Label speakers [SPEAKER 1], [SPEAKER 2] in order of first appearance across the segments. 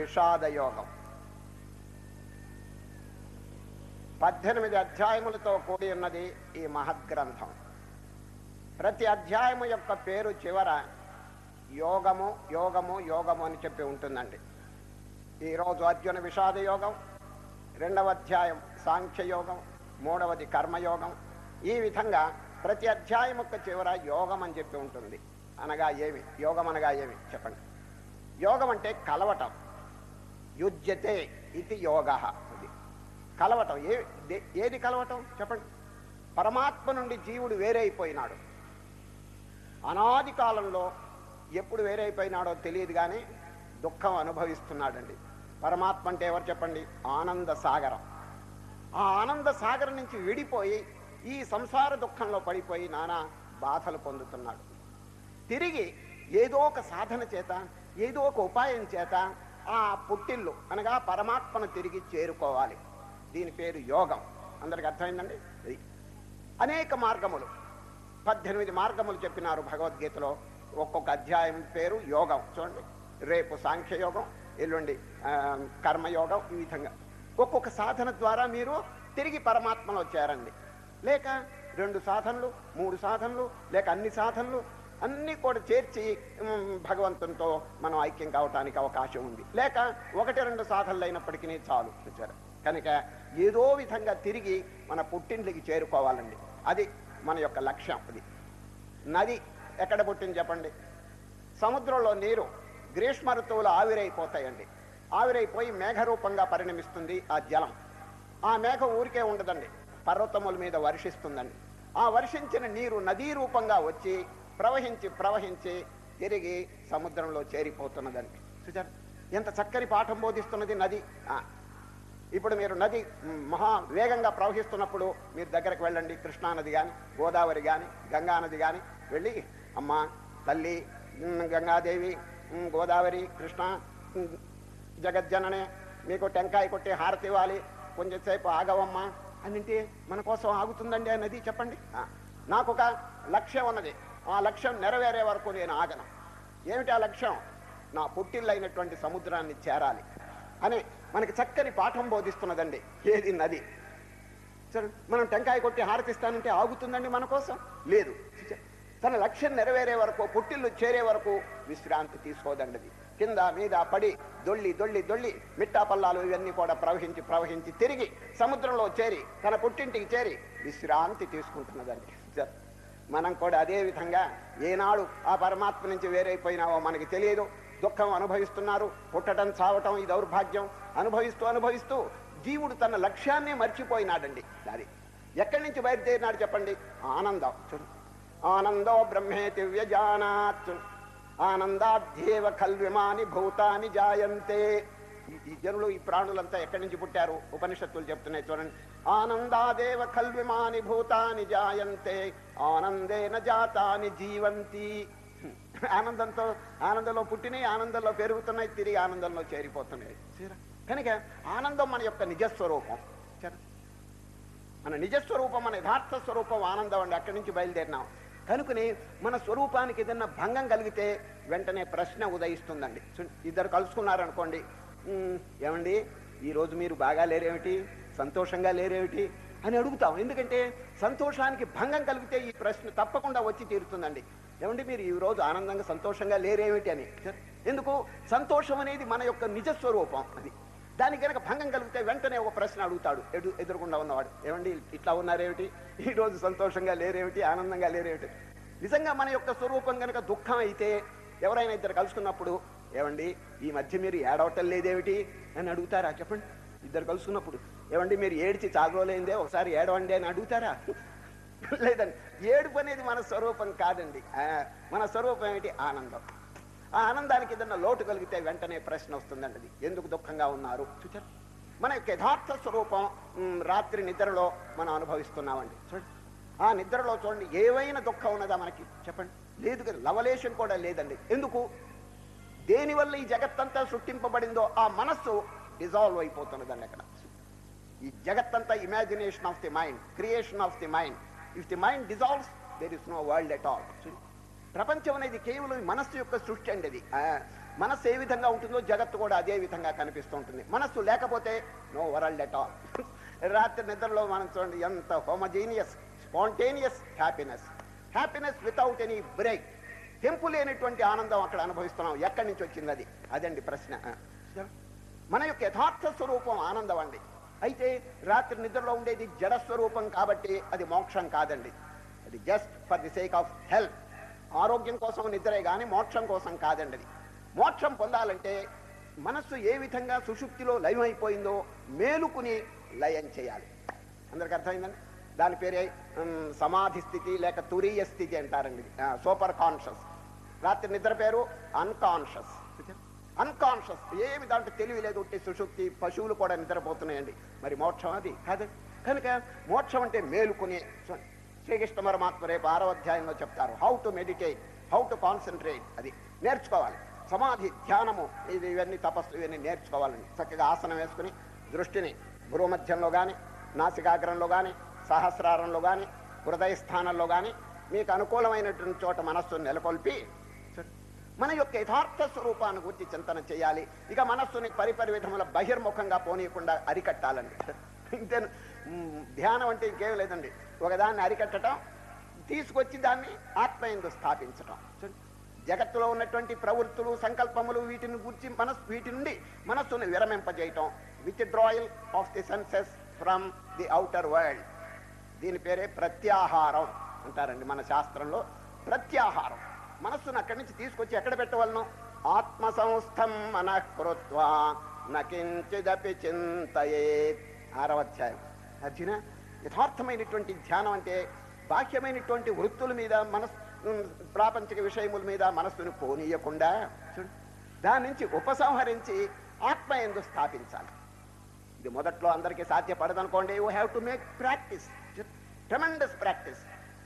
[SPEAKER 1] విషాద యోగం పద్దెనిమిది అధ్యాయములతో కూడి ఉన్నది ఈ మహద్గ్రంథం. ప్రతి అధ్యాయము యొక్క పేరు చివర యోగము యోగము యోగము అని చెప్పి ఉంటుందండి. ఈరోజు అర్జున విషాద యోగం రెండవ అధ్యాయం సాంఖ్యయోగం మూడవది కర్మయోగం. ఈ విధంగా ప్రతి అధ్యాయం యొక్క చివర యోగం అని చెప్పి ఉంటుంది. అనగా ఏమి? యోగం అనగా ఏమి? చెప్పండి. యోగం అంటే కలవటం. యుజ్యతే ఇది యోగ ఇది. కలవటం. ఏ దే- ఏది కలవటం? చెప్పండి. పరమాత్మ నుండి జీవుడు వేరైపోయినాడు. అనాది కాలంలో ఎప్పుడు వేరైపోయినాడో తెలియదు కానీ దుఃఖం అనుభవిస్తున్నాడండి. పరమాత్మ అంటే ఎవరు చెప్పండి? ఆనంద సాగరం. ఆ ఆనంద సాగరం నుంచి విడిపోయి ఈ సంసార దుఃఖంలో పడిపోయి నానా బాధలు పొందుతున్నాడు. తిరిగి ఏదో ఒక సాధన చేత ఏదో ఒక ఉపాయం చేత ఆ పుట్టిల్లు అనగా పరమాత్మను తిరిగి చేరుకోవాలి. దీని పేరు యోగం. అందరికి అర్థమైందండి? ఇది అనేక మార్గములు. పద్దెనిమిది మార్గములు చెప్పినారు భగవద్గీతలో. ఒక్కొక్క అధ్యాయం పేరు యోగం. చూడండి. రేపు సాంఖ్యయోగం ఎల్లుండి ఆ, కర్మయోగం ఈ విధంగా. ఒక్కొక్క సాధన ద్వారా మీరు తిరిగి పరమాత్మలో చేరండి. లేక రెండు సాధనలు మూడు సాధనలు లేక అన్ని సాధనలు అన్నీ కూడా చేర్చి భగవంతునితో మనం ఐక్యం కావటానికి అవకాశం ఉంది. లేక ఒకటి రెండు సాధనలు అయినప్పటికీ చాలు చూచారు కనుక ఏదో విధంగా తిరిగి మన పుట్టింటికి చేరుకోవాలండి. అది మన యొక్క లక్ష్యం అది. నది ఎక్కడ పుట్టింది చెప్పండి? సముద్రంలో నీరు గ్రీష్మ ఋతువులు ఆవిరైపోతాయండి. ఆవిరైపోయి మేఘరూపంగా పరిణమిస్తుంది ఆ జలం. ఆ మేఘం ఊరికే ఉండదండి. పర్వతముల మీద వర్షిస్తుందండి. ఆ వర్షించిన నీరు నదీ రూపంగా వచ్చి ప్రవహించి ప్రవహించి తిరిగి సముద్రంలో చేరిపోతున్నదండి. చూచారు ఎంత చక్కని పాఠం బోధిస్తున్నది నది. ఇప్పుడు మీరు నది మహా వేగంగా ప్రవహిస్తున్నప్పుడు మీరు దగ్గరకు వెళ్ళండి. కృష్ణానది కానీ గోదావరి కానీ గంగా నది కానీ వెళ్ళి అమ్మ తల్లి గంగాదేవి గోదావరి కృష్ణ జగజ్జననే మీకు టెంకాయ కొట్టి హారతి ఇవ్వాలి. కొంచెంసేపు ఆగవమ్మా. అన్నింటి మన కోసం ఆగుతుందండి ఆ నది చెప్పండి. నాకు ఒక లక్ష్యం ఉన్నది. ఆ లక్ష్యం నెరవేరే వరకు నేను ఆగను. ఏమిటి ఆ లక్ష్యం? నా పుట్టిల్లైనటువంటి సముద్రాన్ని చేరాలి అని మనకి చక్కని పాఠం బోధిస్తున్నదండి. ఏది నది? మనం టెంకాయ కొట్టి హారతిస్తానంటే ఆగుతుందండి మన కోసం? లేదు. తన లక్ష్యం నెరవేరే వరకు పుట్టిల్లు చేరే వరకు విశ్రాంతి తీసుకోదండి కింద మీద పడి దొల్లి దొల్లి దొల్లి మిట్టా పల్లాలు ఇవన్నీ కూడా ప్రవహించి ప్రవహించి తిరిగి సముద్రంలో చేరి తన పుట్టింటికి చేరి విశ్రాంతి తీసుకుంటున్నదండి. మనం కూడా అదే విధంగా ఏనాడు ఆ పరమాత్మ నుంచి వేరైపోయినావో మనకి తెలియదు. దుఃఖం అనుభవిస్తున్నారు. పుట్టడం చావటం ఈ దౌర్భాగ్యం అనుభవిస్తూ అనుభవిస్తూ జీవుడు తన లక్ష్యాన్ని మర్చిపోయినాడండి. అది ఎక్కడి నుంచి బయలుదేరినాడు చెప్పండి? ఆనందం. చూడు. ఆనందో బ్రహ్మేతి వ్యజానాత్. ఆనందాధ్యేవ కల్విమాని భూతాని జాయంతే. ఈ- జనులు ఈ ప్రాణులంతా ఎక్కడి నుంచి పుట్టారు? ఉపనిషత్తులు చెప్తున్నాయి చూడండి. ఆనందాదేవ కల్విమాని భూతాని జాయంతే ఆనందేన జాతాని జీవంతి. ఆనందంతో ఆనందంలో పుట్టినాయి ఆనందంలో పెరుగుతున్నాయి తిరిగి ఆనందంలో చేరిపోతున్నాయి. చూరా? కనుక ఆనందం మన యొక్క నిజస్వరూపం? మన నిజస్వరూపం మన యథార్థ స్వరూపం ఆనందం అండి. అక్కడి నుంచి బయలుదేరినాం. కనుకని మన స్వరూపానికి ఏదన్నా భంగం కలిగితే వెంటనే ప్రశ్న ఉదయిస్తుందండి. ఇద్దరు కలుసుకున్నారనుకోండి "ఉమ్, ఏమండి? ఈరోజు మీరు బాగా లేరేమిటి? సంతోషంగా లేరేమిటి? అని అడుగుతాం. ఎందుకంటే సంతోషానికి భంగం కలిగితే ఈ ప్రశ్న తప్పకుండా వచ్చి తీరుతుందండి. ఏమండి మీరు ఈ రోజు ఆనందంగా సంతోషంగా లేరేమిటి అని? ఎందుకు? సంతోషం అనేది మన యొక్క నిజస్వరూపం అది. దానికి కనుక భంగం కలిగితే వెంటనే ఒక ప్రశ్న అడుగుతాడు ఎదు ఎదురుకుండా ఉన్నవాడు. ఏమండి ఇట్లా ఉన్నారేమిటి? ఈ రోజు సంతోషంగా లేరేమిటి? ఆనందంగా లేరేమిటి? నిజంగా మన యొక్క స్వరూపం కనుక దుఃఖం అయితే ఎవరైనా ఇద్దరు కలుసుకున్నప్పుడు ఏమండి ఈ మధ్య మీరు ఏడవటం లేదేమిటి అని అడుగుతారా చెప్పండి. ఇద్దరు కలుసుకున్నప్పుడు ఏమండి మీరు ఏడిచి చాగోలేందే ఒకసారి ఏడవండి అని అడుగుతారా? లేదండి ఏడుపు అనేది మన స్వరూపం కాదండి. మన స్వరూపం ఏమిటి? ఆనందం. ఆ ఆనందానికి ఏదన్నా లోటు కలిగితే వెంటనే ప్రశ్న వస్తుందండి అది ఎందుకు దుఃఖంగా ఉన్నారు? చూచారు మన యొక్క యథార్థ స్వరూపం రాత్రి నిద్రలో మనం అనుభవిస్తున్నామండి. చూడండి. ఆ నిద్రలో చూడండి ఏవైనా దుఃఖం ఉన్నదా మనకి? చెప్పండి. లేదు కదా లవలేషన్ కూడా లేదండి. ఎందుకు? దేనివల్ల ఈ జగత్తంతా సృష్టింపబడిందో ఆ మనస్సు డిజాల్వ్ అయిపోతున్నదండి అక్కడ. ఈ జగత్తంతా imagination of the mind creation of the mind if the mind dissolves there is no world at all ప్రపంచం అనేది కేవలం మనస్సు యొక్క సృష్టి అండి అది. ఆ, మనస్సు ఏ విధంగా ఉంటుందో జగత్తు కూడా అదే విధంగా కనిపిస్తూ ఉంటుంది మనస్సు లేకపోతే నో వరల్డ్ ఎట్ ఆల్ రాత్రి నిద్రలో మనం చూడండి ఎంత homogeneous spontaneous happiness. Happiness without any break తెంపు లేనటువంటి ఆనందం అక్కడ అనుభవిస్తున్నాం. ఎక్కడి నుంచి వచ్చింది అది? అదండి ప్రశ్న. మన యొక్క యథార్థ స్వరూపం ఆనందం అండి. అయితే రాత్రి నిద్రలో ఉండేది జడ స్వరూపం కాబట్టి అది మోక్షం కాదండి. అది just for the sake of health ఆరోగ్యం కోసం నిద్రే కానీ మోక్షం కోసం కాదండి అది. మోక్షం పొందాలంటే మనస్సు ఏ విధంగా సుషుప్తిలో లయం అయిపోయిందో మేలుకుని లయం చేయాలి. అందరికి అర్థమైందండి? దాని పేరే సమాధి స్థితి లేక తురీయ స్థితి అంటారండి. Super conscious. రాత్రి నిద్ర పేరు అన్కాన్షియస్ అన్కాన్షియస్ ఏమి దాంట్లో తెలివి లేదు ఉట్టి సుషుప్తి పశువులు కూడా నిద్రపోతున్నాయండి. మరి మోక్షం అది? కాదండి కనుక మోక్షం అంటే మేలుకుని శ్రీకృష్ణ పరమాత్మ రేపు ఆరో అధ్యాయంలో చెప్తారు. How to meditate how to concentrate అది నేర్చుకోవాలి. సమాధి ధ్యానము ఇది ఇవన్నీ తపస్సు ఇవన్నీ నేర్చుకోవాలని చక్కగా ఆసనం వేసుకుని దృష్టిని భూమధ్యంలో కానీ నాసికాగ్రంలో కానీ సహస్రారంలో కానీ హృదయ స్థానంలో కానీ మీకు అనుకూలమైనటువంటి చోట మనస్సును నెలకొల్పి మన యొక్క యథార్థ స్వరూపాన్ని గురించి చింతన చేయాలి. ఇక మనస్సుని పరిపరి విధముల బహిర్ముఖంగా పోనీయకుండా అరికట్టాలండి. ఇంతే ధ్యానం అంటే ఇంకేం లేదండి. ఒకదాన్ని అరికట్టడం తీసుకొచ్చి దాన్ని ఆత్మయందు స్థాపించటం. జగత్తులో ఉన్నటువంటి ప్రవృత్తులు సంకల్పములు వీటిని గురించి మనస్సు వీటి నుండి మనస్సును విరమింపజేయటం. Withdrawal of the senses from the outer world దీని పేరే ప్రత్యాహారం అంటారండి మన శాస్త్రంలో. ప్రత్యాహారం. మనస్సును అక్కడి నుంచి తీసుకొచ్చి ఎక్కడ పెట్టవలను? ఆత్మ సంస్థం మనకృత్వ నకించిదపి చింతయే. ఆరవ అధ్యాయం అర్జున యథార్థమైనటువంటి ధ్యానం అంటే బాహ్యమైనటువంటి వృత్తుల మీద మనస్ ప్రాపంచిక విషయముల మీద మనస్సును పోనీయకుండా చూడు దాని నుంచి ఉపసంహరించి ఆత్మ ఎందు స్థాపించాలి. ఇది మొదట్లో అందరికీ సాధ్యపడదనుకోండి. You have to make practice tremendous practice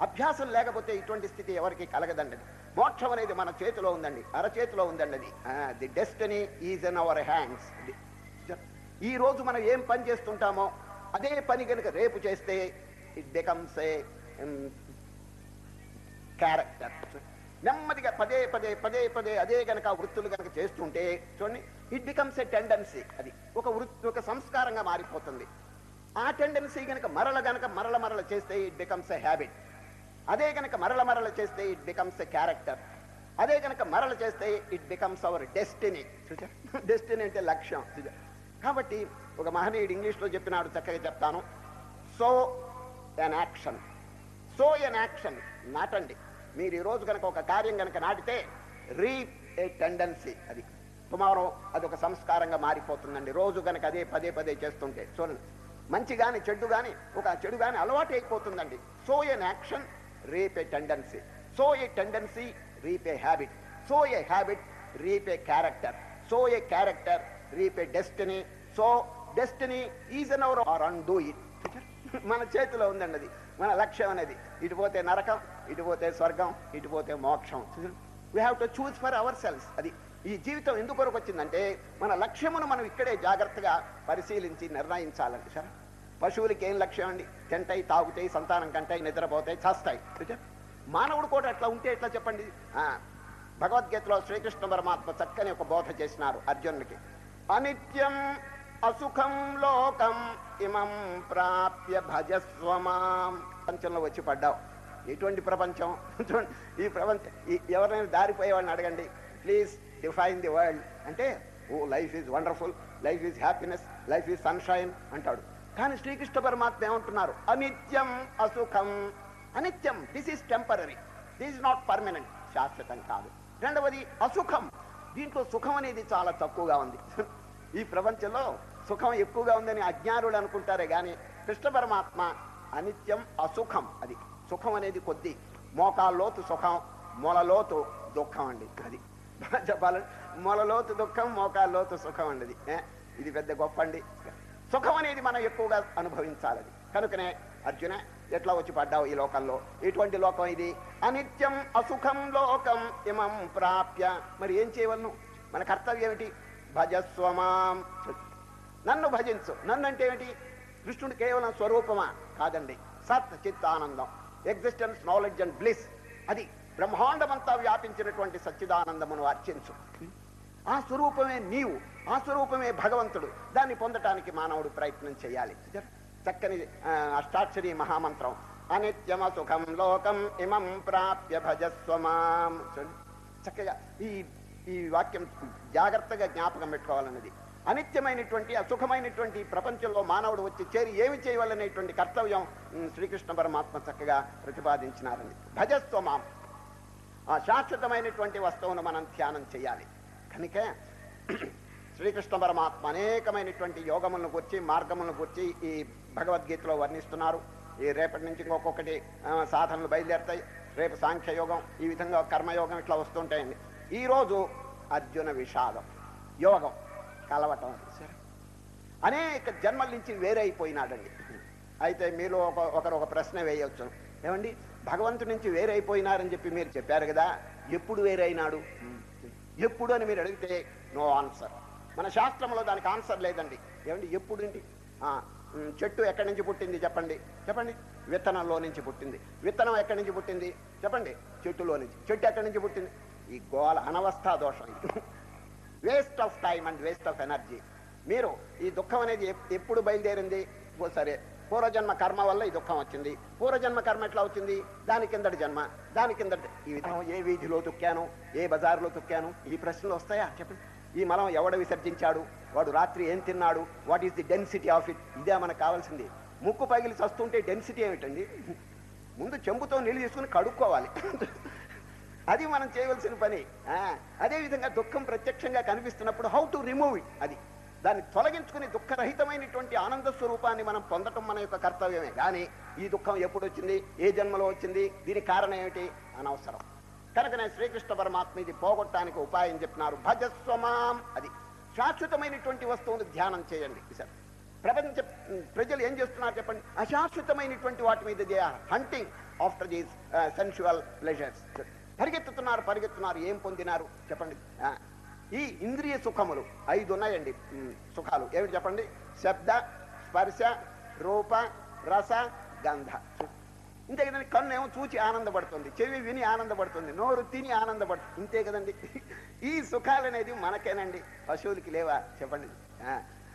[SPEAKER 1] అభ్యాసం లేకపోతే ఇటువంటి స్థితి ఎవరికి కలగదండి మోక్షం అనేది మన చేతిలో ఉందండి అరచేతిలో ఉందండి అది. The destiny is in our hands ఈ రోజు మనం ఏం పని చేస్తుంటామో అదే పని కనుక రేపు చేస్తే ఇట్ బికమ్స్ ఏ క్యారెక్టర్ నెమ్మదిగా పదే పదే పదే పదే అదే గనక వృత్తులు గనక చేస్తుంటే చూడండి ఇట్ బికమ్స్ ఏ టెండెన్సీ అది. ఒక వృత్తి ఒక సంస్కారంగా మారిపోతుంది. ఆ టెండెన్సీ గనక మరల గనక మరల మరల చేస్తే ఇట్ బికమ్స్ ఏ హ్యాబిట్ అదే గనక మరల మరల చేస్తే ఇట్ బికమ్స్ ఎ క్యారెక్టర్ అదే గనక మరల చేస్తే it becomes our destiny destiny అంటే లక్ష్యం. కాబట్టి ఒక మహనీయుడు ఇంగ్లీష్లో చెప్పినాడు చక్కగా చెప్తాను. Sow an action sow an action నాటండి. మీరు ఈ రోజు కనుక ఒక కార్యం కనుక నాటితే రీప్ ఏ టెండెన్సీ అది టుమారో అది ఒక సంస్కారంగా మారిపోతుందండి. రోజు కనుక అదే పదే పదే చేస్తుంటే. చూడండి. మంచి కానీ చెడు కానీ ఒక చెడు కానీ అలవాటు అయిపోతుందండి sow an action reap a tendency sow a tendency reap a habit sow a habit reap a character sow a character reap a destiny so destiny is on our or undo it మన చేతిలో ఉందండి అది. మన లక్ష్యం అనేది. ఇటు పోతే నరకం ఇటు పోతే స్వర్గం ఇటు పోతే మోక్షం. We have to choose for ourselves అది ఈ జీవితం ఎందుకొరకు వచ్చిందంటే మన లక్ష్యమును మనం ఇక్కడే జాగ్రత్తగా పరిశీలించి నిర్ణయించాలండి. సార్ పశువులకి ఏం లక్ష్యం అండి? తింటాయి తాగుతాయి సంతానం కంటాయి నిద్రపోతాయి చస్తాయి. మానవుడు కూడా అట్లా ఉంటే ఎట్లా చెప్పండి? భగవద్గీతలో శ్రీకృష్ణ పరమాత్మ చక్కని ఒక బోధ చేసినారు అర్జునుడికి. అనిత్యం అసుఖం లోకం ఇమం ప్రాప్య భజస్వమాం. ప్రపంచంలో వచ్చి పడ్డావు. ఎటువంటి ప్రపంచం? ఈ ప్రపంచం ఈ ఎవరైనా దారిపోయేవాడిని అడగండి. Please define the world. అంటే ఓ life is wonderful life is happiness life is sunshine అంటాడు. కానీ శ్రీకృష్ణ పరమాత్మ ఏమంటున్నారు? అనిత్యం అసుఖం. అనిత్యం this is temporary this not permanent శాశ్వతం కాదు. రెండవది అసుఖం. దీంట్లో సుఖం అనేది చాలా తక్కువగా ఉంది. ఈ ప్రపంచంలో సుఖం ఎక్కువగా ఉందని అజ్ఞానులు అనుకుంటారే కానీ కృష్ణ పరమాత్మ అనిత్యం అసుఖం అది. సుఖం అనేది కొద్ది మోకాల్లోతు సుఖం మొలలోతు దుఃఖం అండి అది. చెప్పాలంటే మొలలోతు దుఃఖం మోకాల్లోతు సుఖం అండి అది. ఇది పెద్ద గొప్ప అండి. సుఖం అనేది మనం ఎక్కువగా అనుభవించాలని కనుకనే అర్జున ఎట్లా వచ్చి పడ్డావు ఈ లోకంలో? ఎటువంటి లోకం ఇది? అనిత్యం అసుఖం లోకం ఇమం ప్రాప్య. మరి ఏం చేయవలను మన కర్తవ్యం ఏమిటి? భజస్వమాం నన్ను భజించు. నన్ను అంటే ఏమిటి? కృష్ణుడు కేవలం స్వరూపమా? కాదండి. సత్ చిత్తానందం ఎగ్జిస్టెన్స్ నాలెడ్జ్ అండ్ బ్లిస్ అది బ్రహ్మాండమంతా వ్యాపించినటువంటి సచ్చిదానందమును అర్చించు. ఆ స్వరూపమే నీవు ఆ స్వరూపమే భగవంతుడు. దాన్ని పొందటానికి మానవుడు ప్రయత్నం చేయాలి. చక్కని అష్టాక్షరి మహామంత్రం. అనిత్యమ సుఖం లోకం ఇమం ప్రాప్య భజస్వమాం. చక్కగా ఈ ఈ వాక్యం జాగ్రత్తగా జ్ఞాపకం పెట్టుకోవాలన్నది. అనిత్యమైనటువంటి అసుఖమైనటువంటి ప్రపంచంలో మానవుడు వచ్చి చేరి ఏమి చేయవాలనేటువంటి కర్తవ్యం శ్రీకృష్ణ పరమాత్మ చక్కగా ప్రతిపాదించినారండి భజస్వమాం ఆ శాశ్వతమైనటువంటి వస్తువును మనం ధ్యానం చేయాలి. కనుక శ్రీకృష్ణ పరమాత్మ అనేకమైనటువంటి యోగములను గుర్చి మార్గములను గుర్చి ఈ భగవద్గీతలో వర్ణిస్తున్నారు. ఈ రేపటి నుంచి ఇంకొకటి సాధనలు బయలుదేరుతాయి. రేపు సాంఖ్యయోగం ఈ విధంగా కర్మయోగం ఇట్లా వస్తుంటాయండి. ఈరోజు అర్జున విషాదం యోగం కలవటం అనేక జన్మల నుంచి వేరైపోయినాడండి. అయితే మీరు ఒక ఒకరు ఒక ప్రశ్న వేయవచ్చు ఏమండి? భగవంతుడి నుంచి వేరైపోయినారని చెప్పి మీరు చెప్పారు కదా? ఎప్పుడు వేరైనాడు? ఎప్పుడు అని మీరు అడిగితే నో ఆన్సర్ మన శాస్త్రంలో దానికి ఆన్సర్ లేదండి. ఏమండి ఎప్పుడు ఏంటి? ఆ, చెట్టు ఎక్కడి నుంచి పుట్టింది చెప్పండి. చెప్పండి. విత్తనంలో నుంచి పుట్టింది. విత్తనం ఎక్కడి నుంచి పుట్టింది? చెప్పండి. చెట్టులో నుంచి. చెట్టు ఎక్కడి నుంచి పుట్టింది? ఈ గోల అనవస్థా దోషం. Waste of time and waste of energy మీరు ఈ దుఃఖం అనేది ఎప్పుడు బయలుదేరింది? సరే. పూర్వజన్మ కర్మ వల్ల ఈ దుఃఖం వచ్చింది. పూర్వజన్మ కర్మ ఎట్లా వచ్చింది దాని కిందటి జన్మ దాని కిందటి ఈ విధంగా ఏ వీధిలో తొక్కాను ఏ బజార్లో తొక్కాను ఈ ప్రశ్నలు వస్తాయా? చెప్పండి. ఈ మలం ఎవడ విసర్జించాడు? వాడు రాత్రి ఏం తిన్నాడు? What is the density of it ఇదే మనకు కావాల్సింది. ముక్కు పగిలి చస్తుంటే డెన్సిటీ ఏమిటండి? ముందు చెంబుతో నీళ్ళు తీసుకుని కడుక్కోవాలి. అది మనం చేయవలసిన పని. ఆ, అదే విధంగా దుఃఖం ప్రత్యక్షంగా కనిపిస్తున్నప్పుడు హౌ టు రిమూవ్ ఇట్ అది. దాన్ని తొలగించుకుని దుఃఖరహితమైనటువంటి ఆనంద స్వరూపాన్ని మనం పొందటం మన యొక్క కర్తవ్యమే. కానీ ఈ దుఃఖం ఎప్పుడు వచ్చింది ఏ జన్మలో వచ్చింది? దీని కారణం ఏమిటి? అనవసరం. కనుక నేను శ్రీకృష్ణ పరమాత్మ ఇది పోగొట్టడానికి ఉపాయం చెప్పినారు. భజస్వమాం అది. శాశ్వతమైనటువంటి వస్తువును ధ్యానం చేయండి. సార్ ప్రపంచ ప్రజలు ఏం చేస్తున్నారు చెప్పండి? అశాశ్వతమైనటువంటి వాటి మీద they are hunting after these sensual pleasures పరిగెత్తుతున్నారు పరిగెత్తున్నారు. ఏం పొందినారు? చెప్పండి. ఈ ఇంద్రియ సుఖములు ఐదు ఉన్నాయండి. సుఖాలు. ఏమిటి చెప్పండి? శబ్ద స్పర్శ రూప రస గంధ. ఇంతే కదండి కన్ను ఏమో చూచి ఆనందపడుతుంది చెవి విని ఆనందపడుతుంది నోరు తిని ఆనందపడుతుంది. ఇంతే కదండి. ఈ సుఖాలు అనేది మనకేనండి. పశువులకి లేవా? చెప్పండి.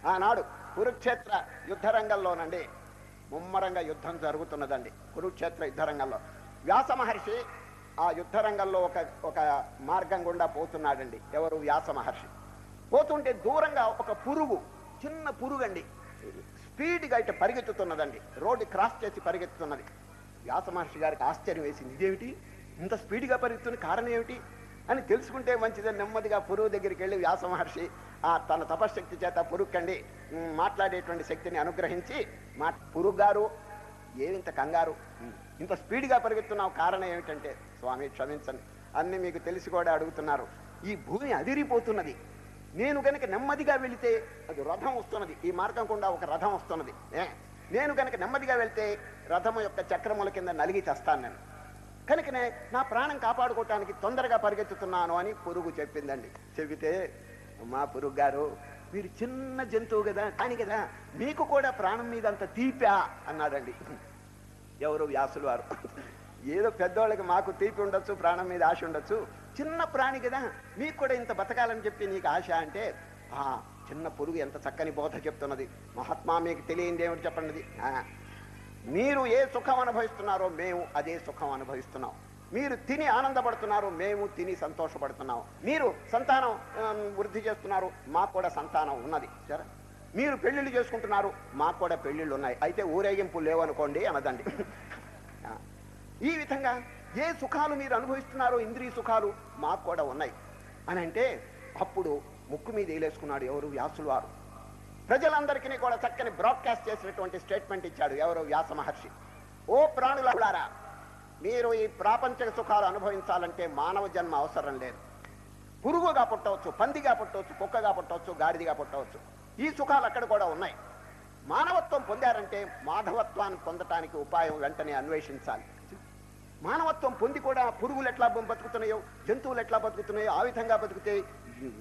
[SPEAKER 1] ఆనాడు కురుక్షేత్ర యుద్ధ రంగంలోనండి ముమ్మరంగా యుద్ధం జరుగుతున్నదండి. కురుక్షేత్ర యుద్ధ రంగంలో వ్యాస మహర్షి ఆ యుద్ధ రంగంలో ఒక ఒక మార్గం గుండా పోతున్నాడండి. ఎవరు? వ్యాస మహర్షి. పోతుంటే దూరంగా ఒక పురుగు చిన్న పురుగు అండి స్పీడ్గా ఇటు పరిగెత్తుతున్నదండి. రోడ్డు క్రాస్ చేసి పరిగెత్తుతున్నది. వ్యాస మహర్షి గారికి ఆశ్చర్యం వేసింది. ఇదేమిటి? ఇంత స్పీడ్గా పరిగెత్తున్న కారణం ఏమిటి? అని తెలుసుకుంటే మంచిదని నెమ్మదిగా పురుగు దగ్గరికి వెళ్ళి వ్యాస మహర్షి ఆ తన తపశ్శక్తి చేత పురుక్కండి. మాట్లాడేటువంటి శక్తిని అనుగ్రహించి మా పురుగు గారు ఏమింత కంగారు ఇంత స్పీడ్గా పరిగెత్తున్నావు. కారణం ఏమిటంటే స్వామి క్షమించండి. అన్ని మీకు తెలిసి కూడా అడుగుతున్నారు. ఈ భూమి అదిరిపోతున్నది. నేను కనుక నెమ్మదిగా వెళితే అది రథం వస్తున్నది. ఈ మార్గం గుండా ఒక రథం వస్తున్నది. ఏ? నేను కనుక నెమ్మదిగా వెళ్తే రథం యొక్క చక్రముల కింద నలిగి చేస్తాను నేను. కనుకనే నా ప్రాణం కాపాడుకోవటానికి తొందరగా పరిగెత్తుతున్నాను అని పురుగు చెప్పిందండి. చెబితే మా పురుగు గారు మీరు చిన్న జంతువు కదా కానీ కదా మీకు కూడా ప్రాణం మీద అంత తీపా? అన్నాడండి. ఎవరు వ్యాసులు వారు? ఏదో పెద్దవాళ్ళకి మాకు తీపి ఉండొచ్చు ప్రాణం మీద ఆశ ఉండొచ్చు. చిన్న ప్రాణి కదా మీకు కూడా ఇంత బతకాలని చెప్పి నీకు ఆశ అంటే ఆ చిన్న పురుగు ఎంత చక్కని బోధ చెప్తున్నది. మహాత్మా మీకు తెలియంది ఏమిటి చెప్పండి. మీరు ఏ సుఖం అనుభవిస్తున్నారో మేము అదే సుఖం అనుభవిస్తున్నాం. మీరు తిని ఆనందపడుతున్నారు మేము తిని సంతోషపడుతున్నాం. మీరు సంతానం వృద్ధి చేస్తున్నారు మాకు కూడా సంతానం ఉన్నది. సరే? మీరు పెళ్ళిళ్ళు చేసుకుంటున్నారు మాకు కూడా పెళ్ళిళ్ళు ఉన్నాయి. అయితే ఊరేగింపు లేవనుకోండి అనదండి. ఈ విధంగా ఏ సుఖాలు మీరు అనుభవిస్తున్నారో ఇంద్రియ సుఖాలు మాకు కూడా ఉన్నాయి. అని అంటే అప్పుడు ముక్కు మీద వేలేసుకున్నాడు ఎవరు? వ్యాసులు వారు. ప్రజలందరికీ కూడా చక్కని బ్రాడ్కాస్ట్ చేసినటువంటి స్టేట్మెంట్ ఇచ్చాడు ఎవరో వ్యాస మహర్షి. ఓ ప్రాణులారా మీరు ఈ ప్రాపంచిక సుఖాలు అనుభవించాలంటే మానవ జన్మ అవసరం లేదు. పురుగుగా పుట్టవచ్చు పందిగా పుట్టవచ్చు కుక్కగా పుట్టవచ్చు గాడిదిగా పుట్టవచ్చు. ఈ సుఖాలు అక్కడ కూడా ఉన్నాయి. మానవత్వం పొందారంటే మాధవత్వాన్ని పొందటానికి ఉపాయం వెంటనే అన్వేషించాలి. మానవత్వం పొంది కూడా పురుగులు ఎట్లా బతుకుతున్నాయో జంతువులు ఎట్లా బతుకుతున్నాయో ఆ విధంగా బతుకుతే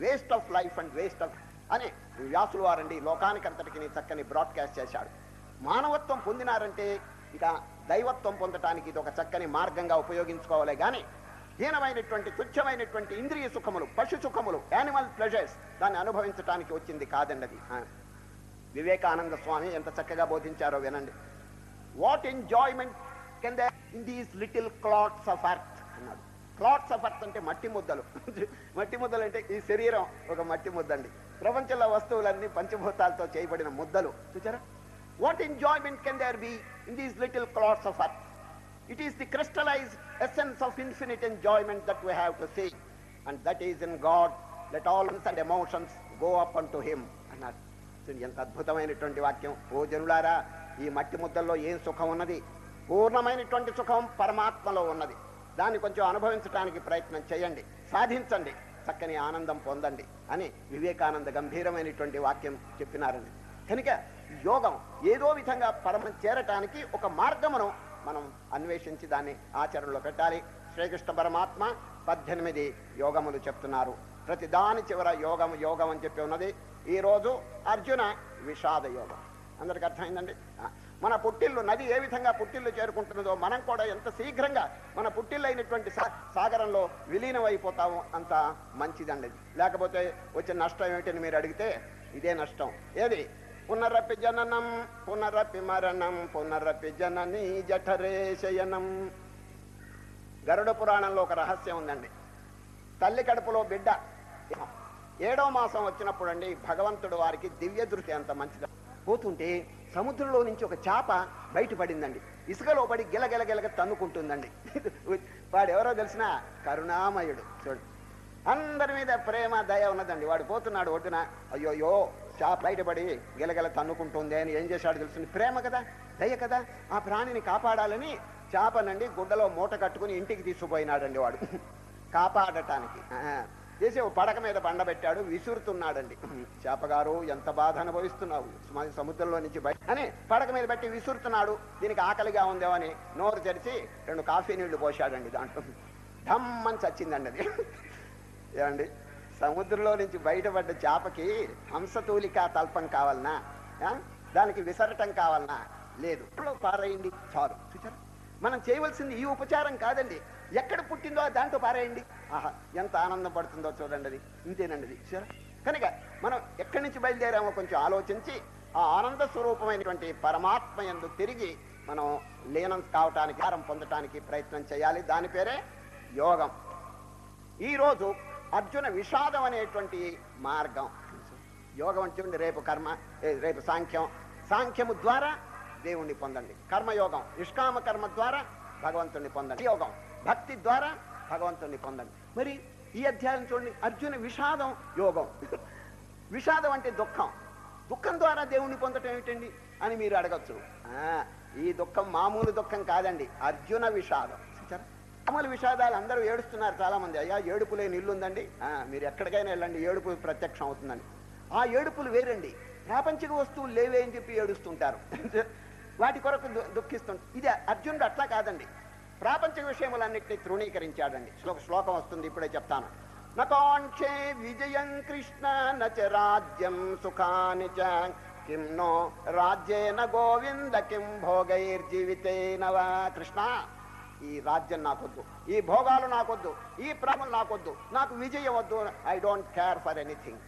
[SPEAKER 1] waste of life and waste of అని వ్యాసులు వారండి. లోకానికంతటికి చక్కని బ్రాడ్కాస్ట్ చేశాడు. మానవత్వం పొందినారంటే ఇక దైవత్వం పొందటానికి ఇది ఒక చక్కని మార్గంగా ఉపయోగించుకోవాలి. కానీ హీనమైనటువంటి తుచ్చమైనటువంటి ఇంద్రియ సుఖములు పశు సుఖములు యానిమల్ ప్లెజర్స్ దాన్ని అనుభవించటానికి వచ్చింది కాదండి వివేకానంద స్వామి ఎంత చక్కగా బోధించారో వినండి. What enjoyment can they in these little clots of earth అన్నాడు. క్లాట్స్ ఆఫ్ అర్త్ అంటే మట్టి ముద్దలు. మట్టి ముద్దలు అంటే ఈ శరీరం ఒక మట్టి ముద్ద అండి ప్రపంచంలో వస్తువులన్నీ పంచభూతాలతో చేయబడిన ముద్దలు. చూచారా what enjoyment can there be in these little clots of earth it is the crystallize essence of infinite enjoyment that we have to see and that is in God let all and emotions go up unto him అన్నారు ఎంత అద్భుతమైనటువంటి వాక్యం. ఓ జనులారా ఈ మట్టి ముద్దల్లో ఏం సుఖం ఉన్నది? పూర్ణమైనటువంటి సుఖం పరమాత్మలో ఉన్నది. దాన్ని కొంచెం అనుభవించడానికి ప్రయత్నం చేయండి. సాధించండి. చక్కని ఆనందం పొందండి అని వివేకానంద గంభీరమైనటువంటి వాక్యం చెప్పినారండి. కనుక యోగం ఏదో విధంగా పరమ చేరటానికి ఒక మార్గమును మనం అన్వేషించి దాన్ని ఆచరణలో పెట్టాలి. శ్రీకృష్ణ పరమాత్మ పద్దెనిమిది యోగములు చెప్తున్నారు. ప్రతి దాని చివర యోగం యోగం అని చెప్పి ఉన్నది. ఈరోజు అర్జున విషాద యోగం. అందరికి అర్థమైందండి? మన పుట్టిల్లు నది ఏ విధంగా పుట్టిల్లు చేరుకుంటున్నదో మనం కూడా ఎంత శీఘ్రంగా మన పుట్టిల్లు అయినటువంటి సాగరంలో విలీనం అయిపోతాము అంత మంచిదండి లేకపోతే వచ్చే నష్టం ఏమిటని మీరు అడిగితే ఇదే నష్టం. ఏది? పునరపి జననం పునరపి మరణం పునరపి జనని జఠరే శయనం. గరుడ పురాణంలో ఒక రహస్యం ఉందండి. తల్లి కడుపులో బిడ్డ. ఏడో మాసం వచ్చినప్పుడు అండి భగవంతుడు వారికి దివ్య దృష్టి అంత మంచిది? పోతుంటే సముద్రంలో నుంచి ఒక చేప బయటపడిందండి. ఇసుకలో పడి గిలగిల గిలగ తన్నుకుంటుందండి. వాడు ఎవరో తెలిసిన కరుణామయుడు. చూడు. అందరి మీద ప్రేమ దయ ఉన్నదండి. వాడు పోతున్నాడు ఒడ్డున. అయ్యోయో చేప బయటపడి గిలగిల తన్నుకుంటుంది అని ఏం చేశాడు తెలుస్తుంది ప్రేమ కదా దయ కదా. ఆ ప్రాణిని కాపాడాలని చేపనండి గుడ్డలో మూట కట్టుకుని ఇంటికి తీసుకుపోయినాడండి వాడు. కాపాడటానికి. ఆ, చేసి ఓ పడక మీద పండబెట్టాడు విసురుతున్నాడండి. చేపగారు ఎంత బాధ అనుభవిస్తున్నావు? సముద్రంలో నుంచి బయట అని పడక మీద పెట్టి విసురుతున్నాడు. దీనికి ఆకలిగా ఉందేమో అని నోరు తెరిచి రెండు కాఫీ నీళ్ళు పోశాడండి దాంట్లో. ధమ్మని చచ్చిందండి అది. ఏమండి? సముద్రంలో నుంచి బయటపడ్డ చేపకి హంసతూలిక తల్పం కావాలనా? దానికి విసరటం కావాలనా? లేదు. ఇప్పుడు పారేయండి చాలు మనం చేయవలసింది ఈ ఉపచారం కాదండి. ఎక్కడ పుట్టిందో దాంట్లో పారేయండి. ఆహా ఎంత ఆనందం పడుతుందో చూడండి అది. ఇంతేనండి అది. కనుక మనం ఎక్కడి నుంచి బయలుదేరామో కొంచెం ఆలోచించి ఆ ఆనంద స్వరూపమైనటువంటి పరమాత్మ యందు తిరిగి మనం లీనం కావటానికి ఆహారం పొందటానికి ప్రయత్నం చేయాలి. దాని పేరే యోగం. ఈరోజు అర్జున విషాదం అనేటువంటి మార్గం. యోగం అంటే రేపు కర్మ రేపు సాంఖ్యం. సాంఖ్యము ద్వారా దేవుణ్ణి పొందండి. కర్మయోగం నిష్కామ కర్మ ద్వారా భగవంతుణ్ణి పొందండి. యోగం. భక్తి ద్వారా భగవంతుణ్ణి పొందండి. మరి ఈ అధ్యాయం చూడండి అర్జున విషాదం యోగం. విషాదం అంటే దుఃఖం. దుఃఖం ద్వారా దేవుణ్ణి పొందటం ఏమిటండి అని మీరు అడగచ్చు. ఆ, ఈ దుఃఖం మామూలు దుఃఖం కాదండి అర్జున విషాదం. మామూలు విషాదాలు అందరూ ఏడుస్తున్నారు చాలా మంది అయ్యా ఏడుపులే లేని ఆ, మీరు ఎక్కడికైనా వెళ్ళండి ఏడుపు ప్రత్యక్షం అవుతుందండి. ఆ ఏడుపులు వేరండి. ప్రాపంచిక వస్తువులు లేవే అని చెప్పి ఏడుస్తుంటారు. వాటి కొరకు దుఃఖిస్తుంటారు. ఇది అర్జునుడు అట్లా కాదండి. ప్రాపంచిక విషయములన్నింటినీ తృణీకరించాడండి. శ్లోక శ్లోకం వస్తుంది ఇప్పుడే చెప్తాను. నకాంక్షే విజయం కృష్ణ నచ రాజ్యం సుఖాని చ. కిం నో రాజ్యేన గోవింద కిం భోగైర్జీవితేనవా కృష్ణ. ఈ రాజ్యం నాకొద్దు ఈ భోగాలు నాకొద్దు ఈ ప్రేమలు నాకొద్దు నాకు విజయం వద్దు I don't care for anything.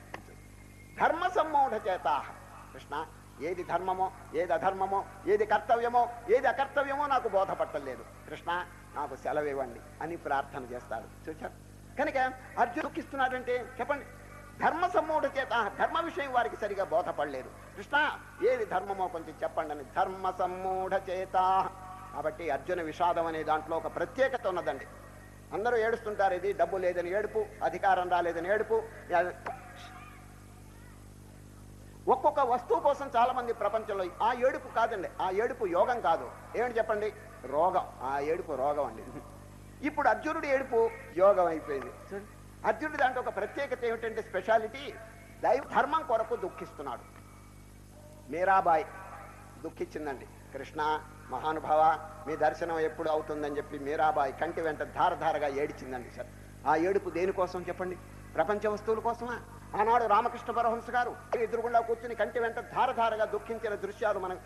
[SPEAKER 1] ధర్మ సమ్మూఢ చేత కృష్ణ. ఏది ధర్మమో ఏది అధర్మమో ఏది కర్తవ్యమో ఏది అకర్తవ్యమో నాకు బోధపట్టలేదు కృష్ణ నాకు సెలవివ్వండి అని ప్రార్థన చేస్తాడు. చూచారు కనుక అర్జున్ దుఃఖిస్తున్నాడంటే చెప్పండి. ధర్మ సమ్మూఢ చేత ధర్మ విషయం వారికి సరిగా బోధపడలేదు. కృష్ణ ఏది ధర్మమో కొంచెం చెప్పండి అని ధర్మ సమ్మూఢ చేత. కాబట్టి అర్జున విషాదం అనే దాంట్లో ఒక ప్రత్యేకత ఉన్నదండి. అందరూ ఏడుస్తుంటారు ఇది డబ్బు లేదని ఏడుపు అధికారం రాలేదని ఏడుపు ఒక్కొక్క వస్తువు కోసం చాలా మంది ప్రపంచంలో ఆ ఏడుపు కాదండి ఆ ఏడుపు యోగం కాదు. ఏమిటి చెప్పండి? రోగం. ఆ ఏడుపు రోగం అండి. ఇప్పుడు అర్జునుడి ఏడుపు యోగం అయిపోయింది. అర్జునుడి దాంట్లో ఒక ప్రత్యేకత ఏమిటంటే స్పెషాలిటీ దైవ ధర్మం కొరకు దుఃఖిస్తున్నాడు. మీరాబాయ్ దుఃఖించిందండి. కృష్ణ మహానుభావ మీ దర్శనం ఎప్పుడు అవుతుందని చెప్పి మీరాబాయి కంటి వెంట ధారధారగా ఏడిచిందండి సార్. ఆ ఏడుపు దేనికోసం చెప్పండి? ప్రపంచ వస్తువుల కోసమా? ఆనాడు రామకృష్ణ పరహంస గారు ఎదురుగుండా కూర్చుని కంటి వెంట ధారధారగా దుఃఖించిన దృశ్యాలు మనం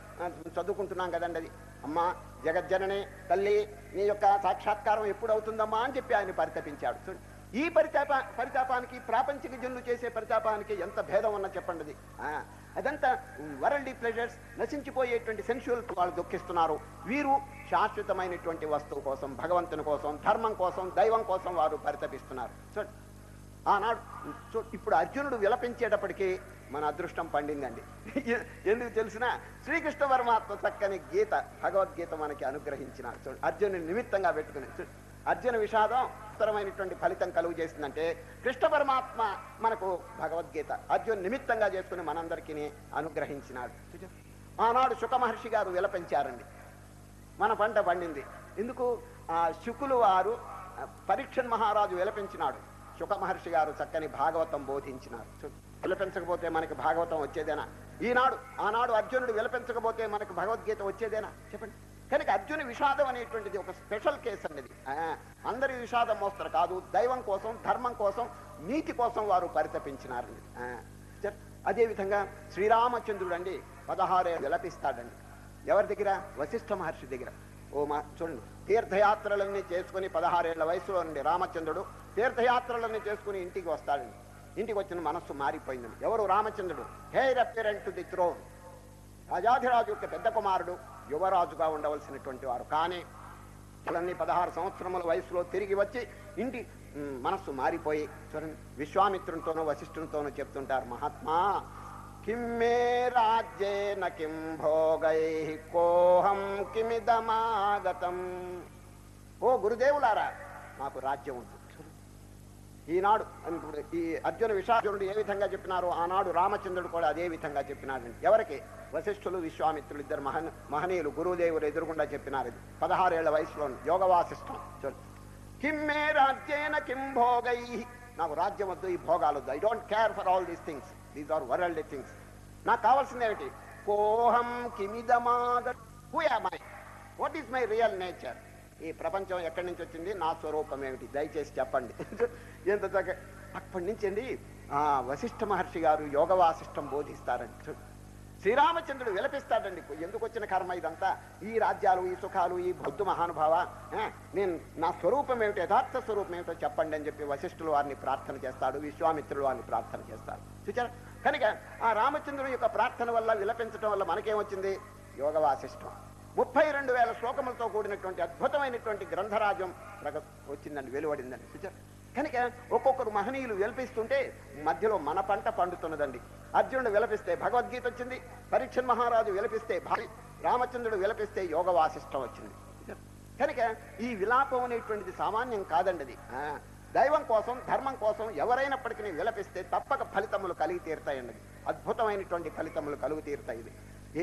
[SPEAKER 1] చదువుకుంటున్నాం కదండి అది. అమ్మా జగజ్జననే తల్లి నీ యొక్క సాక్షాత్కారం ఎప్పుడు అవుతుందమ్మా అని చెప్పి ఆయన పరితపించాడు. ఈ పరితాప పరితాపానికి ప్రాపంచిక జనులు చేసే పరితాపానికి ఎంత భేదం ఉన్నా చెప్పండి అది. అదంతా వరల్డ్ ప్లెజర్స్ నశించిపోయేటువంటి సెన్షువల్ వాళ్ళు దుఃఖిస్తున్నారు. వీరు శాశ్వతమైనటువంటి వస్తువు కోసం భగవంతుని కోసం ధర్మం కోసం దైవం కోసం వారు పరితపిస్తున్నారు. చూడండి ఆనాడు ఇప్పుడు అర్జునుడు విలపించేటప్పటికీ మన అదృష్టం పండిందండి. ఎందుకు తెలిసిన శ్రీకృష్ణ పరమాత్మ చక్కని గీత భగవద్గీత మనకి అనుగ్రహించిన అర్జును అర్జునుని నిమిత్తంగా పెట్టుకుని అర్జున విషాదం ఉత్తరమైనటువంటి ఫలితం కలుగు చేసిందంటే కృష్ణ పరమాత్మ మనకు భగవద్గీత అర్జున్ నిమిత్తంగా చేసుకుని మనందరికీ అనుగ్రహించినాడు. ఆనాడు శుక మహర్షి గారు విలపించారండి. మన పంట పండింది. ఎందుకు? ఆ శుకులు వారు ఆ, పరీక్షన్ మహారాజు విలపించినాడు. శుక మహర్షి గారు చక్కని భాగవతం బోధించినారు. విలపించకపోతే మనకి భాగవతం వచ్చేదేనా? ఈనాడు ఆనాడు అర్జునుడు విలపించకపోతే మనకు భగవద్గీత వచ్చేదేనా? చెప్పండి. కనుక అర్జున విషాదం అనేటువంటిది ఒక స్పెషల్ కేసు అనేది అందరి విషాదం మోస్తారు కాదు దైవం కోసం ధర్మం కోసం నీతి కోసం వారు పరితపించినారు ఆ, అదేవిధంగా శ్రీరామచంద్రుడు అండి పదహారే విలపిస్తాడండి. ఎవరి దగ్గర? వశిష్ఠ మహర్షి దగ్గర. ఓ మా చూడండి. తీర్థయాత్రలన్నీ చేసుకుని పదహారేళ్ళ వయసులో నుండి రామచంద్రుడు తీర్థయాత్రలన్నీ చేసుకుని ఇంటికి వస్తాడండి. ఇంటికి వచ్చిన మనస్సు మారిపోయిందండి. ఎవరు రామచంద్రుడు? హెయిర్ అపిరెంట్ ది థ్రోన్ రాజాధిరాజు యొక్క పెద్ద కుమారుడు యువరాజుగా ఉండవలసినటువంటి వారు. కానీ అన్నీ పదహారు సంవత్సరముల వయసులో తిరిగి వచ్చి ఇంటి మనస్సు మారిపోయి చూడండి విశ్వామిత్రునితోనూ వశిష్ఠునితోనూ చెప్తుంటారు మహాత్మా కిం మే రాజ్యేన కిం భోగై కోహం కిమిదమాగతం ఓ గురుదేవులారా నాకు రాజ్యం ఉంది. ఈనాడు ఈ అర్జున విషార్జునుడు ఏ విధంగా చెప్పినారో ఆనాడు రామచంద్రుడు కూడా అదే విధంగా చెప్పినారు ఎవరికి? వశిష్ఠులు విశ్వామిత్రులు ఇద్దరు మహన్ మహనీయులు గురుదేవులు ఎదురుగుండా చెప్పినారు ఇది. పదహారేళ్ళ వయసులో యోగవాసిష్టం. కిమ్ మే రాజ్యేన కిం భోగై. నాకు రాజ్యం వద్దు ఈ భోగాలు వద్దు I don't care for all these things these are world things నాకు కావాల్సింది ఏమిటి? కోహం కిమిదమాగ who my what is my real nature ఈ ప్రపంచం ఎక్కడి నుంచి వచ్చింది? నా స్వరూపం ఏమిటి? దయచేసి చెప్పండి. ఎంత చక్క అప్పటి నుంచి అండి ఆ వశిష్ఠ మహర్షి గారు యోగ వాసిష్టం బోధిస్తారంట. శ్రీరామచంద్రుడు విలపిస్తాడండి. ఎందుకు వచ్చిన కర్మ ఇదంతా? ఈ రాజ్యాలు ఈ సుఖాలు ఈ బొద్దు మహానుభావ? నేను నా స్వరూపం ఏమిటి యథార్థ స్వరూపం ఏమిటో చెప్పండి అని చెప్పి వశిష్ఠులు వారిని ప్రార్థన చేస్తాడు విశ్వామిత్రుడు వారిని ప్రార్థన చేస్తాడు చూచారా కనుక ఆ రామచంద్రుని యొక్క ప్రార్థన వల్ల విలపించడం వల్ల మనకేమొచ్చింది? యోగ వాసిష్టం ముప్పై రెండు వేల శ్లోకములతో కూడినటువంటి అద్భుతమైనటువంటి గ్రంథరాజ్యం వచ్చిందండి వెలువడిందండి. చూచారు కనుక ఒక్కొక్కరు మహనీయులు విలపిస్తుంటే మధ్యలో మన పంట పండుతున్నదండి. అర్జునుడు విలపిస్తే భగవద్గీత వచ్చింది పరీక్షన్ మహారాజు విలపిస్తే భారీ రామచంద్రుడు విలపిస్తే యోగ వాసిష్టం వచ్చింది. కనుక ఈ విలాపం అనేటువంటిది సామాన్యం కాదండి అది. దైవం కోసం ధర్మం కోసం ఎవరైనప్పటికీ విలపిస్తే తప్పక ఫలితములు కలిగి తీరుతాయండి అద్భుతమైనటువంటి ఫలితములు కలుగు తీరుతాయి ఇది.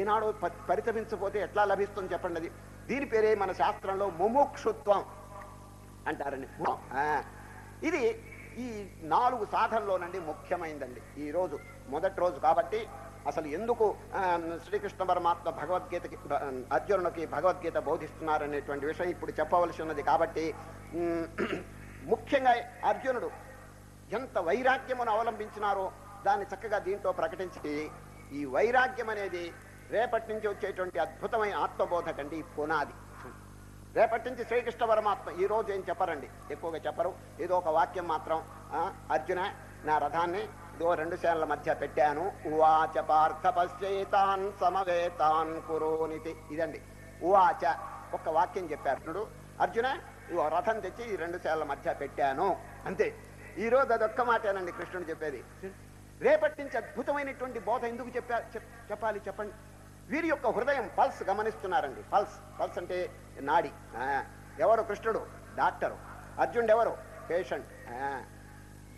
[SPEAKER 1] ఏనాడో ప- ఎట్లా లభిస్తుంది చెప్పండి అది? దీని పేరే మన శాస్త్రంలో ముముక్షుత్వం అంటారండి. ఇది ఈ నాలుగు సాధనలోనండి ముఖ్యమైందండి ఈ రోజు మొదటి రోజు కాబట్టి అసలు ఎందుకు శ్రీకృష్ణ పరమాత్మ భగవద్గీతకి అర్జునుడికి భగవద్గీత బోధిస్తున్నారనేటువంటి విషయం ఇప్పుడు చెప్పవలసి ఉన్నది కాబట్టి ముఖ్యంగా అర్జునుడు ఎంత వైరాగ్యమును అవలంబించినారో దాన్ని చక్కగా దీంతో ప్రకటించి ఈ వైరాగ్యం అనేది రేపటి నుంచి వచ్చేటువంటి అద్భుతమైన ఆత్మబోధకండి ఈ పునాది. రేపటి నుంచి శ్రీకృష్ణ పరమాత్మ ఈ రోజు ఏం చెప్పరండి? ఎక్కువగా చెప్పరు. ఏదో ఒక వాక్యం మాత్రం అర్జున నా రథాన్ని ఇదో రెండు సేనల మధ్య పెట్టాను. ఉవాచ పార్థ పశ్చేతాన్ సమవేతాన్ కురోనితి. ఇదండి. ఉవాచ ఒక వాక్యం చెప్పారు అర్జునుడు అర్జున ఇగో రథం తెచ్చి ఈ రెండు సేనల మధ్య పెట్టాను. అంతే. ఈ రోజు అదొక్క మాటేనండి కృష్ణుడు చెప్పేది. రేపటి నుంచి అద్భుతమైనటువంటి బోధ ఎందుకు చెప్పా చెప్- చెప్పాలి చెప్పండి. వీరి యొక్క హృదయం పల్స్ గమనిస్తున్నారండి. పల్స్ పల్స్ అంటే నాడి. ఆ, ఎవరు? కృష్ణుడు డాక్టరు. అర్జునుడు ఎవరు? పేషెంట్.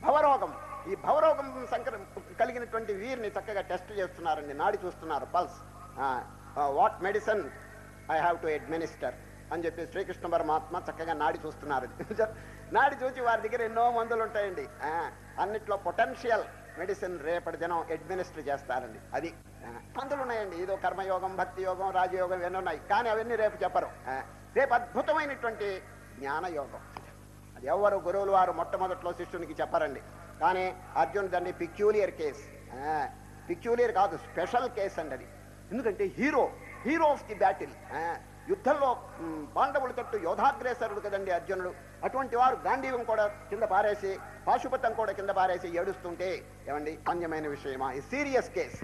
[SPEAKER 1] భవరోగం. ఈ భవరోగం సంక్ర కలిగినటువంటి వీరిని చక్కగా టెస్ట్ చేస్తున్నారండి. నాడి చూస్తున్నారు pulse. What medicine I have to administer అని చెప్పి శ్రీకృష్ణ పరమాత్మ చక్కగా నాడి చూస్తున్నారు. నాడి చూసి వారి దగ్గర ఎన్నో మందులు ఉంటాయండి అన్నిట్లో పొటెన్షియల్ మెడిసిన్ రేపటి దినం అడ్మినిస్టర్ చేస్తారండి. అది పంతులు ఉన్నాయండి ఏదో కర్మయోగం భక్తి యోగం రాజయోగం ఇవన్నీ ఉన్నాయి. కానీ అవన్నీ రేపు చెప్పరు. రేపు అద్భుతమైనటువంటి జ్ఞానయోగం. అది ఎవరు గురువులు వారు మొట్టమొదట్లో శిష్యునికి చెప్పరండి. కానీ అర్జున్ దాన్ని పిక్యూలియర్ కేస్ పిక్యూలియర్ కాదు స్పెషల్ కేస్ అండి అది. ఎందుకంటే hero hero of the battle యుద్ధంలో పాండవులు పాండవుల తట్టు యోధాగ్రేసరుడు కదండి అర్జునుడు. అటువంటి వారు గాంధీవం కూడా కింద పారేసి పాశుపతం కూడా కింద పారేసి ఏడుస్తుంటే ఏమండి అన్యమైన విషయమా? ఈ సీరియస్ కేస్.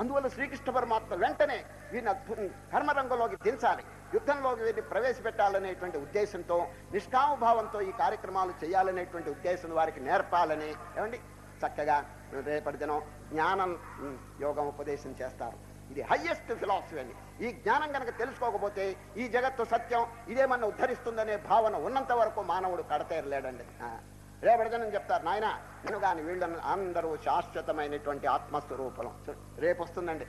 [SPEAKER 1] అందువల్ల శ్రీకృష్ణ పరమాత్మ వెంటనే వీరిని అద్భుత కర్మరంగంలోకి దించాలి. యుద్ధంలోకి వీరిని ప్రవేశపెట్టాలనేటువంటి ఉద్దేశంతో నిష్కామభావంతో ఈ కార్యక్రమాలు చేయాలనేటువంటి ఉద్దేశం వారికి నేర్పాలని ఏమండి చక్కగా రేపటి దినం జ్ఞానం యోగం ఉపదేశం చేస్తారు. ఇది హయ్యెస్ట్ ఫిలాసఫీ అండి. ఈ జ్ఞానం కనుక తెలుసుకోకపోతే ఈ జగత్తు సత్యం ఇదేమన్నా ఉద్ధరిస్తుందనే భావన ఉన్నంత వరకు మానవుడు కడతేరలేడండి. ఆ. రేపటి చెప్తారు నాయన నేను కానీ వీళ్ళని అందరూ శాశ్వతమైనటువంటి ఆత్మస్వరూపం రేపు వస్తుందండి.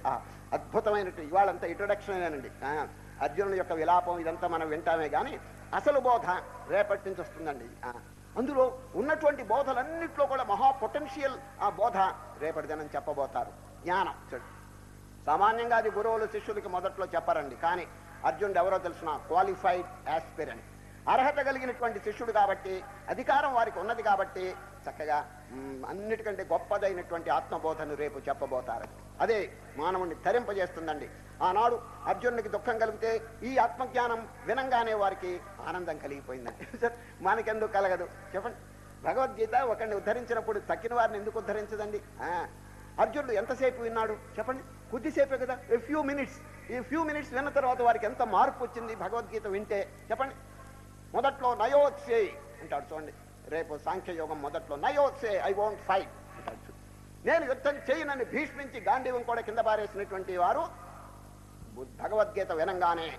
[SPEAKER 1] అద్భుతమైనటువంటి ఇవాళంతా ఇంట్రొడక్షనేనండి ఆ, అర్జునుడి యొక్క విలాపం ఇదంతా మనం వింటామే కానీ అసలు బోధ రేపటి నుంచి వస్తుందండి. అందులో ఉన్నటువంటి బోధలన్నింటిలో కూడా మహా పొటెన్షియల్ ఆ బోధ రేపటి దినం చెప్పబోతారు. జ్ఞానం చూడు. సామాన్యంగా అది గురువులు శిష్యులకి మొదట్లో చెప్పరండి. కానీ అర్జునుడు ఎవరో తెలిసిన? క్వాలిఫైడ్ యాస్పిరెంట్ అర్హత కలిగినటువంటి శిష్యుడు కాబట్టి అధికారం వారికి ఉన్నది కాబట్టి చక్కగా అన్నిటికంటే గొప్పదైనటువంటి ఆత్మబోధను రేపు చెప్పబోతారు. అదే మానవుణ్ణి తరింపజేస్తుందండి. ఆనాడు అర్జునుడికి దుఃఖం కలిగితే ఈ ఆత్మజ్ఞానం వినంగానే వారికి ఆనందం కలిగిపోయిందండి. సార్ మనకెందుకు కలగదు? చెప్పండి. భగవద్గీత ఒకరిని ఉద్ధరించినప్పుడు తక్కిన వారిని ఎందుకు ఉద్ధరించదండి? అర్జునుడు ఎంతసేపు విన్నాడు? చెప్పండి. కొద్దిసేపే కదా? ఏ ఫ్యూ మినిట్స్ ఈ ఫ్యూ మినిట్స్ విన్న తర్వాత వారికి ఎంత మార్పు వచ్చింది? భగవద్గీత వింటే చెప్పండి. మొదట్లో నయోత్సే అంటాడు చూడండి. రేపు సాంఖ్యయోగం మొదట్లో నయోత్సే ఐ వోంట్ ఫైట్ అంటాడు నేను యుద్ధం చేయనని భీష్మించి గాంధీవం కూడా కింద పారేసినటువంటి వారు భగవద్గీత వినంగానే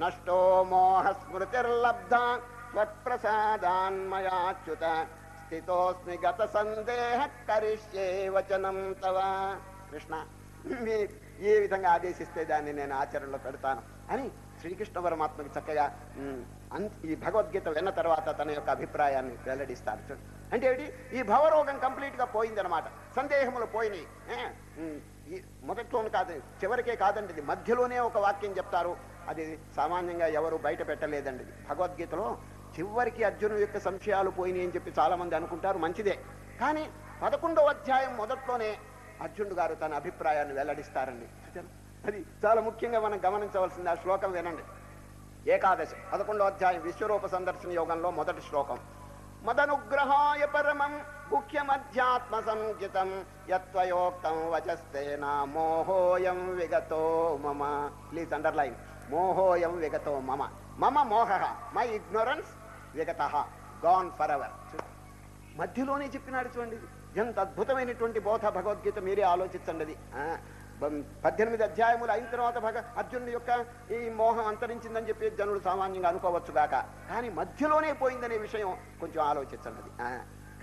[SPEAKER 1] నష్టో మోహ స్మృతిర్లబ్ధ త్వత్ప్రసాదాన్మయాచ్యుత స్థితోస్మి గత సందేహ కరిష్యే వచనం తవ. కృష్ణ మీ ఏ విధంగా ఆదేశిస్తే దాన్ని నేను ఆచరణలో పెడతాను అని శ్రీకృష్ణ పరమాత్మకి చక్కగా ఈ భగవద్గీత విన్న తర్వాత తన యొక్క అభిప్రాయాన్ని వెల్లడిస్తారు అంటే ఏమిటి? ఈ భవరోగం కంప్లీట్గా పోయిందనమాట సందేహములు పోయినాయి. ఏ? మొదట్లోనే కాదు చివరికే కాదండి ఇది. మధ్యలోనే ఒక వాక్యం చెప్తారు. అది సామాన్యంగా ఎవరు బయట పెట్టలేదండి. భగవద్గీతలో చివరికి అర్జును యొక్క సంశయాలు పోయినాయి అని చెప్పి చాలా మంది అనుకుంటారు. మంచిదే. కానీ పదకొండవ అధ్యాయం మొదట్లోనే అర్జునుడు గారు తన అభిప్రాయాన్ని వెల్లడిస్తారండి. అది చాలా ముఖ్యంగా మనం గమనించవలసింది ఆ శ్లోకం వినండి. ఏకాదశి పదకొండో అధ్యాయం విశ్వరూప సందర్శన యోగంలో మొదటి శ్లోకం. మదనుగ్రహాయ పరమం ముఖ్యమధ్యాత్మ సంజితం యత్వయోక్తం వచస్తేన మోహోయం విగతో మమ. ప్లీజ్ అండర్లైన్ మోహోయం విగతో మమ. మమ మోహ. మై ఇగ్నోరెన్స్ విగత గాన్ ఫర్ ఎవర్ మధ్యలోనే చెప్పినాడు చూడండి ఎంత అద్భుతమైనటువంటి బోధ భగవద్గీత మీరే ఆలోచించండి. అది పద్దెనిమిది అధ్యాయములు అయిన తర్వాత భగ అర్జునుడి యొక్క ఈ మోహం అంతరించిందని చెప్పి జనులు సామాన్యంగా అనుకోవచ్చుగాక కానీ మధ్యలోనే పోయిందనే విషయం కొంచెం ఆలోచించండి.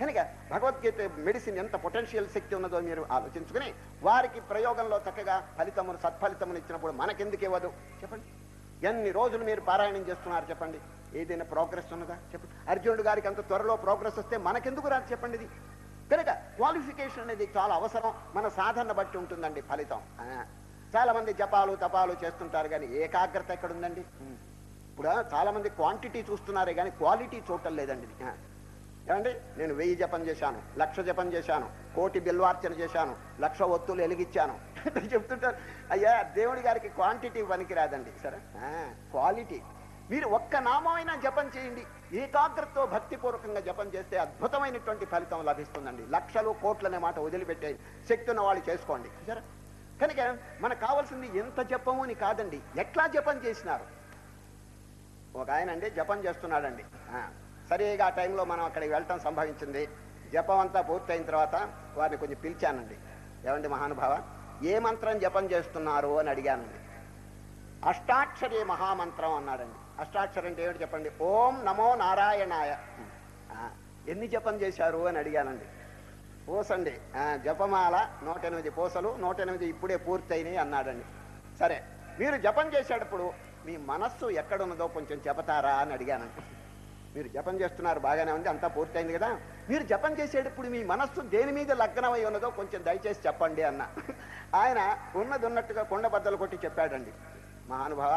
[SPEAKER 1] కనుక భగవద్గీత మెడిసిన్ ఎంత పొటెన్షియల్ శక్తి ఉన్నదో మీరు ఆలోచించుకుని వారికి ప్రయోగంలో చక్కగా ఫలితమును సత్ఫలితమును ఇచ్చినప్పుడు మనకెందుకు ఇవ్వదు? చెప్పండి. ఎన్ని రోజులు మీరు పారాయణం చేస్తున్నారు చెప్పండి? ఏదైనా ప్రోగ్రెస్ ఉన్నదా? చెప్పండి అర్జునుడు గారికి అంత త్వరలో ప్రోగ్రెస్ వస్తే మనకెందుకు రాదు చెప్పండి ఇది. కనుక క్వాలిఫికేషన్ అనేది చాలా అవసరం. మన సాధన బట్టి ఉంటుందండి ఫలితం. ఆ, చాలా మంది జపాలు తపాలు చేస్తుంటారు కానీ ఏకాగ్రత ఎక్కడుందండి? ఇప్పుడు చాలా మంది క్వాంటిటీ చూస్తున్నారే కానీ క్వాలిటీ చూడటం లేదండి ఏమండి? నేను వెయ్యి జపం చేశాను లక్ష జపం చేశాను కోటి బిల్వార్చన చేశాను లక్ష ఒత్తులు ఎలిగిచ్చాను చెప్తుంటారు. అయ్యా దేవుడి గారికి క్వాంటిటీ పనికిరాదండి. సరే? క్వాలిటీ మీరు ఒక్క నామైనా జపం చేయండి. ఏకాగ్రతతో భక్తిపూర్వకంగా జపం చేస్తే అద్భుతమైనటువంటి ఫలితం లభిస్తుందండి. లక్షలు కోట్లనే మాట వదిలిపెట్టే శక్తి ఉన్న వాళ్ళు చేసుకోండి. సరే? కనుక మనకు కావాల్సింది ఎంత జపము అని కాదండి. ఎట్లా జపం చేసినారు? ఒక ఆయన అండి జపం చేస్తున్నాడండి. ఆ, సరిగా ఆ టైంలో మనం అక్కడికి వెళ్ళటం సంభవించింది. జపం అంతా పూర్తయిన తర్వాత వారిని కొంచెం పిలిచానండి. ఏమండి మహానుభావ ఏ మంత్రం జపం చేస్తున్నారు అని అడిగానండి. అష్టాక్షరి మహామంత్రం అన్నాడండి. అష్టాక్షరం అంటే ఏమిటి చెప్పండి ఓం నమో నారాయణాయ. ఎన్ని జపం చేశారు అని అడిగానండి. పూసండి జపమాల నూట ఎనిమిది పూసలు నూట ఎనిమిది ఇప్పుడే పూర్తయినాయి అన్నాడండి. సరే మీరు జపం చేసేటప్పుడు మీ మనస్సు ఎక్కడున్నదో కొంచెం చెబుతారా అని అడిగానండి. మీరు జపం చేస్తున్నారు బాగానే ఉంది అంతా పూర్తయింది కదా. మీరు జపం చేసేటప్పుడు మీ మనస్సు దేని మీద లగ్నమై ఉన్నదో కొంచెం దయచేసి చెప్పండి అన్న. ఆయన ఉన్నది ఉన్నట్టుగా కొండ బద్దలు కొట్టి చెప్పాడండి. మహానుభావ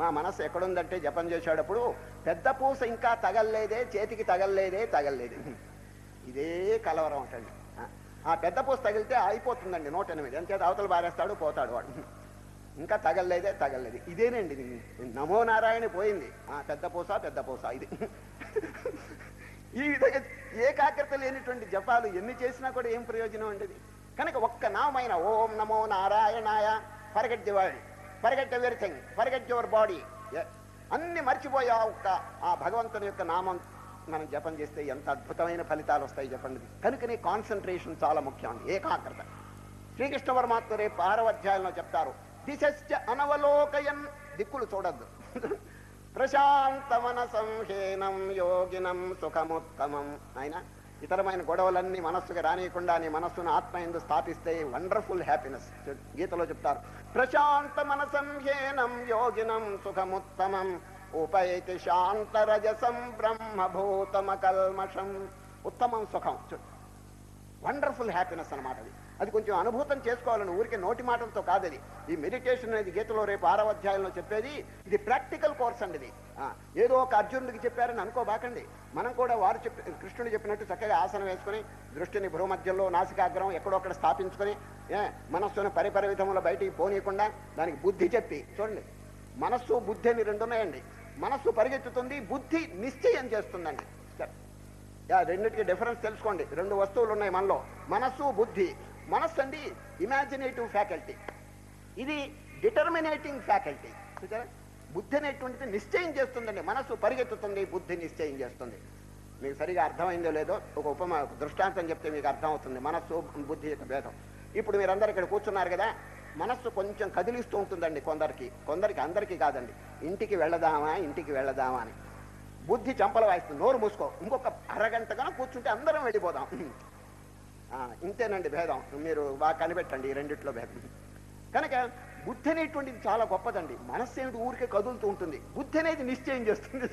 [SPEAKER 1] మా మనస్సు ఎక్కడుందంటే జపం చేసేటప్పుడు పెద్ద పూస ఇంకా తగల్లేదే చేతికి తగల్లేదే తగల్లేదే. ఇదే కలవరం అంటండి ఆ పెద్ద పూస తగిలితే అయిపోతుందండి నూట ఎనిమిది. అంతేత అవతల బారేస్తాడు పోతాడు వాడు. ఇంకా తగల్లేదే తగల్లేదు. ఇదేనండి నమో నారాయణ పోయింది. ఆ పెద్ద పూస పెద్ద పూస ఇది. ఈ విధంగా ఏకాగ్రత లేనిటువంటి జపాలు ఎన్ని చేసినా కూడా ఏం ప్రయోజనం ఉండేది కనుక ఒక్క నామైన ఓం నమో నారాయణాయ పరగడ్డివాడి the world forget everything forget your body అన్ని మర్చిపోయి ఆ ఒక్క ఆ భగవంతుని యొక్క నామం మనం జపం చేస్తే ఎంత అద్భుతమైన ఫలితాలు వస్తాయి చెప్పండి. కనుకనే కాన్సన్ట్రేషన్ చాలా ముఖ్యం. ఏకాగ్రత. శ్రీకృష్ణ పరమాత్మ రేపు ఆరవ అధ్యాయంలో చెప్తారు. దిశశ్చ అనవలోకయన్. దిక్కులు చూడద్దు. ప్రశాంతమన సంహీనం యోగినం సుఖముత్తమం. ఆయన ఇతరమైన గొడవలన్నీ మనస్సుకు రానియకుండా నీ మనస్సును ఆత్మ ఎందు స్థాపిస్తే వండర్ఫుల్ హ్యాపీనెస్ గీతలో చెప్తారు. ప్రశాంత మనసంహీనం యోగినం సుఖముత్తమం. ఉపైతి శాంతరజసం బ్రహ్మభూతమ కల్మషం ఉత్తమం సుఖం. చూ- వండర్ఫుల్ హ్యాపీనెస్ అనమాట అది. అది కొంచెం అనుభూతం చేసుకోవాలని ఊరికే నోటి మాటలతో కాదు అది ఈ మెడిటేషన్ అనేది గీతలో రేపు ఆరవ అధ్యాయంలో చెప్పేది. ఇది ప్రాక్టికల్ కోర్స్ అండి ఇది. ఆ, ఏదో ఒక అర్జునుడికి చెప్పారని అనుకోబాకండి. మనం కూడా వారు చెప్పి కృష్ణుడు చెప్పినట్టు చక్కగా ఆసనం వేసుకుని దృష్టిని భూమధ్యంలో నాసికాగ్రం ఎక్కడొక్కడ స్థాపించుకొని ఏ, మనస్సును పరిపర విధముల బయటికి పోనీయకుండా దానికి బుద్ధి చెప్పి చూడండి. మనస్సు బుద్ధి అని రెండు ఉన్నాయండి. మనస్సు పరిగెత్తుతుంది బుద్ధి నిశ్చయం చేస్తుందండి. యా రెండింటికి డిఫరెన్స్ తెలుసుకోండి. రెండు వస్తువులు ఉన్నాయి మనలో. మనస్సు బుద్ధి. మనస్సు అండి ఇమాజినేటివ్ ఫ్యాకల్టీ ఇది డిటర్మినేటింగ్ ఫ్యాకల్టీ చూసారా? బుద్ధి అనేటువంటిది నిశ్చయం చేస్తుందండి. మనస్సు పరిగెత్తుతుంది బుద్ధి నిశ్చయం చేస్తుంది. మీకు సరిగా అర్థమైందో లేదో ఒక ఉపమ దృష్టాంతం చెప్తే మీకు అర్థమవుతుంది. మనస్సు బుద్ధి యొక్క భేదం. ఇప్పుడు మీరందరూ ఇక్కడ కూర్చున్నారు కదా మనస్సు కొంచెం కదిలిస్తూ ఉంటుందండి కొందరికి. కొందరికి అందరికీ కాదండి. ఇంటికి వెళ్ళదామా ఇంటికి వెళ్ళదామా అని. బుద్ధి చంపలు వాయిస్తుంది. నోరు మూసుకో. ఇంకొక అరగంటగా కూర్చుంటే అందరం వెళ్ళిపోదాం. ఇంతేనండి భేదం. మీరు బాగా కనిపెట్టండి ఈ రెండిట్లో భేదం. కనుక బుద్ధి అనేటువంటిది చాలా గొప్పదండి. మనస్సు ఏమిటి? ఊరికే కదులుతూ ఉంటుంది. బుద్ధి అనేది నిశ్చయం చేస్తుంది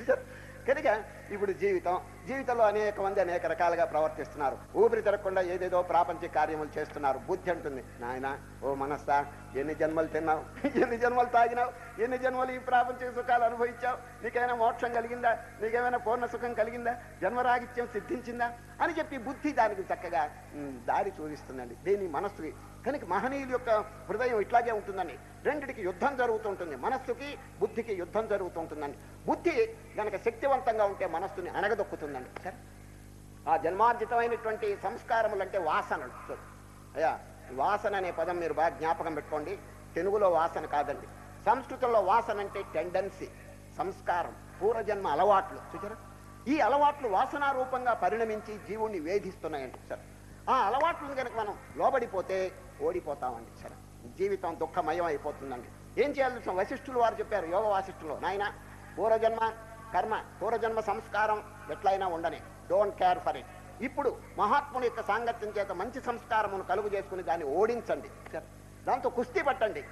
[SPEAKER 1] కనుక ఇప్పుడు జీవితం జీవితంలో అనేక మంది అనేక రకాలుగా ప్రవర్తిస్తున్నారు. ఊపిరి తిరగకుండా ఏదేదో ప్రాపంచిక కార్యములు చేస్తున్నారు. బుద్ధి అంటుంది నాయన ఓ మనస్సా ఎన్ని జన్మలు తిన్నావు? ఎన్ని జన్మలు తాగినావు? ఎన్ని జన్మలు ఈ ప్రాపంచిక సుఖాలు అనుభవించావు? నీకేమైనా మోక్షం కలిగిందా? నీకేమైనా పూర్ణ సుఖం కలిగిందా? జన్మరాగిత్యం సిద్ధించిందా? అని చెప్పి బుద్ధి దానికి చక్కగా దారి చూపిస్తుందండి. దేని మనస్సుకి కనుక మహనీయుల యొక్క హృదయం ఇట్లాగే ఉంటుందని. రెండిటికి యుద్ధం జరుగుతుంటుంది. మనస్సుకి బుద్ధికి యుద్ధం జరుగుతుంటుందండి బుద్ధి గనక శక్తివంతంగా ఉంటే మనస్సుని అణగదొక్కుతుందండి. సరే. ఆ జన్మార్జితమైనటువంటి సంస్కారములు అంటే వాసనలు. చూడు. అయ్యా వాసన అనే పదం మీరు బాగా జ్ఞాపకం పెట్టుకోండి. తెలుగులో వాసన కాదండి. సంస్కృతంలో వాసన అంటే టెండెన్సీ సంస్కారం పూర్వజన్మ అలవాట్లు. చూచారా ఈ అలవాట్లు వాసనా రూపంగా పరిణమించి జీవుణ్ణి వేధిస్తున్నాయండి. సార్. ఆ అలవాట్లను కనుక మనం లోబడిపోతే ఓడిపోతామండి. సరే జీవితం దుఃఖమయం అయిపోతుందండి ఏం చేయాల్సిన వశిష్ఠులు వారు చెప్పారు యోగ వాసిష్ఠులు నాయన పూర్వజన్మ కర్మ పూర్వజన్మ సంస్కారం ఎట్లయినా ఉండని డోంట్ కేర్ ఫర్ ఇట్ ఇప్పుడు మహాత్ముని యొక్క సాంగత్యం చేత మంచి సంస్కారమును కలుగు చేసుకుని దాన్ని ఓడించండి. దాంతో కుస్తీ పట్టండి.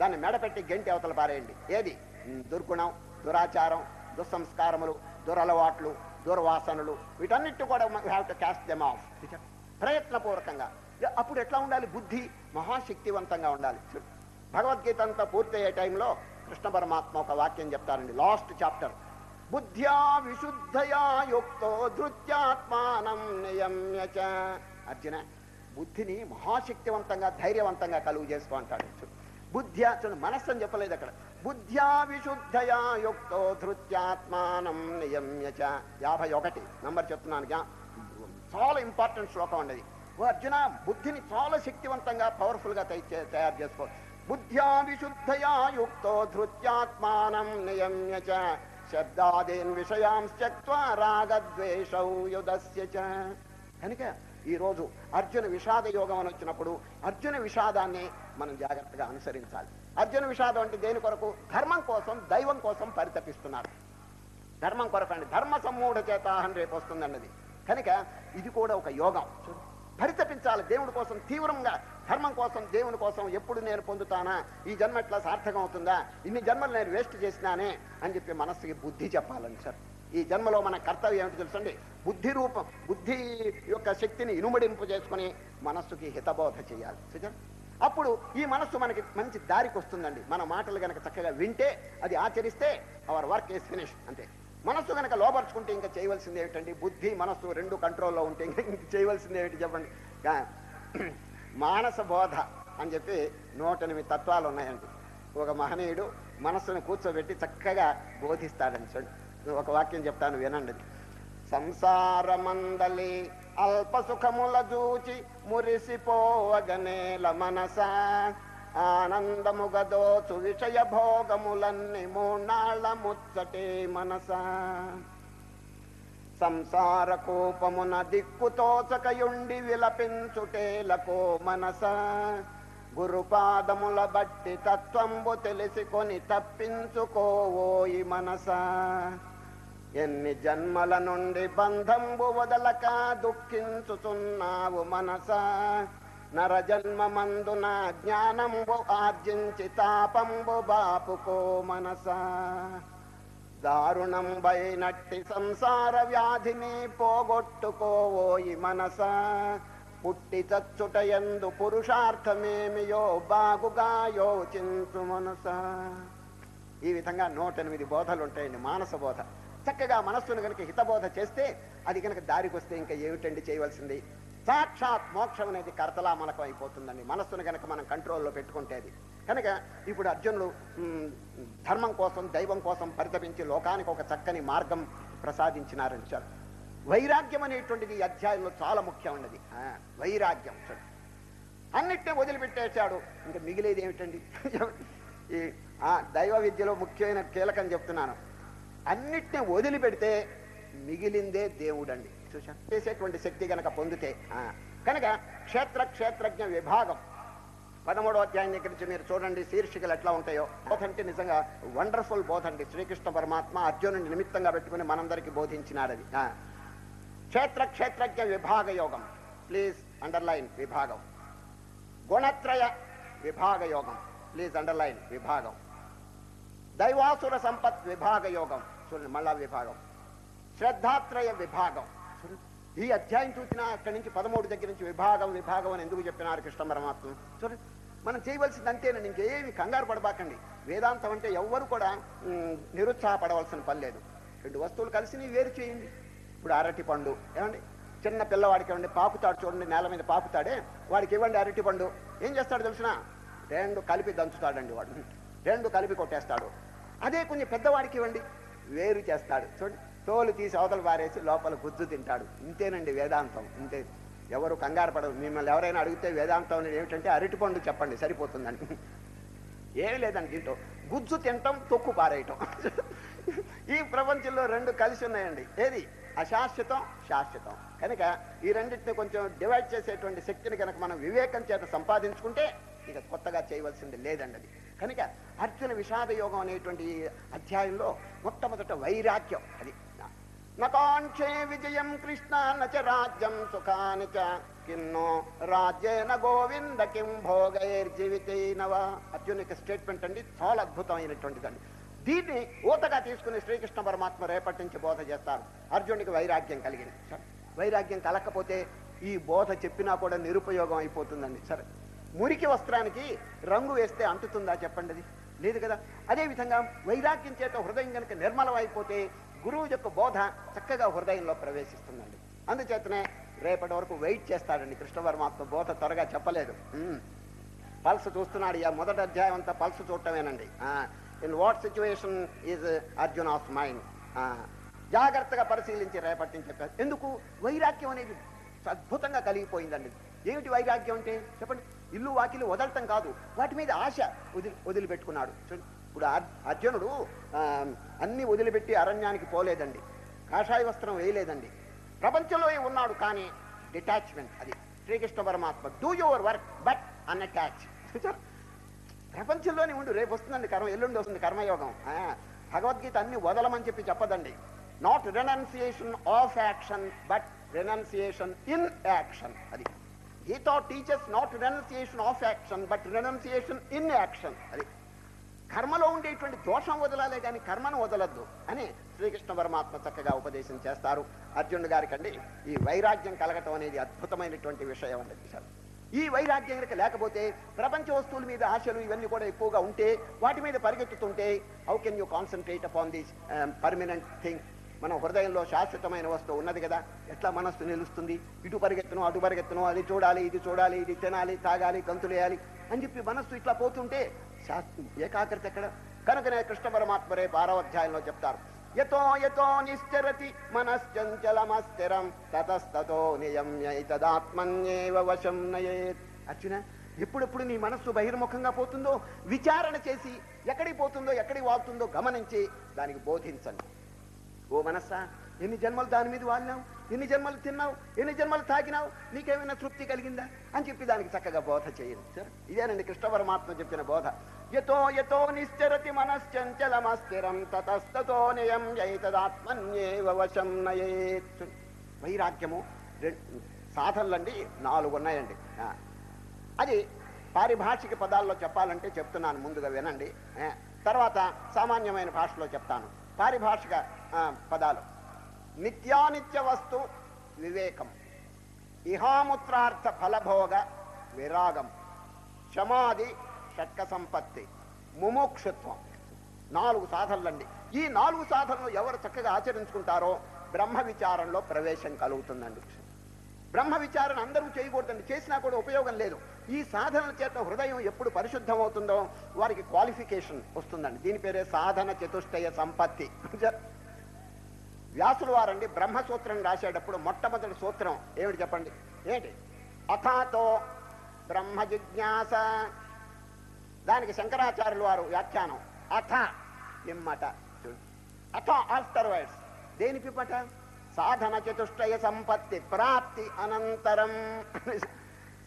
[SPEAKER 1] దాన్ని మెడపెట్టి గెంటి అవతల పారేయండి. ఏది? దుర్గుణం దురాచారం దుస్సంస్కారములు దురలవాట్లు దుర్వాసనలు వీటన్నిటి కూడా have to cast them off ప్రయత్నపూర్వకంగా అప్పుడు ఎట్లా ఉండాలి? బుద్ధి మహాశక్తివంతంగా ఉండాలి. భగవద్గీత అంతా పూర్తయ్యే టైంలో కృష్ణ పరమాత్మ ఒక వాక్యం చెప్తారండి. లాస్ట్ చాప్టర్ బుద్ధ్యా విశుద్ధయా యుక్తో ధృత్యాత్మానం నియమ్య చ. అర్జున బుద్ధిని మహాశక్తివంతంగా ధైర్యవంతంగా కలుగు చేసుకో అంటాడు. బుద్ధ్యా చూడు మనస్సు అని చెప్పలేదు అక్కడ. బుద్ధ్యా విశుద్ధయా యుక్తో ధృత్యాత్మానం నియమ్యచ చ. యాభై ఒకటి. నంబర్ చెప్తున్నాను. చాలా ఇంపార్టెంట్ శ్లోకం అండి ఓ అర్జున బుద్ధిని చాలా శక్తివంతంగా పవర్ఫుల్గా తయారు చేసుకో. బుద్ధ్యా విశుద్ధయా యుక్తో ధృత్యాత్మానం నియమ్య చ. శబ్దాదీన్ విషయాం రాగద్వేషౌ యుధస్య చ. కనుక ఈరోజు అర్జున విషాద యోగం అని వచ్చినప్పుడు అర్జున విషాదాన్ని మనం జాగ్రత్తగా అనుసరించాలి. అర్జున విషాదం అంటే దేని కొరకు? ధర్మం కోసం దైవం కోసం పరితపిస్తున్నారు. ధర్మం కొరకు అండి. ధర్మ సమ్మూఢ చేత అని రేపు వస్తుందన్నది. కనుక ఇది కూడా ఒక యోగం. చూడు. పరితపించాలి దేవుడి కోసం తీవ్రంగా ధర్మం కోసం దేవుని కోసం ఎప్పుడు నేను పొందుతానా? ఈ జన్మ ఎట్లా సార్థకం అవుతుందా? ఇన్ని జన్మలు నేను వేస్ట్ చేసినానే అని చెప్పి మనస్సుకి బుద్ధి చెప్పాలని సార్. ఈ జన్మలో మన కర్తవ్యం ఏమిటి తెలుసండి? బుద్ధి రూపం బుద్ధి యొక్క శక్తిని ఇనుమడింపు చేసుకుని మనస్సుకి హితబోధ చేయాలి. సుజన్ అప్పుడు ఈ మనస్సు మనకి మంచి దారికి వస్తుందండి. మన మాటలు గనక చక్కగా వింటే అది ఆచరిస్తే అవర్ వర్క్ ఈస్ ఫినిష్ అంతే. మనస్సు కనుక లోపరుచుకుంటే ఇంకా చేయవలసింది ఏమిటండి? బుద్ధి మనస్సు రెండు కంట్రోల్లో ఉంటే ఇంకా ఇంక చేయవలసింది ఏమిటి చెప్పండి? మానస బోధ అని చెప్పి నూట ఎనిమిది తత్వాలు ఉన్నాయండి. ఒక మహనీయుడు మనస్సును కూర్చోబెట్టి చక్కగా బోధిస్తాడని చూడండి ఒక వాక్యం చెప్తాను వినండి. సంసారమందలి అల్ప సుఖముల చూచి మురిసిపోవగనేల మనసా. ఆనందముగదోచు విషయ భోగములన్నీ మూనాళ్ళ ముచ్చటే మనస. సంసార కోపమున దిక్కుతోచకయుండి విలపించుటేలకో మనస. గురుపాదముల బట్టి తత్వంబు తెలిసికొని తప్పించుకోవోయి మనస. ఎన్ని జన్మల నుండి బంధంబు వదలక దుఃఖించుచున్నావు మనసా. నర జన్మమందున జ్ఞానంబు ఆర్జించి తాపంబు బాపుకో మనస. దారుణంబైనట్టి సంసార వ్యాధిని పోగొట్టుకోవోయి మనస. పుట్టి చచ్చుట ఎందు పురుషార్థమేమియో బాగుగా యోచించు మనస. ఈ విధంగా నూట ఎనిమిది బోధలు ఉంటాయండి మానస బోధ. చక్కగా మనస్సును కనుక హితబోధ చేస్తే అది కనుక దారికి వస్తే ఇంకా ఏమిటండి చేయవలసింది? సాక్షాత్ మోక్షం అనేది కర్తలామలకం అయిపోతుందండి. మనస్సును కనుక మనం కంట్రోల్లో పెట్టుకుంటే అది. కనుక ఇప్పుడు అర్జునుడు ధర్మం కోసం దైవం కోసం పరితపించి లోకానికి ఒక చక్కని మార్గం ప్రసాదించినారని చెప్పారు వైరాగ్యం అనేటువంటిది ఈ అధ్యాయంలో చాలా ముఖ్యం ఉన్నది ఆ, వైరాగ్యం చూడండి అన్నిటిని వదిలిపెట్టేశాడు. ఇంకా మిగిలేది ఏమిటండి? ఈ ఆ దైవ విద్యలో ముఖ్యమైన కీలకం చెప్తున్నాను. అన్నిటిని వదిలిపెడితే మిగిలిందే దేవుడండి. చూసా చేసేటువంటి శక్తి గనక పొందితే కనుక క్షేత్ర క్షేత్రజ్ఞ విభాగం పదమూడో అధ్యాయం దగ్గర నుంచి మీరు చూడండి శీర్షికలు ఎట్లా ఉంటాయో. బోధంటే నిజంగా వండర్ఫుల్ బోధ అండి. శ్రీకృష్ణ పరమాత్మ అర్జునుని నిమిత్తంగా పెట్టుకుని మనందరికీ బోధించినాడు అది. క్షేత్ర క్షేత్రజ్ఞ విభాగ యోగం. ప్లీజ్ అండర్లైన్ విభాగం. గుణత్రయ విభాగ యోగం. ప్లీజ్ అండర్లైన్ విభాగం. దైవాసుర సంపత్ విభాగ యోగం. చూడండి మళ్ళా విభాగం. శ్రద్ధాత్రయ విభాగం. ఈ అధ్యాయం చూసినా అక్కడి నుంచి పదమూడు దగ్గర నుంచి విభాగం విభాగం అని ఎందుకు చెప్పినారు కృష్ణ పరమాత్మ? చూడండి మనం చేయవలసింది అంతేనండి ఇంకేమి కంగారు పడబాకండి. వేదాంతం అంటే ఎవ్వరు కూడా నిరుత్సాహపడవలసిన పని లేదు. రెండు వస్తువులు కలిసి వేరు చేయండి. ఇప్పుడు అరటి పండు ఏమండి? చిన్న పిల్లవాడికి ఇవ్వండి పాపుతాడు చూడండి నేల మీద పాపుతాడే వాడికి ఇవ్వండి అరటి పండు. ఏం చేస్తాడు తెలిసిన? రెండు కలిపి దంచుతాడండి వాడు. రెండు కలిపి కొట్టేస్తాడు. అదే కొంచెం పెద్దవాడికి ఇవ్వండి. వేరు చేస్తాడు. చూడండి తోలు తీసి అవతల పారేసి లోపల గుజ్జు తింటాడు. ఇంతేనండి వేదాంతం. ఇంతే. ఎవరు కంగారు పడదు మిమ్మల్ని ఎవరైనా అడిగితే వేదాంతం అనేది ఏమిటంటే అరటిపండు చెప్పండి సరిపోతుందండి ఏమీ లేదండి దీంట్లో. గుజ్జు తినటం తొక్కు పారేయటం. ఈ ప్రపంచంలో రెండు కలిసి ఉన్నాయండి. ఏది? అశాశ్వతం శాశ్వతం. కనుక ఈ రెండింటిని కొంచెం డివైడ్ చేసేటువంటి శక్తిని కనుక మనం వివేకం చేత సంపాదించుకుంటే ఇక కొత్తగా చేయవలసింది లేదండి అది. కనుక అర్జున విషాద యోగం అనేటువంటి అధ్యాయంలో మొట్టమొదట వైరాగ్యం అది. నకాంక్షే విజయం కృష్ణ నచ రాజ్యం సుఖాని చ. కిన్నో రాజ్యేన గోవింద కిం భోగైర్జీవితైనవ. అర్జునుకి స్టేట్మెంట్ అండి చాలా అద్భుతమైనటువంటిదండి. దీన్ని ఊతగా తీసుకుని శ్రీకృష్ణ పరమాత్మ రేపటి నుంచి బోధ చేస్తారు. అర్జునుడికి వైరాగ్యం కలిగింది. సరే వైరాగ్యం కలకపోతే ఈ బోధ చెప్పినా కూడా నిరుపయోగం అయిపోతుందండి. సరే మురికి వస్త్రానికి రంగు వేస్తే అంటుతుందా చెప్పండి అది? లేదు కదా? అదేవిధంగా వైరాగ్యం చేత హృదయం కనుక నిర్మలం అయిపోతే గురువు యొక్క బోధ చక్కగా హృదయంలో ప్రవేశిస్తుందండి. అందుచేతనే రేపటి వరకు వెయిట్ చేస్తాడండి కృష్ణ పరమాత్మ బోధ త్వరగా చెప్పలేదు. పల్స్ చూస్తున్నాడు ఇక మొదటి అధ్యాయం అంతా pulse చూడటమేనండి. In what situation is Arjun of mind జాగ్రత్తగా పరిశీలించి రేపటి నుంచి చెప్పారు. ఎందుకు? వైరాగ్యం అనేది అద్భుతంగా కలిగిపోయిందండి. ఏమిటి వైరాగ్యం అంటే? చెప్పండి. ఇల్లు వాకిలు వదలటం కాదు. వాటి మీద ఆశ వదిలి వదిలిపెట్టుకున్నాడు. చూడండి, ఇప్పుడు అర్జునుడు అన్ని వదిలిపెట్టి అరణ్యానికి పోలేదండి. కాషాయ వస్త్రం వేయలేదండి. ప్రపంచంలో ఉన్నాడు కానీ డిటాచ్మెంట్ అది. శ్రీకృష్ణ పరమాత్మ do your work but unattach చూచారు ప్రపంచంలోనే ఉండు రేపు వస్తుందండి కర్మ ఎల్లుండి వస్తుంది కర్మయోగం. భగవద్గీత అన్ని వదలమని చెప్పి చెప్పదండి. Not renunciation of action but renunciation in action అది. Gita teachers not renunciation of action but renunciation in action అది. కర్మలో ఉండేటువంటి దోషం వదలాలే కానీ కర్మను వదలద్దు అని శ్రీకృష్ణ పరమాత్మ చక్కగా ఉపదేశం చేస్తారు. అర్జునుడు గారికండి ఈ వైరాగ్యం కలగటం అనేది అద్భుతమైనటువంటి విషయం అనేది చూశారు ఈ వైరాగ్యం కనుక లేకపోతే ప్రపంచ వస్తువుల మీద ఆశలు ఇవన్నీ కూడా ఎక్కువగా ఉంటే వాటి మీద పరిగెత్తుతుంటే how can you concentrate upon this permanent thing మన హృదయంలో శాశ్వతమైన వస్తువు ఉన్నది కదా ఎట్లా మనస్సు నిలుస్తుంది? ఇటు పరిగెత్తను అటు పరిగెత్తను అది చూడాలి ఇది చూడాలి ఇది తినాలి తాగాలి గంతులేయాలి అని చెప్పి మనస్సు ఇట్లా పోతుంటే శాస్త్రి ఏకాగ్రత ఎక్కడ? కనుకనే కృష్ణ పరమాత్మ రేపు ఆరో అధ్యాయంలో చెప్తారు. యతో యతో నిశ్చరతి మనశ్చంచలమస్థిరం తతస్తతో నియమ్యైతదాత్మన్యేవ వశం నయేత్. అర్జున ఎప్పుడెప్పుడు నీ మనస్సు బహిర్ముఖంగా పోతుందో విచారణ చేసి ఎక్కడికి పోతుందో ఎక్కడికి వాగుతుందో గమనించి దానికి బోధించండి. ఓ మనస్సా ఎన్ని జన్మలు దాని మీద వాడినావు? ఎన్ని జన్మలు తిన్నావు? ఎన్ని జన్మలు తాగినావు? నీకేమైనా తృప్తి కలిగిందా? అని చెప్పి దానికి చక్కగా బోధ చేయండి సార్ ఇదేనండి కృష్ణ పరమాత్మ చెప్పిన బోధ. యతో యతో నిశ్చరతి మనశ్చంచలమస్థిరం తతస్తతో నియం యైతదాత్మన్యేవ వశం నయేత్. వైరాగ్యము సాధనలండి నాలుగు ఉన్నాయండి. ఆ, అది పారిభాషిక పదాల్లో చెప్పాలంటే చెప్తున్నాను ముందుగా వినండి. తర్వాత సామాన్యమైన భాషలో చెప్తాను. పారిభాషిక ఆ, పదాలు. నిత్యానిత్య వస్తు వివేకం. ఇహాముత్రార్థ ఫలభోగ విరాగం. క్షమాది షట్క సంపత్తి ముముక్షుత్వం. నాలుగు సాధనలండి. ఈ నాలుగు సాధనలు ఎవరు చక్కగా ఆచరించుకుంటారో బ్రహ్మ విచారంలో ప్రవేశం కలుగుతుందండి. బ్రహ్మ విచారణ అందరూ చేయకూడదండి. చేసినా కూడా ఉపయోగం లేదు. ఈ సాధనల చేత హృదయం ఎప్పుడు పరిశుద్ధం అవుతుందో వారికి క్వాలిఫికేషన్ వస్తుందండి. దీని పేరే సాధన చతుష్టయ సంపత్తి. వ్యాసులు వారండి బ్రహ్మసూత్రం రాసేటప్పుడు మొట్టమొదటి సూత్రం ఏమిటి చెప్పండి? ఏంటి? అథాతో బ్రహ్మ జిజ్ఞాస. దానికి శంకరాచార్యులు వారు వ్యాఖ్యానం. అథ పిమ్మట అథ ఆఫ్టర్ దేని పిమ్మట సాధన చతుష్టయ సంపత్తి ప్రాప్తి అనంతరం.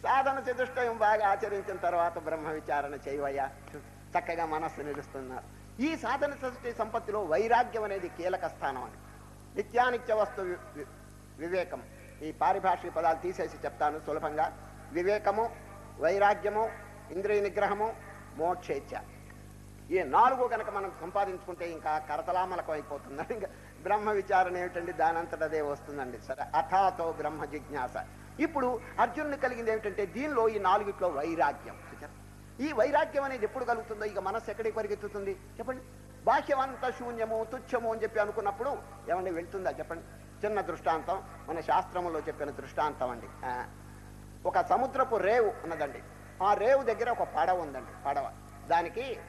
[SPEAKER 1] సాధన చతుష్టయం బాగా ఆచరించిన తర్వాత బ్రహ్మ విచారణ చేయవయ్యా. చక్కగా మనస్సు నిలుస్తున్నారు. ఈ సాధన చతుష్టయ సంపత్తిలో వైరాగ్యం అనేది కీలక స్థానం అని. నిత్యానిత్య వస్తు వివేకం. ఈ పారిభాషిక పదాలు తీసేసి చెప్తాను సులభంగా. వివేకము వైరాగ్యము ఇంద్రియ నిగ్రహము మోక్షేచ్ఛ. ఈ నాలుగు కనుక మనం సంపాదించుకుంటే ఇంకా కరతలామలకం అయిపోతుందండి. ఇంకా బ్రహ్మ విచారణ ఏమిటండి? దానంతట అదే వస్తుందండి సరే. అథాతో బ్రహ్మ జిజ్ఞాస. ఇప్పుడు అర్జునుని కలిగింది ఏమిటంటే దీనిలో ఈ నాలుగిట్లో వైరాగ్యం. ఈ వైరాగ్యం అనేది ఎప్పుడు కలుగుతుందో ఇక మనస్సు ఎక్కడికి పరిగెత్తుతుంది? చెప్పండి. బాహ్యమంత శూన్యము తుచ్చము అని చెప్పి అనుకున్నప్పుడు ఏమండి వెళ్తుందా చెప్పండి. చిన్న దృష్టాంతం మన శాస్త్రములో చెప్పిన దృష్టాంతం అండి. ఆ, ఒక సముద్రపు రేవు ఉన్నదండి. ఆ రేవు దగ్గర ఒక పడవ ఉందండి పడవ. దానికి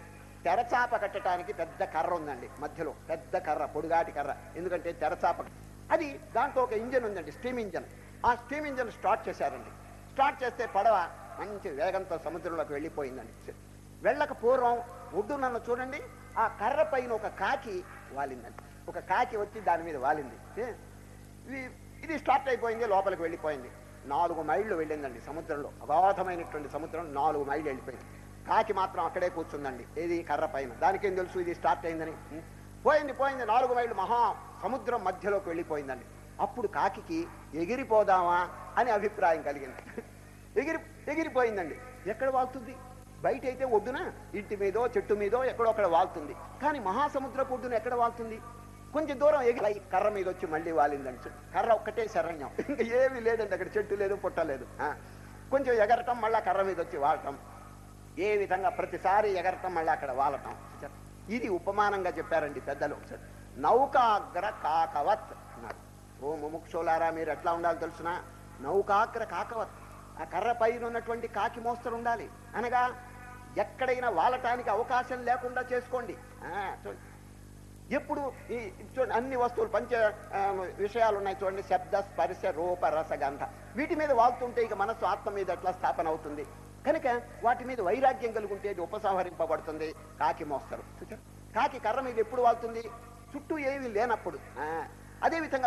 [SPEAKER 1] తెరచాప కట్టడానికి పెద్ద కర్ర ఉందండి మధ్యలో. పెద్ద కర్ర పొడుగాటి కర్ర. ఎందుకంటే తెరచాప అది దాంట్లో ఒక ఇంజన్ ఉందండి స్టీమ్ ఇంజన్. ఆ స్టీమ్ ఇంజన్ స్టార్ట్ చేశారండి. స్టార్ట్ చేస్తే పడవ మంచి వేగంతో సముద్రంలోకి వెళ్ళిపోయిందండి. వెళ్ళక పూర్వం ఒడ్డు నన్ను చూడండి. ఆ కర్ర పైన ఒక కాకి వాలిందండి ఒక కాకి వచ్చి దాని మీద వాలింది. ఇది- ఇది స్టార్ట్ అయిపోయింది లోపలికి వెళ్ళిపోయింది. నాలుగు మైళ్ళు వెళ్ళిందండి సముద్రంలో. అగాధమైనటువంటి సముద్రం నాలుగు మైళ్ళు వెళ్ళిపోయింది. కాకి మాత్రం అక్కడే కూర్చుందండి. ఏది? కర్ర పైన. దానికేం తెలుసు ఇది స్టార్ట్ అయిందని? పోయింది పోయింది. నాలుగు మైళ్ళు మహా సముద్రం మధ్యలోకి వెళ్ళిపోయిందండి. అప్పుడు కాకి ఎగిరిపోదామా అని అభిప్రాయం కలిగింది. ఎగిరి ఎగిరిపోయిందండి. ఎక్కడ వాగుతుంది? బయట అయితే ఒడ్డున ఇంటి మీదో చెట్టు మీదో ఎక్కడో అక్కడ వాళ్తుంది కానీ మహాసముద్రపు ఒడ్డున ఎక్కడ వాళ్తుంది కొంచెం దూరం ఎగిరి కర్ర మీద వచ్చి మళ్ళీ వాలిందండి కర్ర ఒక్కటే శరణ్యం. ఇంకా ఏమీ లేదండి అక్కడ చెట్టు లేదు పుట్ట లేదు. కొంచెం ఎగరటం మళ్ళీ కర్ర మీద వచ్చి వాడటం ఏ విధంగా ప్రతిసారి ఎగరటం మళ్ళీ అక్కడ వాలటం. ఇది ఉపమానంగా చెప్పారండి పెద్దలు. నౌకాగ్ర కాకవత్ ఓ ముముక్షులారా మీరు ఎట్లా ఉండాలి తెలుసిన? నౌకాగ్ర కాకవత్. ఆ కర్ర పైన ఉన్నటువంటి కాకి మోస్తరు ఉండాలి. అనగా ఎక్కడైనా వాలటానికి అవకాశం లేకుండా చేసుకోండి. ఎప్పుడు ఈ చూడండి అన్ని వస్తువులు పంచ విషయాలు ఉన్నాయి చూడండి. శబ్ద స్పర్శ రూప రసగంధ వీటి మీద వాళ్తుంటే ఇక మనస్సు ఆత్మ మీద ఎట్లా స్థాపన అవుతుంది? కనుక వాటి మీద వైరాగ్యం కలుగుంటే ఇది ఉపసంహరింపబడుతుంది. కాకి మోస్తారు. కాకి కర్ర మీద ఎప్పుడు వాళ్తుంది? చుట్టూ ఏమీ లేనప్పుడు. ఆ,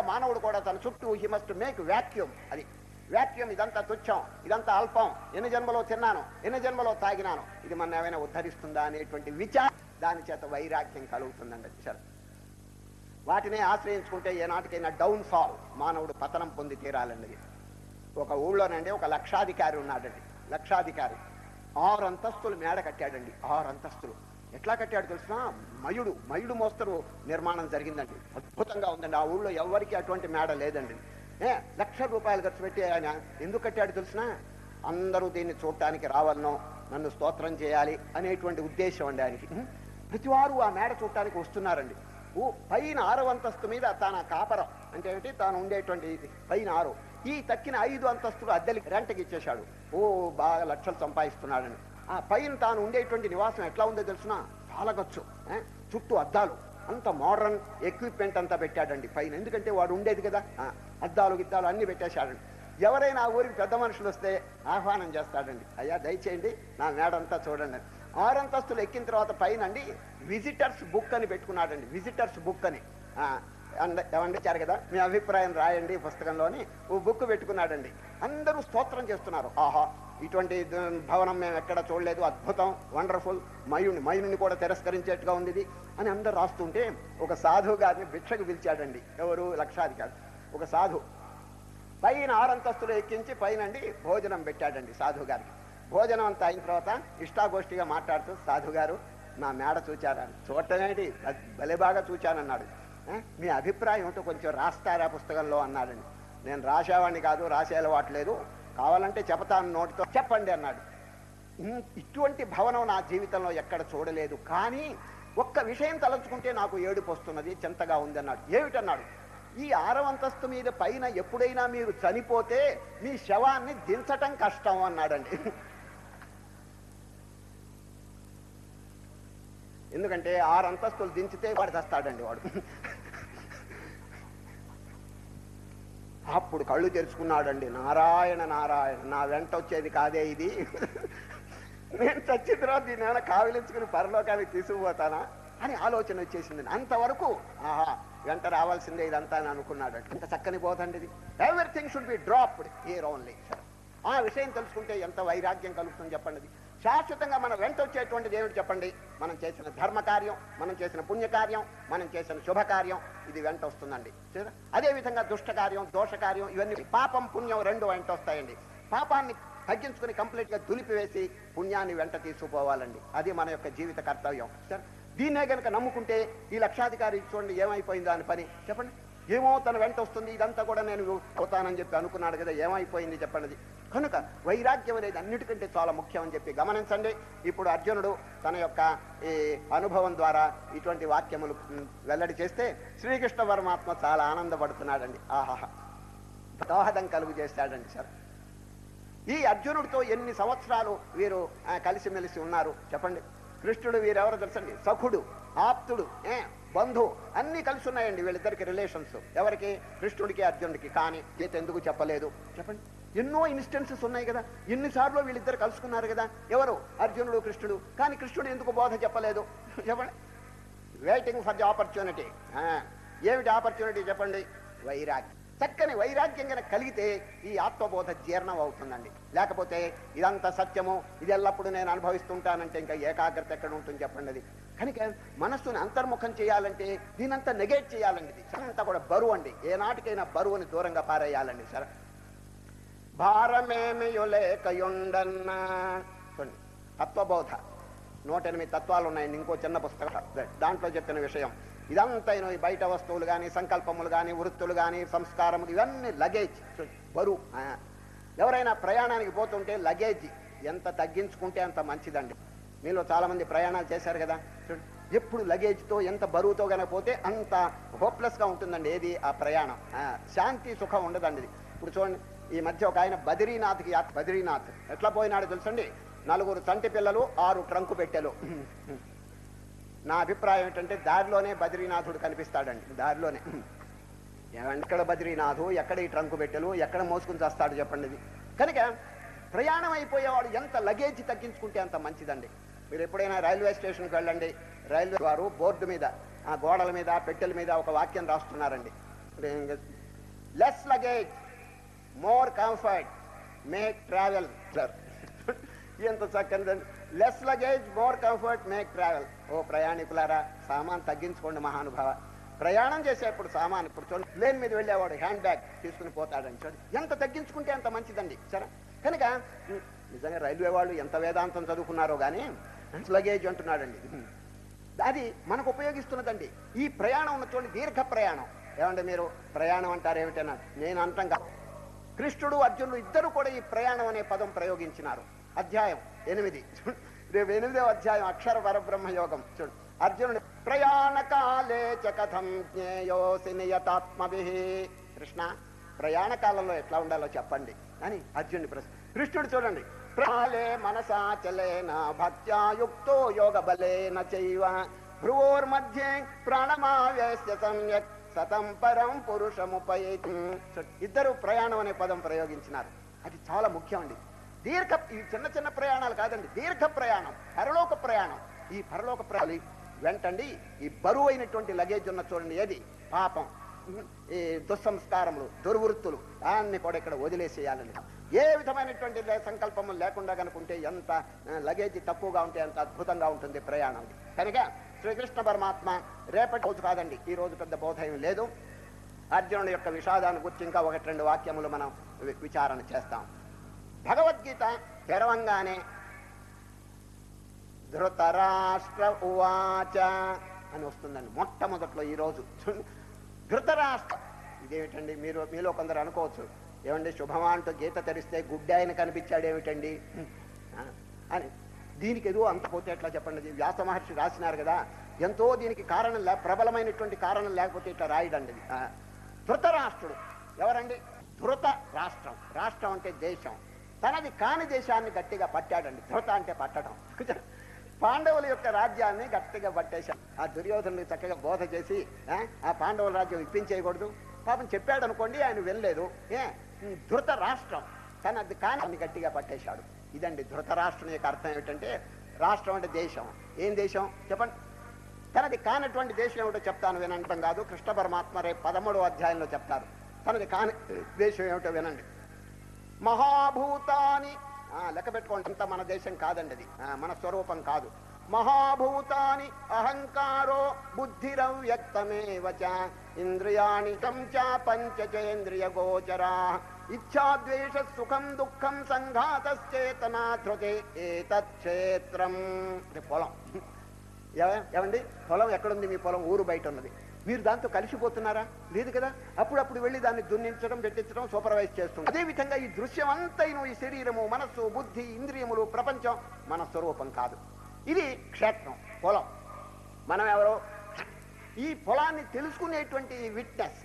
[SPEAKER 1] మానవుడు కూడా తన చుట్టూ హీ మస్ట్ మేక్ వ్యాక్యూమ్ అది వ్యాక్యూమ్ ఇదంతా తుచ్చం ఇదంతా అల్పం. ఎన్ని జన్మలో తిన్నాను ఎన్ని జన్మలో తాగినాను ఇది మన ఏమైనా ఉద్ధరిస్తుందా అనేటువంటి విచార దాని చేత వైరాగ్యం కలుగుతుందండి చర్ వాటినే ఆశ్రయించుకుంటే ఏనాటికైనా డౌన్ ఫాల్ మానవుడు పతనం పొంది తీరాలన్నది ఒక ఊళ్ళోనండి ఒక లక్షాధికారి ఉన్నాడండి. లక్షాధికారి. ఆరు అంతస్తులు మేడ కట్టాడండి. ఆరు అంతస్తులు. ఎట్లా కట్టాడు తెలిసిన మయుడు మయుడు మోస్తరు నిర్మాణం జరిగిందండి. అద్భుతంగా ఉందండి. ఆ ఊళ్ళో ఎవరికి అటువంటి మేడ లేదండి. లక్ష రూపాయలు ఖర్చు పెట్టి ఆయన ఎందుకు కట్టాడు తెలిసిన? అందరూ దీన్ని చూడటానికి రావన్నో నన్ను స్తోత్రం చేయాలి అనేటువంటి ఉద్దేశం అండి ఆయనకి. ప్రతివారు ఆ మేడ చూడటానికి వస్తున్నారండి. ఓ పైన ఆరవ అంతస్తు మీద తన కాపరం. అంటే ఏమిటి? తాను ఉండేటువంటి పైన ఆరు. ఈ తక్కిన ఐదు అంతస్తులు అద్దెలకి రెంట్కి ఇచ్చేశాడు. ఓ బాగా లక్షలు సంపాదిస్తున్నాడని ఆ పైన తాను ఉండేటువంటి నివాసం ఎట్లా ఉందో తెలుసిన? చాలా ఖర్చు. చుట్టూ అద్దాలు. అంత మోడర్న్ ఎక్విప్మెంట్ అంతా పెట్టాడండి పైన ఎందుకంటే వాడు ఉండేది కదా. అద్దాలు గిద్దాలు అన్ని పెట్టేశాడండి. ఎవరైనా ఆ ఊరికి పెద్ద మనుషులు వస్తే ఆహ్వానం చేస్తాడండి. అయ్యా దయచేయండి నా మేడంతా చూడండి. ఆరంతస్తులు ఎక్కిన తర్వాత పైన అండి విజిటర్స్ బుక్ అని పెట్టుకున్నాడండి. విజిటర్స్ బుక్ అని. ఏమండిచ్చారు కదా. మీ అభిప్రాయం రాయండి పుస్తకంలోని. ఓ బుక్ పెట్టుకున్నాడండి. అందరూ స్తోత్రం చేస్తున్నారు. ఆహా ఇటువంటి భవనం మేము ఎక్కడ చూడలేదు. అద్భుతం వండర్ఫుల్. మయుని మయుని కూడా తిరస్కరించేట్టుగా ఉంది ఇది అని అందరూ రాస్తుంటే ఒక సాధువు గారిని భిక్షకు పిలిచాడండి. ఎవరు? లక్షాధికారి. ఒక సాధు. పైన ఆరంతస్తులు ఎక్కించి పైనండి భోజనం పెట్టాడండి సాధువు గారికి. భోజనం అంతా అయిన తర్వాత ఇష్టాగోష్ఠిగా మాట్లాడుతూ సాధు గారు నా మేడ చూచారని చూడటమేంటి భలే బాగా చూచానన్నాడు. మీ అభిప్రాయం ఏమిటో కొంచెం రాస్తారా పుస్తకంలో? అన్నాడండి. నేను రాసేవాడిని కాదు రాసే అలవాటు కావాలంటే చెబుతాను నోటితో. చెప్పండి అన్నాడు. ఇటువంటి భవనం నా జీవితంలో ఎక్కడ చూడలేదు. కానీ ఒక్క విషయం తలంచుకుంటే నాకు ఏడుపు వస్తున్నది చింతగా ఉంది అన్నాడు. ఏమిటన్నాడు? ఈ ఆరవ అంతస్తు మీద పైన ఎప్పుడైనా మీరు చనిపోతే మీ శవాన్ని దించటం కష్టం అన్నాడండి. ఎందుకంటే ఆరు అంతస్తులు దించితే వాడు చస్తాడండి వాడు. అప్పుడు కళ్ళు తెరుచుకున్నాడండి. నారాయణ నారాయణ. నా వెంట వచ్చేది కాదే ఇది. నేను చచ్చిన తర్వాత దీన్ని కావిలించుకుని పరలోకానికి తీసుకుపోతానా అని ఆలోచన వచ్చేసింది. అంతవరకు ఆహా వెంట రావాల్సిందే ఇదంతా అని అనుకున్నాడు. ఎంత చక్కని పోతండి ఇది. Everything should be dropped here only ఆ విషయం తెలుసుకుంటే ఎంత వైరాగ్యం కలుగుతుంది చెప్పండి ఇది. శాశ్వతంగా మన వెంట వచ్చేటువంటి దేవుడు చెప్పండి? మనం చేసిన ధర్మకార్యం మనం చేసిన పుణ్యకార్యం మనం చేసిన శుభకార్యం ఇది వెంట వస్తుందండి. అదేవిధంగా అదే విధంగా ఇవన్నీ పాపం పుణ్యం రెండు వెంట వస్తాయండి. పాపాన్ని తగ్గించుకుని కంప్లీట్గా దులిపివేసి పుణ్యాన్ని వెంట తీసుకుపోవాలండి. అది మన యొక్క జీవిత కర్తవ్యం. సరే దీన్నే గనుక నమ్ముకుంటే ఈ లక్షాధికారి చూడండి ఏమైపోయిందో అని పని. చెప్పండి. ఏమో తన వెంట వస్తుంది ఇదంతా కూడా నేను అవుతానని చెప్పి అనుకున్నాడు కదా ఏమైపోయింది చెప్పండి. కనుక వైరాగ్యం అనేది అన్నిటికంటే చాలా ముఖ్యం అని చెప్పి గమనించండి. ఇప్పుడు అర్జునుడు తన యొక్క ఈ అనుభవం ద్వారా ఇటువంటి వాక్యములు వెల్లడి చేస్తే శ్రీకృష్ణ పరమాత్మ చాలా ఆనందపడుతున్నాడండి. ఆహాహా. దోహదం కలుగు చేశాడండి సార్. ఈ అర్జునుడితో ఎన్ని సంవత్సరాలు వీరు ఆ, కలిసిమెలిసి ఉన్నారు చెప్పండి. కృష్ణుడు వీరెవరు తెలుసండి? సఖుడు ఆప్తుడు ఏ? బంధు అన్ని కలిసి ఉన్నాయండి వీళ్ళిద్దరికి రిలేషన్స్ ఎవరికి? కృష్ణుడికి అర్జునుడికి. కానీ గీత ఎందుకు చెప్పలేదు? చెప్పండి. ఎన్నో ఇన్స్టెన్సెస్ ఉన్నాయి కదా. ఎన్నిసార్లు వీళ్ళిద్దరు కలుసుకున్నారు కదా. ఎవరు? అర్జునుడు కృష్ణుడు. కానీ కృష్ణుడు ఎందుకు బోధ చెప్పలేదు? చెప్పండి. వెయిటింగ్ ఫర్ ది ఆపర్చునిటీ ఏమిటి ఆపర్చునిటీ చెప్పండి? వైరాగ్యం. చక్కని వైరాగ్యం కనుక కలిగితే ఈ ఆత్మబోధ జీర్ణం అవుతుందండి. లేకపోతే ఇదంతా సత్యము. ఇది ఎల్లప్పుడూ నేను అనుభవిస్తుంటానంటే ఇంకా ఏకాగ్రత ఎక్కడ ఉంటుంది చెప్పండి అది? కనుక మనస్సుని అంతర్ముఖం చేయాలంటే దీనంతా నెగేట్ చేయాలండి. ఇది అంతా కూడా బరువు అండి. ఏనాటికైనా బరువుని దూరంగా పారేయాలండి సరే. భారమేమియులేకయుండన్న చూడండి తత్వబోధ. నూట ఎనిమిది తత్వాలు ఉన్నాయండి ఇంకో చిన్న పుస్తకం. దాంట్లో చెప్పిన విషయం. ఇదంతా ఈ బయట వస్తువులు కానీ సంకల్పములు కానీ వృత్తులు కానీ సంస్కారములు ఇవన్నీ లగేజ్ బరువు. ఆ. ఎవరైనా ప్రయాణానికి పోతుంటే లగేజ్ ఎంత తగ్గించుకుంటే అంత మంచిదండి. మీలో చాలా మంది ప్రయాణాలు చేశారు కదా. చూడండి ఎప్పుడు లగేజ్తో ఎంత బరువుతో కనుక పోతే అంత హోప్లెస్గా ఉంటుందండి ఏది? ఆ ప్రయాణం. ఆ, శాంతి సుఖం ఉండదండి ఇది. ఇప్పుడు చూడండి ఈ మధ్య ఒక ఆయన బద్రీనాథ్కి యాత్ర బద్రీనాథ్ ఎట్లా పోయినాడు తెలుసండి? నలుగురు చంటి పిల్లలు ఆరు ట్రంకు పెట్టెలు. నా అభిప్రాయం ఏంటంటే దారిలోనే బద్రీనాథుడు కనిపిస్తాడండి దారిలోనే. ఎక్కడ బద్రీనాథు? ఎక్కడ ఈ ట్రంకు పెట్టెలు? ఎక్కడ మోసుకుని చేస్తాడు చెప్పండి ఇది. కనుక ప్రయాణం అయిపోయేవాడు ఎంత లగేజ్ తగ్గించుకుంటే అంత మంచిదండి. మీరు ఎప్పుడైనా రైల్వే స్టేషన్కి వెళ్ళండి. రైల్వే వారు బోర్డు మీద ఆ గోడల మీద పెట్టెల మీద ఒక వాక్యం రాస్తున్నారండి. Less luggage more comfort make travel sir ఎంత చక్కని less luggage more comfort make travel ఓ ప్రయాణికులారా సామాన్ తగ్గించుకోండి మహానుభావ. ప్రయాణం చేసేప్పుడు సామాన్ ఇప్పుడు చూడండి ప్లేన్ మీద వెళ్ళేవాడు హ్యాండ్ బ్యాగ్ తీసుకుని పోతాడని చూడండి ఎంత తగ్గించుకుంటే అంత మంచిదండి. సరే? కనుక నిజంగా రైల్వే వాళ్ళు ఎంత వేదాంతం చదువుకున్నారో కానీ లగేజ్ అంటున్నాడండి. అది మనకు ఉపయోగిస్తున్నదండి. ఈ ప్రయాణం ఉన్న చూడండి దీర్ఘ ప్రయాణం. ఏమంటే మీరు? ప్రయాణం అంటారు ఏమిటన్నా? నేను అంటాం కాదు కృష్ణుడు అర్జునుడు ఇద్దరు కూడా ఈ ప్రయాణం అనే పదం ప్రయోగించినారు. అధ్యాయం ఎనిమిది. రేపు ఎనిమిదో అధ్యాయం అక్షర పరబ్రహ్మ యోగం. చూడు అర్జునుడు ప్రయాణ కాలే చ కథం జ్ఞేయోసి నియతాత్మభి. కృష్ణ ప్రయాణ కాలంలో ఎట్లా ఉండాలో చెప్పండి. అని అర్జునుడి ప్రశ్న. కృష్ణుడు చూడండి ప్రాలే మనసాచలేన భక్త్యాయుక్తో యోగ బలేన చైవ. భ్రువోర్మధ్యే ప్రాణమావేశ్య సమ్యక్ సతం పరం పురుషముపైతి ఇద్దరు ప్రయాణం అనే పదం ప్రయోగించినారు. అది చాలా ముఖ్యం అండి దీర్ఘ ఈ చిన్న చిన్న ప్రయాణాలు కాదండి దీర్ఘ ప్రయాణం పరలోక ప్రయాణం. ఈ పరలోక ప్రయాణాలు వెంటండి ఈ బరువు అయినటువంటి లగేజ్ ఉన్న చూడండి ఏది? పాపం ఈ దుస్సంస్కారములు దుర్వృత్తులు దాన్ని కూడా ఇక్కడ వదిలేసేయాలని. ఏ విధమైనటువంటి సంకల్పము లేకుండా కనుకుంటే ఎంత లగేజ్ తక్కువగా ఉంటే అంత అద్భుతంగా ఉంటుంది ప్రయాణం. కనుక శ్రీకృష్ణ పరమాత్మ రేపటి రోజు కాదండి ఈ రోజు పెద్ద బోధ లేదు. అర్జునుడి యొక్క విషాదాన్ని గురించి ఇంకా ఒకటి రెండు వాక్యములు మనం విచారణ చేస్తాం. భగవద్గీత తెరవంగానే ధృతరాష్ట్ర ఉవాచ అని వస్తుందండి మొట్టమొదట్లో ఈ రోజు. ధృతరాష్ట్ర. ఇదేమిటండి? మీరు మీలో కొందరు అనుకోవచ్చు. ఏమండి శుభమా అంటూ గీత తెరిస్తే గుడ్డాయన కనిపించాడు ఏమిటండి? అని. దీనికి ఏదో అంత పోతే ఎట్లా చెప్పండి? వ్యాస మహర్షి రాసినారు కదా. ఎంతో దీనికి కారణం లే ప్రబలమైనటువంటి కారణం లేకపోతే ఇట్లా రాయడండి. ధృత రాష్ట్రుడు ధృతరాష్ట్రుడు. ఎవరండి? ధృత రాష్ట్రం. రాష్ట్రం అంటే దేశం. తనది కాని దేశాన్ని గట్టిగా పట్టాడండి. ధృత అంటే పట్టడం. పాండవుల యొక్క రాజ్యాన్ని గట్టిగా పట్టేశాడు. ఆ దుర్యోధనులకు చక్కగా బోధ చేసి ఆ, ఆ పాండవుల రాజ్యం ఇప్పించేయకూడదు. పాపం చెప్పాడు అనుకోండి ఆయన వెళ్ళలేదు ఏ ధృత రాష్ట్రం తనది కాని గట్టిగా పట్టేశాడు. ఇదండి ధృత రాష్ట్రం యొక్క అర్థం ఏమిటంటే రాష్ట్రం అంటే దేశం. ఏం దేశం? చెప్పండి. తనది కానటువంటి దేశం ఏమిటో చెప్తాను వినటం కాదు. కృష్ణ పరమాత్మ రేపు పదమూడవ అధ్యాయంలో చెప్తారు. తనది కాని దేశం ఏమిటో వినండి. మహాభూతాని ఆ, లెక్క పెట్టుకోండి. అంత మన దేశం కాదండి అది. మన స్వరూపం కాదు. మహాభూతాని అహంకారో బుద్ధిరవ్యక్తమేవ చ ఇంద్రియాణి తంచా పంచచేంద్రియ గోచరా. ఇచ్ఛాద్వేష సుఖం దుఃఖం సంఘాతశ్చేతనా ధృతే క్షేత్రం. ఇది పొలం. ఏమండి? పొలం ఎక్కడుంది? మీ పొలం ఊరు బయట ఉన్నది. మీరు దాంతో కలిసిపోతున్నారా? లేదు కదా? అప్పుడప్పుడు వెళ్ళి దాన్ని దున్నించడం పెట్టించడం సూపర్వైజ్ చేస్తుంది అదే విధంగా ఈ దృశ్యం అంతైన ఈ శరీరము మనస్సు బుద్ధి ఇంద్రియములు ప్రపంచం మన స్వరూపం కాదు. ఇది క్షేత్రం పొలం. మనం ఎవరో? ఈ పొలాన్ని తెలుసుకునేటువంటి విట్నెస్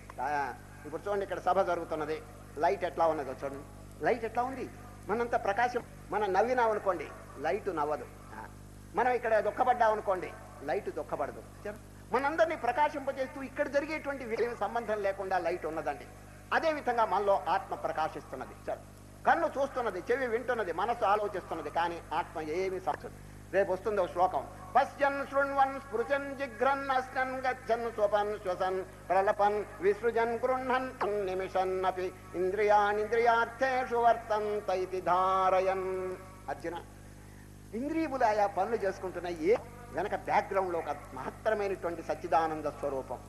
[SPEAKER 1] ఇప్పుడు చూడండి ఇక్కడ సభ జరుగుతున్నది. లైట్ ఎట్లా ఉన్నదో చూడండి. లైట్ ఎట్లా ఉంది? మనంతా ప్రకాశం మనం నవ్వినాం అనుకోండి లైట్ నవ్వదు. మనం ఇక్కడ దుఃఖపడ్డాం అనుకోండి లైట్ దుఃఖపడదు. మనందరినీ ప్రకాశింపజేస్తూ ఇక్కడ జరిగేటువంటి సంబంధం లేకుండా లైట్ ఉన్నదండి. అదే విధంగా మనలో ఆత్మ ప్రకాశిస్తున్నది. చూడు. కన్ను చూస్తున్నది చెవి వింటున్నది మనసు ఆలోచిస్తున్నది కానీ ఆత్మ ఏమీ సంచదు రేపు వస్తుంది ఒక శ్లోకం. పశ్యన్ శృణ్వన్ స్పృశన్ జిఘ్రన్ అస్కన్ గచ్చన్ స్వపన్ శ్వసన్ ప్రలపన్ విసృజన్ గృహన్ నిమిషన్ అపి ఇంద్రియానింద్రియార్థేషు వర్తంత ఇది ధారయన్. అర్జున ఇంద్రియములు ఆయా పనులు చేసుకుంటున్నాయి ఏ? వెనక బ్యాక్గ్రౌండ్లో ఒక మహత్తరమైనటువంటి సచ్చిదానంద స్వరూపం.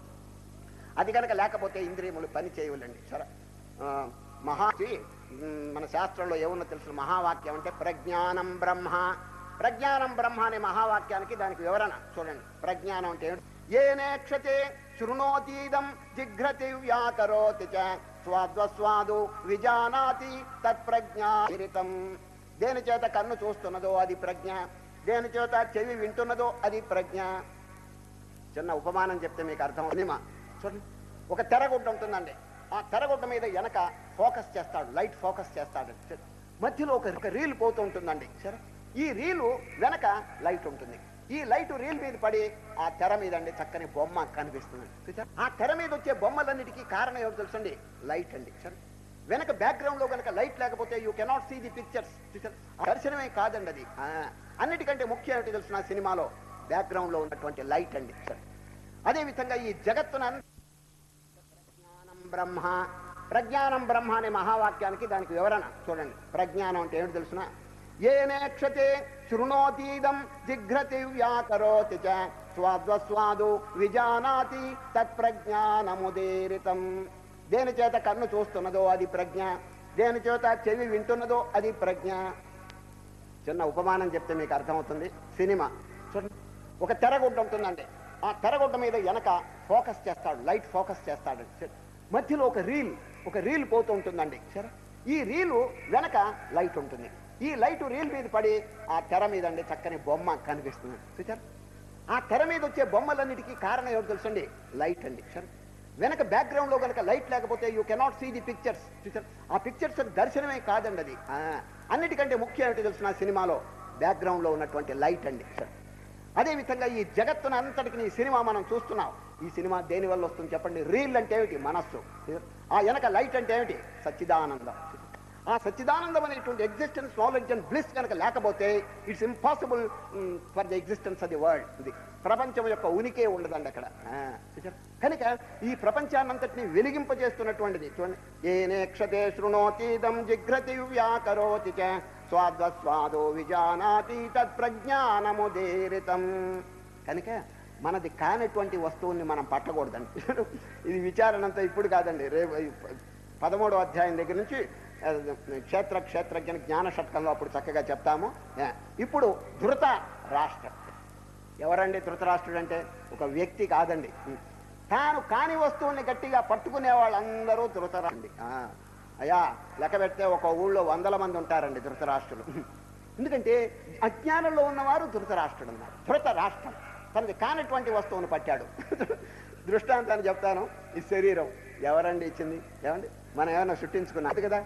[SPEAKER 1] అది కనుక లేకపోతే ఇంద్రియములు పని చేయవులండి సరే. ఆ, మహాకి మన శాస్త్రంలో ఏమున్నా తెలుసు? మహావాక్యం అంటే ప్రజ్ఞానం బ్రహ్మ. ప్రజ్ఞానం బ్రహ్మ అనే మహావాక్యానికి దానికి వివరణ. చూడండి. ప్రజ్ఞానం అంటే ఏమిటి? ఏనేక్షతే శృణోతీదం జిఘ్రతి వ్యాకరోతి చ స్వాద్వస్వాదు విజానాతి తత్ప్రజ్ఞాతం దేని చేత కన్ను చూస్తున్నదో అది ప్రజ్ఞ. దేని చేత చెవి వింటున్నదో అది ప్రజ్ఞ. చిన్న ఉపమానం చెప్తే మీకు అర్థం సినిమా. చూడండి. ఒక తెరగుడ్డ ఉంటుందండి. ఆ తెరగుడ్డ మీద వెనక ఫోకస్ చేస్తాడు. లైట్ ఫోకస్ చేస్తాడు. మధ్యలో ఒక ఒక రీల్ పోతూ ఉంటుందండి. సరే. ఈ రీలు వెనక లైట్ ఉంటుంది. ఈ లైట్ రీల్ మీద పడి ఆ తెర మీద అండి చక్కని బొమ్మ కనిపిస్తుంది. ఆ తెర మీద వచ్చే బొమ్మలన్నిటికీ కారణం ఏమిటో తెలుసండి? లైట్ అండి. వెనక బ్యాక్గ్రౌండ్లో కనుక లైట్ లేకపోతే you cannot see the pictures దర్శనమే కాదండి అది. ఆ, అన్నిటికంటే ముఖ్యం తెలుసు నా సినిమాలో బ్యాక్గ్రౌండ్లో ఉన్నటువంటి లైట్ అండి. అదేవిధంగా అదే విధంగా ఈ జగత్తున ప్రజ్ఞానం బ్రహ్మ ప్రజ్ఞానం బ్రహ్మ అనే మహావాక్యానికి దానికి వివరణ చూడండి. ప్రజ్ఞానం అంటే ఏమిటి తెలుసునా? ఏనేక్షతే శృణోతీదం జిఘ్రతి వ్యాకరోతి చ స్వాద్వస్వాదు విజానాతి తత్ప్రజ్ఞానముదీరితం దేని చేత కన్ను చూస్తున్నదో అది ప్రజ్ఞ దేని చేత చెవి వింటున్నదో అది ప్రజ్ఞ. చిన్న ఉపమానం చెప్తే మీకు అర్థమవుతుంది. సినిమా. చూడండి. ఒక తెరగుడ్డ ఉంటుందండి. ఆ తెరగుడ్డ మీద వెనక ఫోకస్ చేస్తాడు లైట్ ఫోకస్ చేస్తాడు. మధ్యలో ఒక రీల్ ఒక రీల్ పోతూ ఉంటుందండి. సరే ఈ రీలు వెనక లైట్ ఉంటుంది. ఈ లైట్ రీల్ మీద పడి ఆ తెర మీద అండి చక్కని బొమ్మ కనిపిస్తుంది. చూచారు ఆ తెర మీద వచ్చే బొమ్మలన్నిటికీ కారణం ఏమిటి తెలుసండి? లైట్ అండి. సరే వెనక బ్యాక్గ్రౌండ్లో కనుక లైట్ లేకపోతే you cannot see the pictures చూచారు ఆ పిక్చర్స్ దర్శనమే కాదండి అది. అన్నిటికంటే ముఖ్యం ఏంటో తెలిసిన సినిమాలో బ్యాక్గ్రౌండ్లో ఉన్నటువంటి లైట్ అండి. సార్ అదే విధంగా ఈ జగత్తున అంతటికి ఈ సినిమా మనం చూస్తున్నాం. ఈ సినిమా దేనివల్ల వస్తుంది చెప్పండి? రీల్ అంటే ఏమిటి? మనస్సు. ఆ వెనక లైట్ అంటే ఏమిటి? సచ్చిదానందం. ఆ సచ్చిదానందం అనేటువంటి ఎగ్జిస్టెన్స్ నాలెడ్జ్ అండ్ బ్లిస్ కనుక లేకపోతే it's impossible for the existence of the world ఇది ప్రపంచం యొక్క ఉనికే ఉండదండి అక్కడ. కనుక ఈ ప్రపంచాన్నంతటిని వెలిగింపజేస్తున్నటువంటిది చూడండి. ఏనేక్షతే శృణోతీదం జిఘ్రతి వ్యాకరోతి చ స్వాద్వస్వాదో విజానాతి తత్ప్రజ్ఞానముదీరితం కనుక మనది కానటువంటి వస్తువుని మనం పట్టకూడదండి. ఇది విచారణ అంతా ఇప్పుడు కాదండి. రేపు పదమూడో అధ్యాయం దగ్గర నుంచి క్షేత్ర క్షేత్రజ్ఞ జ్ఞాన షట్కంలో అప్పుడు చక్కగా చెప్తాము. ఇప్పుడు ధృత రాష్ట్రం. ఎవరండి ధృతరాష్ట్రుడు అంటే ఒక వ్యక్తి కాదండి. తాను కాని వస్తువుల్ని గట్టిగా పట్టుకునే వాళ్ళందరూ ధృతరాండి అయ్యా లెక్క పెడితే ఒక ఊళ్ళో వందల మంది ఉంటారండి ధృతరాష్ట్రులు ఎందుకంటే అజ్ఞానంలో ఉన్నవారు ధృతరాష్ట్రుడు ఉన్నారు ధృత రాష్ట్రం. తనది కానటువంటి వస్తువును పట్టాడు. దృష్టాంతాన్ని చెప్తాను. ఈ శరీరం. ఎవరండి ఇచ్చింది? ఏమండి? మనం ఏమైనా సృష్టించుకున్నాం అది కదా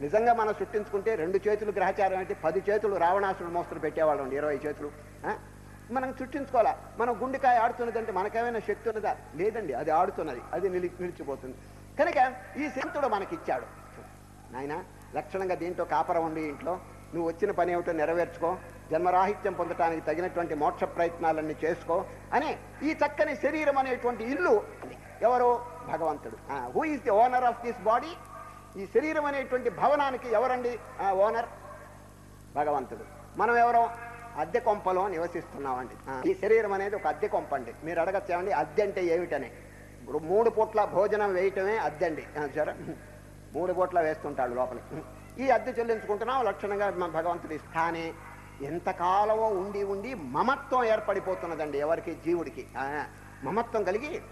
[SPEAKER 1] నిజంగా మనం సృష్టించుకుంటే రెండు చేతులు గ్రహచారం అంటే పది చేతులు రావణాసుడు మోస్తులు పెట్టేవాళ్ళం ఇరవై చేతులు. మనం సృష్టించుకోవాలా మనం గుండెకాయ ఆడుతున్నదంటే మనకేమైనా శక్తి ఉన్నదా? లేదండి అది ఆడుతున్నది అది నిలి నిలిచిపోతుంది. కనుక ఈ శక్తుడు మనకిచ్చాడు. నాయన లక్షణంగా దీంట్లో కాపరం ఉండి ఇంట్లో. నువ్వు వచ్చిన పని ఏమిటో నెరవేర్చుకో. జన్మరాహిత్యం పొందటానికి తగినటువంటి మోక్ష ప్రయత్నాలన్నీ చేసుకో. అని ఈ చక్కని శరీరం అనేటువంటి ఇల్లు ఎవరు? భగవంతుడు. Who is the owner of this body ఈ శరీరం అనేటువంటి భవనానికి ఎవరండి? ఓనర్ భగవంతుడు. మనం ఎవరో? అద్దె కొంపలో నివసిస్తున్నామండి. ఈ శరీరం అనేది ఒక అద్దె కొంప అండి. మీరు అడగచ్చామండి అద్దె అంటే ఏమిటని? ఇప్పుడు మూడు పూట్ల భోజనం వేయటమే అద్దె అండి. సరే మూడు పూట్ల వేస్తుంటాడు లోపలికి. ఈ అద్దె చెల్లించుకుంటున్నాం లక్షణంగా భగవంతుడి కానీ ఎంతకాలమో ఉండి ఉండి మమత్వం ఏర్పడిపోతున్నదండి ఎవరికి? జీవుడికి. ఆ, మమత్వం కలిగి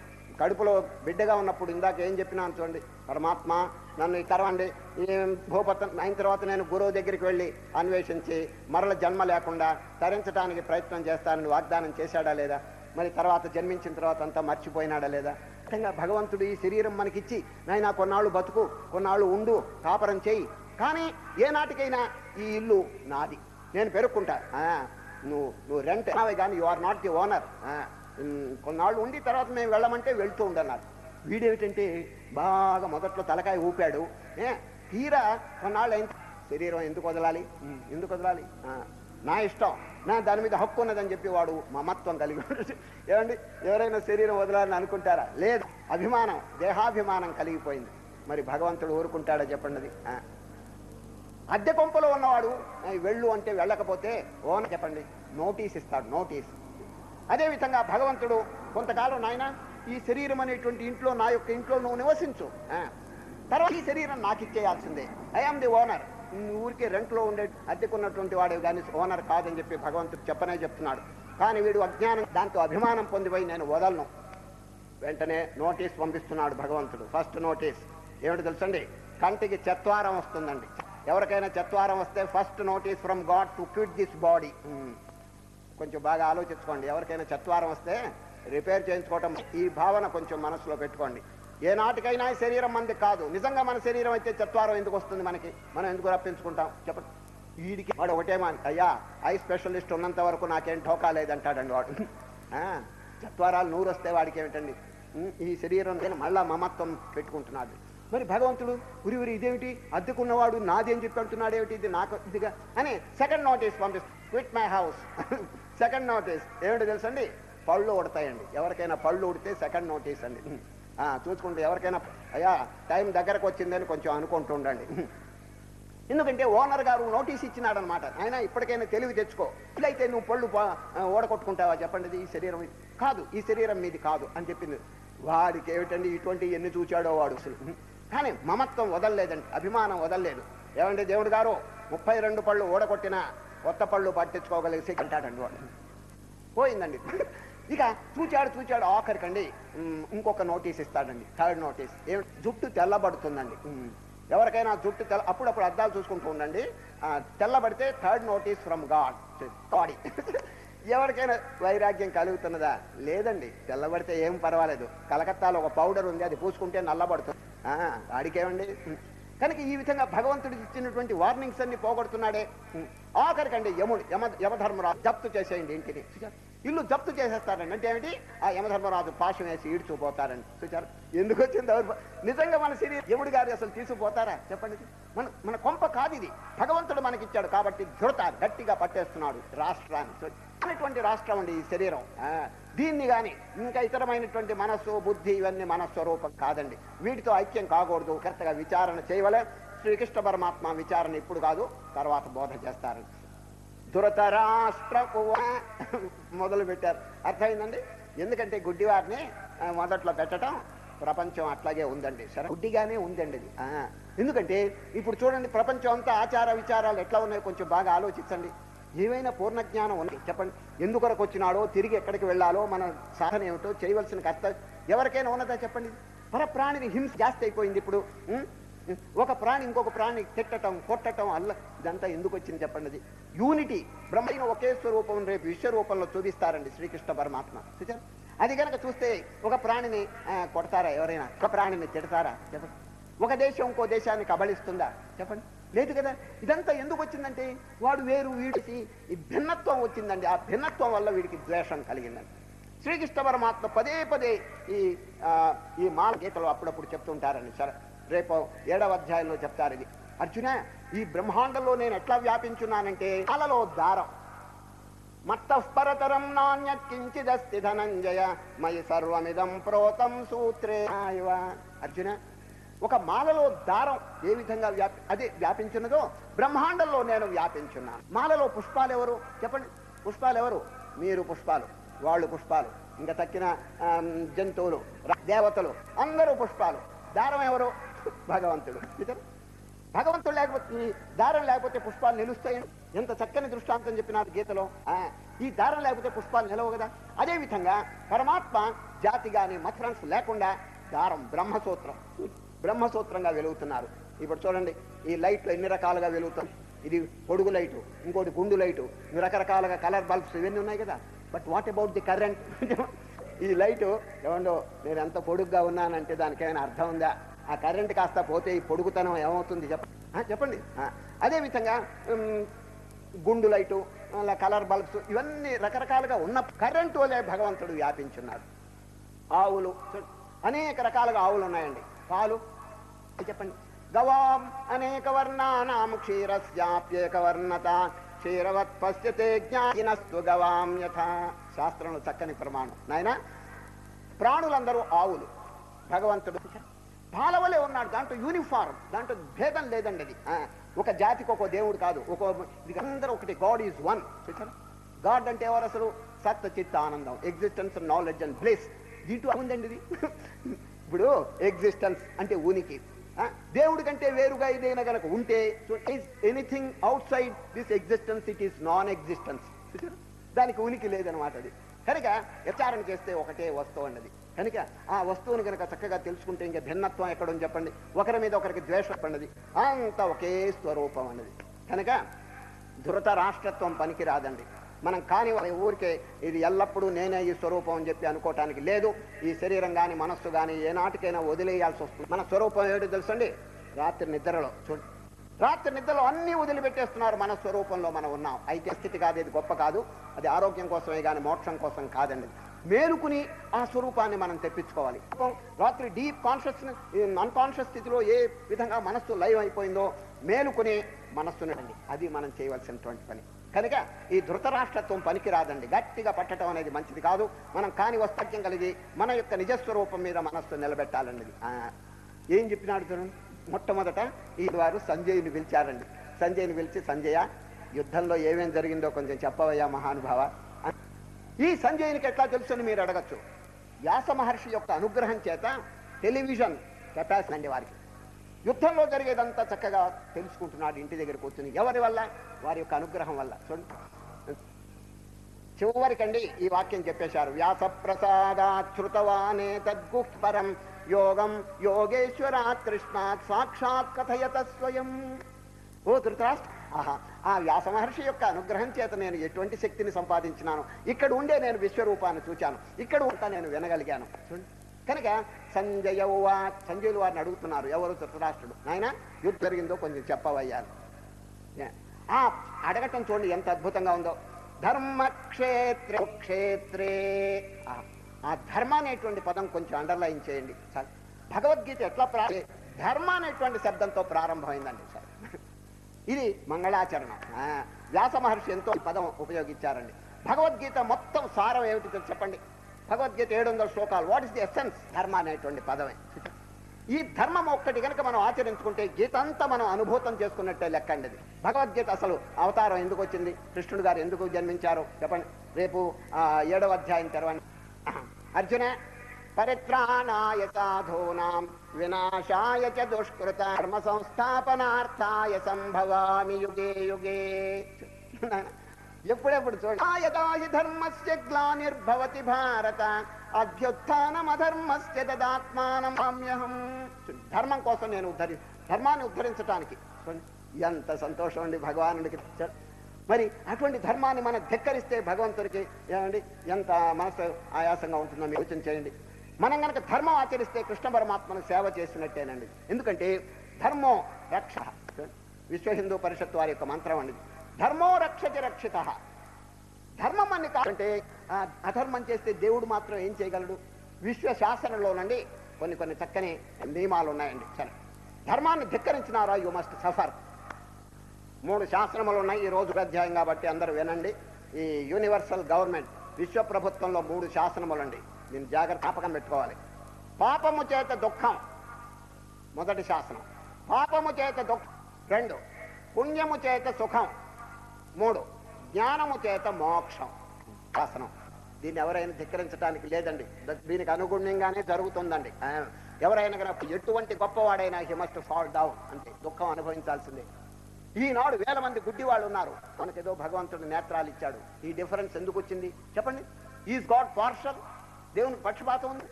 [SPEAKER 1] కడుపులో బిడ్డగా ఉన్నప్పుడు ఇందాక ఏం చెప్పినాను చూడండి పరమాత్మ నన్ను తెరవండి. ఈ భూపతం అయిన తర్వాత నేను గురువు దగ్గరికి వెళ్ళి అన్వేషించి మరల జన్మ లేకుండా తరించడానికి ప్రయత్నం చేస్తానని వాగ్దానం చేశాడా లేదా? మరి తర్వాత జన్మించిన తర్వాత అంతా మర్చిపోయినాడా లేదా? ఖచ్చితంగా భగవంతుడు ఈ శరీరం మనకిచ్చి నాయన కొన్నాళ్ళు బతుకు కొన్నాళ్ళు ఉండు కాపరం చేయి. కానీ ఏ నాటికైనా ఈ ఇల్లు నాది. నేను పెరుక్కుంటా. ఆ, నువ్వు నువ్వు రెంట్. కానీ you are not the owner కొన్నాళ్ళు ఉండి తర్వాత మేము వెళ్ళమంటే వెళ్తూ ఉండన్నారు. వీడేమిటంటే బాగా మొదట్లో తలకాయ ఊపాడు. ఏ తీరా కొన్నాళ్ళు అయిన శరీరం ఎందుకు వదలాలి? ఎందుకు వదలాలి? ఆ, నా ఇష్టం. నా దాని మీద హక్కు ఉన్నదని చెప్పి వాడు మమత్వం కలిగి ఏమండి? ఎవరైనా శరీరం వదలాలని అనుకుంటారా? లేదు. అభిమానం దేహాభిమానం కలిగిపోయింది. మరి భగవంతుడు ఊరుకుంటాడా చెప్పండి? అద్దె కొంపలో ఉన్నవాడు వెళ్ళు అంటే వెళ్ళకపోతే ఓన చెప్పండి. నోటీస్ ఇస్తాడు నోటీస్. అదేవిధంగా భగవంతుడు కొంతకాలం నాయన ఈ శరీరం అనేటువంటి ఇంట్లో నా యొక్క ఇంట్లో నువ్వు నివసించు. తర్వాత ఈ శరీరం నాకు ఇచ్చేయాల్సిందే. ఐఆమ్ ది ఓనర్ ఊరికే రెంట్లో ఉండే అద్దెకున్నటువంటి వాడు కానీ ఓనర్ కాదని చెప్పి భగవంతుడు చెప్పనే చెప్తున్నాడు. కానీ వీడు అజ్ఞానం దాంతో అభిమానం పొందిపోయి నేను వదలను. వెంటనే నోటీస్ పంపిస్తున్నాడు భగవంతుడు. ఫస్ట్ నోటీస్ ఏమిటి తెలుసండి? కంటికి చత్వారం వస్తుందండి. ఎవరికైనా చత్వారం వస్తే first notice from God to quit this body కొంచెం బాగా ఆలోచించుకోండి. ఎవరికైనా చత్వారం వస్తే రిపేర్ చేయించుకోవటం ఈ భావన కొంచెం మనసులో పెట్టుకోండి. ఏ నాటికైనా శరీరం మంది కాదు. నిజంగా మన శరీరం అయితే చత్వారం ఎందుకు వస్తుంది మనకి? మనం ఎందుకు రప్పించుకుంటాం? చెప్పండి. వీడికి వాడు ఒకటే అయ్యా ఐ స్పెషలిస్ట్ ఉన్నంత వరకు నాకేం ఠోకా లేదంటాడండి వాడు. ఆ, చత్వారాలు నూరు వస్తే వాడికి ఏమిటండి? ఈ శరీరం మళ్ళా మమత్వం పెట్టుకుంటున్నాడు. మరి భగవంతుడు ఉరి ఉరి ఇదేమిటి? అద్దెకున్నవాడు నాది అని చెప్పి ఏమిటి ఇది నాకు ఇదిగా అని సెకండ్ నోటీస్ పంపిస్తాను quit my house second notice ఏమిటి తెలుసండి? పళ్ళు ఉడతాయండి ఎవరికైనా పళ్ళు ఉడితే సెకండ్ నోటీస్ అండి. ఆ, చూసుకుంటే ఎవరికైనా అయ్యా టైం దగ్గరకు వచ్చిందని కొంచెం అనుకుంటూ ఉండండి. ఎందుకంటే ఓనర్ గారు నోటీస్ ఇచ్చినాడు అనమాట ఆయన ఇప్పటికైనా తెలివి తెచ్చుకో. ఇట్లయితే నువ్వు పళ్ళు ఓడగొట్టుకుంటావా చెప్పండి ఈ శరీరం కాదు ఈ శరీరం మీది కాదు అని చెప్పింది. వాడికి ఏమిటండి? ఇటువంటి ఎన్ని చూచాడో వాడు అసలు. కానీ మమత్వం వదలలేదండి అభిమానం వదలలేదు. ఏమంటే దేవుడు గారు ముప్పై రెండు పళ్ళు ఓడగొట్టిన కొత్త పళ్ళు పట్టించుకోగలిగి అంటాడండి వాడు. పోయిందండి. ఇక చూచాడు చూచాడు ఆఖరికండి ఇంకొక నోటీస్ ఇస్తాడండి థర్డ్ నోటీస్. జుట్టు తెల్లబడుతుందండి. ఎవరికైనా జుట్టు తెల్ల అప్పుడప్పుడు అద్దాలు చూసుకుంటూ ఉండండి. తెల్లబడితే third notice from God. Body ఎవరికైనా వైరాగ్యం కలుగుతున్నదా? లేదండి. తెల్లబడితే ఏం పర్వాలేదు. కలకత్తాలో ఒక పౌడర్ ఉంది అది పూసుకుంటే నల్లబడుతుంది. ఆ, వాడికేమండి? కనుక ఈ విధంగా భగవంతుడు ఇచ్చినటువంటి వార్నింగ్స్ అన్ని పోగొడుతున్నాడే. ఆఖరికండి యముడు యమ యమధర్మరాజు జప్తు చేసేయండి ఇంటిని. ఇల్లు జప్తు చేసేస్తారండి. అంటే ఏమిటి? ఆ యమధర్మరాజు పాశం వేసి ఈడ్చుకుపోతారండి. చూచారు ఎందుకు వచ్చింది దౌర్భ? నిజంగా మన శరీరం యముడు గారు అసలు తీసుకుపోతారా? చెప్పండి. మన మన కొంప కాదు ఇది. భగవంతుడు మనకిచ్చాడు కాబట్టి ధృత గట్టిగా పట్టేస్తున్నాడు రాష్ట్రాన్ని. చూ- అనేటువంటి రాష్ట్రం అండి ఈ శరీరం. ఆ, దీన్ని కానీ ఇంకా ఇతరమైనటువంటి మనస్సు బుద్ధి ఇవన్నీ మనస్వరూపం కాదండి. వీటితో ఐక్యం కాకూడదు కరెక్ట్గా విచారణ చేయవలే. శ్రీకృష్ణ పరమాత్మ విచారణ ఇప్పుడు కాదు తర్వాత బోధ చేస్తారు. దురతరాష్ట్ర మొదలు పెట్టారు. అర్థమైందండి? ఎందుకంటే గుడ్డివారిని మొదట్లో పెట్టడం ప్రపంచం అట్లాగే ఉందండి. సరే? గుడ్డిగానే ఉందండి ఇది. ఆ, ఎందుకంటే ఇప్పుడు చూడండి ప్రపంచం అంతా ఆచార విచారాలు ఎట్లా ఉన్నాయో కొంచెం బాగా ఆలోచించండి. ఏమైనా పూర్ణ జ్ఞానం చెప్పండి. ఎందుకొరకు వచ్చినాడో తిరిగి ఎక్కడికి వెళ్ళాలో మన సాధన ఏమిటో చేయవలసిన కర్తవ్యం ఎవరికైనా ఉన్నదా చెప్పండి? పర ప్రాణిని హింస జాస్తి అయిపోయింది ఇప్పుడు. ఒక ప్రాణి ఇంకొక ప్రాణి తిట్టటం కొట్టటం అల్ల ఇదంతా ఎందుకు వచ్చింది చెప్పండి అది. యూనిటీ బ్రహ్మైన ఒకే స్వరూపం రేపు విశ్వరూపంలో చూపిస్తారండి శ్రీకృష్ణ పరమాత్మ. చూచారు అది కనుక చూస్తే ఒక ప్రాణిని కొడతారా ఎవరైనా? ఒక ప్రాణిని తిడతారా? చెప్పండి. ఒక దేశం ఇంకో దేశాన్ని కబళిస్తుందా? చెప్పండి. లేదు కదా? ఇదంతా ఎందుకు వచ్చిందంటే వాడు వేరు వీడికి ఈ భిన్నత్వం వచ్చిందండి. ఆ భిన్నత్వం వల్ల వీడికి ద్వేషం కలిగిందండి. శ్రీకృష్ణ పరమాత్మ పదే పదే ఈ ఈ మాల గీతలు అప్పుడప్పుడు చెప్తుంటారని సరే రేపు ఏడవ అధ్యాయంలో చెప్తారు ఇది. అర్జున ఈ బ్రహ్మాండంలో నేను ఎట్లా వ్యాపించున్నానంటే అలలో దారం. మత్తపరతరం నాణ్యత్కించిదస్తి ధనంజయ మయి సర్వమిదం ప్రోతం సూత్రే. అర్జున ఒక మాలలో దారం ఏ విధంగా వ్యాపి అదే వ్యాపించినదో బ్రహ్మాండంలో నేను వ్యాపించున్నాను. మాలలో పుష్పాలు ఎవరు? చెప్పండి. పుష్పాలు ఎవరు? మీరు పుష్పాలు వాళ్ళు పుష్పాలు ఇంకా తక్కిన జంతువులు దేవతలు అందరూ పుష్పాలు. దారం ఎవరు? భగవంతుడు. ఇతరు భగవంతుడు లేకపోతే ఈ దారం లేకపోతే పుష్పాలు నిలుస్తాయి ఎంత చక్కని దృష్టాంతం చెప్పినారు గీతలో. ఆ, ఈ దారం లేకపోతే పుష్పాలు నిలవు కదా. అదే విధంగా పరమాత్మ జాతి గాని లేకుండా దారం బ్రహ్మసూత్రం. బ్రహ్మసూత్రంగా వెలుగుతున్నారు. ఇప్పుడు చూడండి ఈ లైట్లు ఎన్ని రకాలుగా వెలుగుతాయి ఇది పొడుగు లైటు ఇంకోటి గుండు లైటు రకరకాలుగా కలర్ బల్బ్స్ ఇవన్నీ ఉన్నాయి కదా. But what about the current ఈ లైటు ఏమండో నేను ఎంత పొడుగ్గా ఉన్నానంటే దానికి ఏమైనా అర్థం ఉందా? ఆ కరెంట్ కాస్త పోతే ఈ పొడుగుతనం ఏమవుతుంది చెప్ప చెప్పండి. అదేవిధంగా అదే విధంగా గుండు లైటు అలా కలర్ బల్బ్స్ ఇవన్నీ రకరకాలుగా ఉన్న కరెంటు వలే భగవంతుడు వ్యాపించున్నాడు. ఆవులు అనేక రకాలుగా ఆవులు ఉన్నాయండి. పాలు. చెప్పండి. గవాం అనేక వర్ణానాం క్షీరస్యాప్యేక వర్ణత క్షీరవత్ పశ్యతే జ్ఞానస్తు గవాం యథ. శాస్త్రంలో చక్కని ప్రమాణం. నాయన ప్రాణులందరూ ఆవులు భగవంతుడు. పాలవలే ఉన్నాడు. దాంట్లో యూనిఫార్మ్ దాంట్లో భేదం లేదండి అది. ఒక జాతికి ఒక దేవుడు కాదు. ఒక ఇది అందరూ ఒకటి. God is one. చూసారా గాడ్ అంటే ఎవరు అసలు? సత్ చిత్త ఆనందం ఎగ్జిస్టెన్స్ నాలెడ్జ్ అండ్ బ్లెస్ దీంట్లో ఉందండి ఇది? ఇప్పుడు ఎగ్జిస్టెన్స్ అంటే ఉనికి. దేవుడి కంటే వేరుగా ఏదైనా కనుక ఉంటే anything outside this existence it is non existence దానికి ఉనికి లేదనమాట అది. కనుక విచారణ చేస్తే ఒకటే వస్తువు అన్నది. కనుక ఆ వస్తువుని కనుక చక్కగా తెలుసుకుంటే ఇంకా భిన్నత్వం ఎక్కడుంది చెప్పండి? ఒకరి మీద ఒకరికి ద్వేషం పడినది అంత ఒకే స్వరూపం అన్నది. కనుక ధృత రాష్ట్రత్వం పనికి రాదండి మనం కాని ఊరికే ఇది ఎల్లప్పుడూ నేనే ఈ స్వరూపం అని చెప్పి అనుకోవటానికి లేదు. ఈ శరీరం కానీ మనస్సు కానీ ఏనాటికైనా వదిలేయాల్సి వస్తుంది. మన స్వరూపం ఏడు తెలుసండి? రాత్రి నిద్రలో చూడు రాత్రి నిద్రలో అన్ని వదిలిపెట్టేస్తున్నారు మన స్వరూపంలో మనం ఉన్నాం. అయితే స్థితి కాదు ఇది గొప్ప కాదు. అది ఆరోగ్యం కోసమే కానీ మోక్షం కోసం కాదండి. మేలుకుని ఆ స్వరూపాన్ని మనం తెప్పించుకోవాలి. రాత్రి డీప్ కాన్షియస్ అన్కాన్షియస్ స్థితిలో ఏ విధంగా మనస్సు లైవ్ అయిపోయిందో మేలుకుని మనస్సునండి. అది మనం చేయవలసినటువంటి పని. కనుక ఈ ధృతరాష్ట్రత్వం పనికిరాదండి. గట్టిగా పట్టడం అనేది మంచిది కాదు. మనం కాని వస్తక్యం కలిగి మన యొక్క నిజస్వరూపం మీద మనస్సు నిలబెట్టాలండి ఆ, ఏం చెప్పినాడు చూడండి. మొట్టమొదట ఈ వారు సంజయ్ని పిలిచారండి. సంజయ్ని పిలిచి సంజయ యుద్ధంలో ఏమేం జరిగిందో కొంచెం చెప్పవయ్యా మహానుభావ. ఈ సంజయ్నికి ఎట్లా తెలుసుని మీరు అడగచ్చు. వ్యాస మహర్షి యొక్క అనుగ్రహం చేత టెలివిజన్ కెపాసిటీ అండి వారికి. యుద్ధంలో జరిగేదంతా చక్కగా తెలుసుకుంటున్నాడు ఇంటి దగ్గర కూర్చుని. ఎవరి వల్ల? వారి యొక్క అనుగ్రహం వల్ల. చూడండి. చివరికండి ఈ వాక్యం చెప్పేశారు. వ్యాస ప్రసాదాశ్రుతవానే తద్గుహ్పరం యోగం యోగేశ్వరాత్ కృష్ణాత్ సాక్షాత్ కథయత స్వయం. ఓ ధృతరాష్ట్ర ఆహా ఆ వ్యాస మహర్షి యొక్క అనుగ్రహం చేత నేను ఎటువంటి శక్తిని సంపాదించినాను ఇక్కడ ఉండే నేను విశ్వరూపాన్ని చూచాను. ఇక్కడ ఉంటా నేను వినగలిగాను. కనుక సంజయ సంజయులు వారిని అడుగుతున్నారు. ఎవరు ధృతరాష్ట్రుడు? నాయన యుద్ధం జరిగిందో కొంచెం చెప్పవయ్యారు ఆ అడగటం చూడండి ఎంత అద్భుతంగా ఉందో. ధర్మక్షేత్ర క్షేత్రే ఆ, ధర్మ అనేటువంటి పదం కొంచెం అండర్లైన్ చేయండి సార్. భగవద్గీత ఎట్లా ప్రారంభ ధర్మ అనేటువంటి శబ్దంతో ప్రారంభమైందండి సార్. ఇది మంగళాచరణం. ఆ, వ్యాస మహర్షి ఎంతో పదం ఉపయోగించారండి. భగవద్గీత మొత్తం సారం ఏమిటి చెప్పండి? భగవద్గీత ఏడు వందల శ్లోకాలు. వాట్ ఇస్ ది ఎస్సెన్స్ ధర్మ అనేటువంటి పదమే. ఈ ధర్మం ఒక్కటి కనుక మనం ఆచరించుకుంటే గీత అంతా మనం అనుభూతం చేసుకున్నట్టే లెక్కండి అది. భగవద్గీత అసలు అవతారం ఎందుకు వచ్చింది? కృష్ణుడు గారు ఎందుకు జన్మించారు? చెప్పండి. రేపు ఏడవ అధ్యాయం తెరవండి. అర్జున పరిత్రాణాయ సాధూనాం వినాశాయ చ దుష్కృత ధర్మ సంస్థాపనార్థాయ సంభవామి యుగే యుగే. ఎప్పుడెప్పుడు చూడండి? ధర్మస్య గ్లానిర్భవతి భారత. అభ్యుత్నమధర్మస్య తదాత్మానం కామ్యహం ధర్మం కోసం నేను ఉద్ధరి ధర్మాన్ని ఉద్ధరించడానికి ఎంత సంతోషం అండి భగవానుడికి. మరి అటువంటి ధర్మాన్ని మనం ధిక్కరిస్తే భగవంతుడికి ఏమండి? ఎంత మనసు ఆయాసంగా ఉంటుందో మీరు యోచన చేయండి. మనం కనుక ధర్మం ఆచరిస్తే కృష్ణ పరమాత్మను సేవ చేసినట్టేనండి. ఎందుకంటే ధర్మో రక్ష. విశ్వ హిందూ పరిషత్ వారి యొక్క మంత్రం అండి. ధర్మో రక్షతి రక్షిత. ధర్మం అని కాదంటే అధర్మం చేస్తే దేవుడు మాత్రం ఏం చేయగలడు? విశ్వశాసనంలోనండి కొన్ని కొన్ని చక్కని నియమాలు ఉన్నాయండి సరే. ధర్మాన్ని ధిక్కరించినారా? యు మస్ట్ సఫర్ మూడు శాసనములు ఉన్నాయి ఈ రోజు అధ్యాయం కాబట్టి అందరూ వినండి. ఈ యూనివర్సల్ గవర్నమెంట్ విశ్వ ప్రభుత్వంలో మూడు శాసనములు అండి దీన్ని జాగ్రత్త జ్ఞాపకం పెట్టుకోవాలి. పాపము చేత దుఃఖం మొదటి శాసనం. పాపము చేత దుఃఖం రెండు. పుణ్యము చేత సుఖం మూడు. జ్ఞానము చేత మోక్షం. శాసనం. దీన్ని ఎవరైనా ధిక్కరించడానికి లేదండి. దీనికి అనుగుణ్యంగానే జరుగుతుందండి. ఎవరైనా కనుక ఎటువంటి గొప్పవాడైనా హీ మస్ట్ ఫాల్ డౌన్ అంటే దుఃఖం అనుభవించాల్సిందే. ఈనాడు వేల మంది గుడ్డి వాళ్ళు ఉన్నారు. మనకేదో భగవంతుడు నేత్రాలు ఇచ్చాడు. ఈ డిఫరెన్స్ ఎందుకు వచ్చింది? చెప్పండి. Is God partial? దేవునికి పక్షపాతం ఉంది?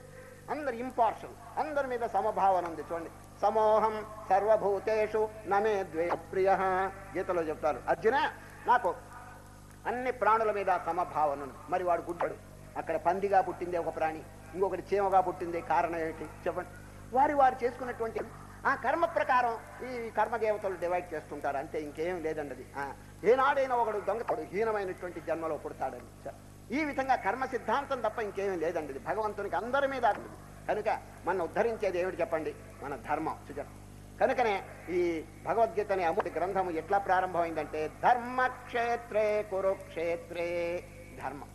[SPEAKER 1] అందరు ఇంపార్షల్. అందరి మీద సమభావన ఉంది. చూడండి. సమోహం సర్వభూతేషు నమే ద్వే ప్రియ. గీతలో చెప్తారు. అర్జున నాకు అన్ని ప్రాణుల మీద సమభావన ఉంది. మరి వాడు గుడ్డాడు. అక్కడ పందిగా పుట్టింది ఒక ప్రాణి. ఇంకొకటి చీమగా పుట్టిందే కారణం ఏమిటి చెప్పండి. వారి వారు చేసుకున్నటువంటి ఆ కర్మ ప్రకారం ఈ కర్మ దేవతలు డివైడ్ చేస్తుంటారు. అంతే ఇంకేం లేదండి అది ఆ, ఏనాడైనా ఒకడు దొంగతడు హీనమైనటువంటి జన్మలో పుడతాడని ఈ విధంగా కర్మ సిద్ధాంతం తప్ప ఇంకేమీ లేదండి భగవంతునికి అందరి మీద కనుక మన ఉద్ధరించేది ఏమిటి చెప్పండి? మన ధర్మం. చూడండి కనుకనే ఈ భగవద్గీత అనే అమూల్య గ్రంథము ఎట్లా ప్రారంభమైందంటే ధర్మక్షేత్రే కురుక్షేత్రే ధర్మం.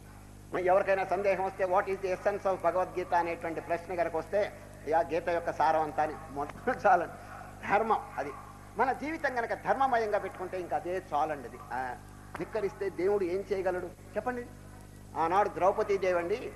[SPEAKER 1] ఎవరికైనా సందేహం వస్తే what is the essence of Bhagavad Gita అనేటువంటి ప్రశ్న కనుక వస్తే ఆ గీత యొక్క సారం అంతా మొత్తం చాలండి. ధర్మం అది. మన జీవితం కనుక ధర్మమయంగా పెట్టుకుంటే ఇంకా అదే చాలండి అది. ఆ, ధిక్కరిస్తే దేవుడు ఏం చేయగలడు? చెప్పండి. ఆనాడు ద్రౌపదీదేవి అండి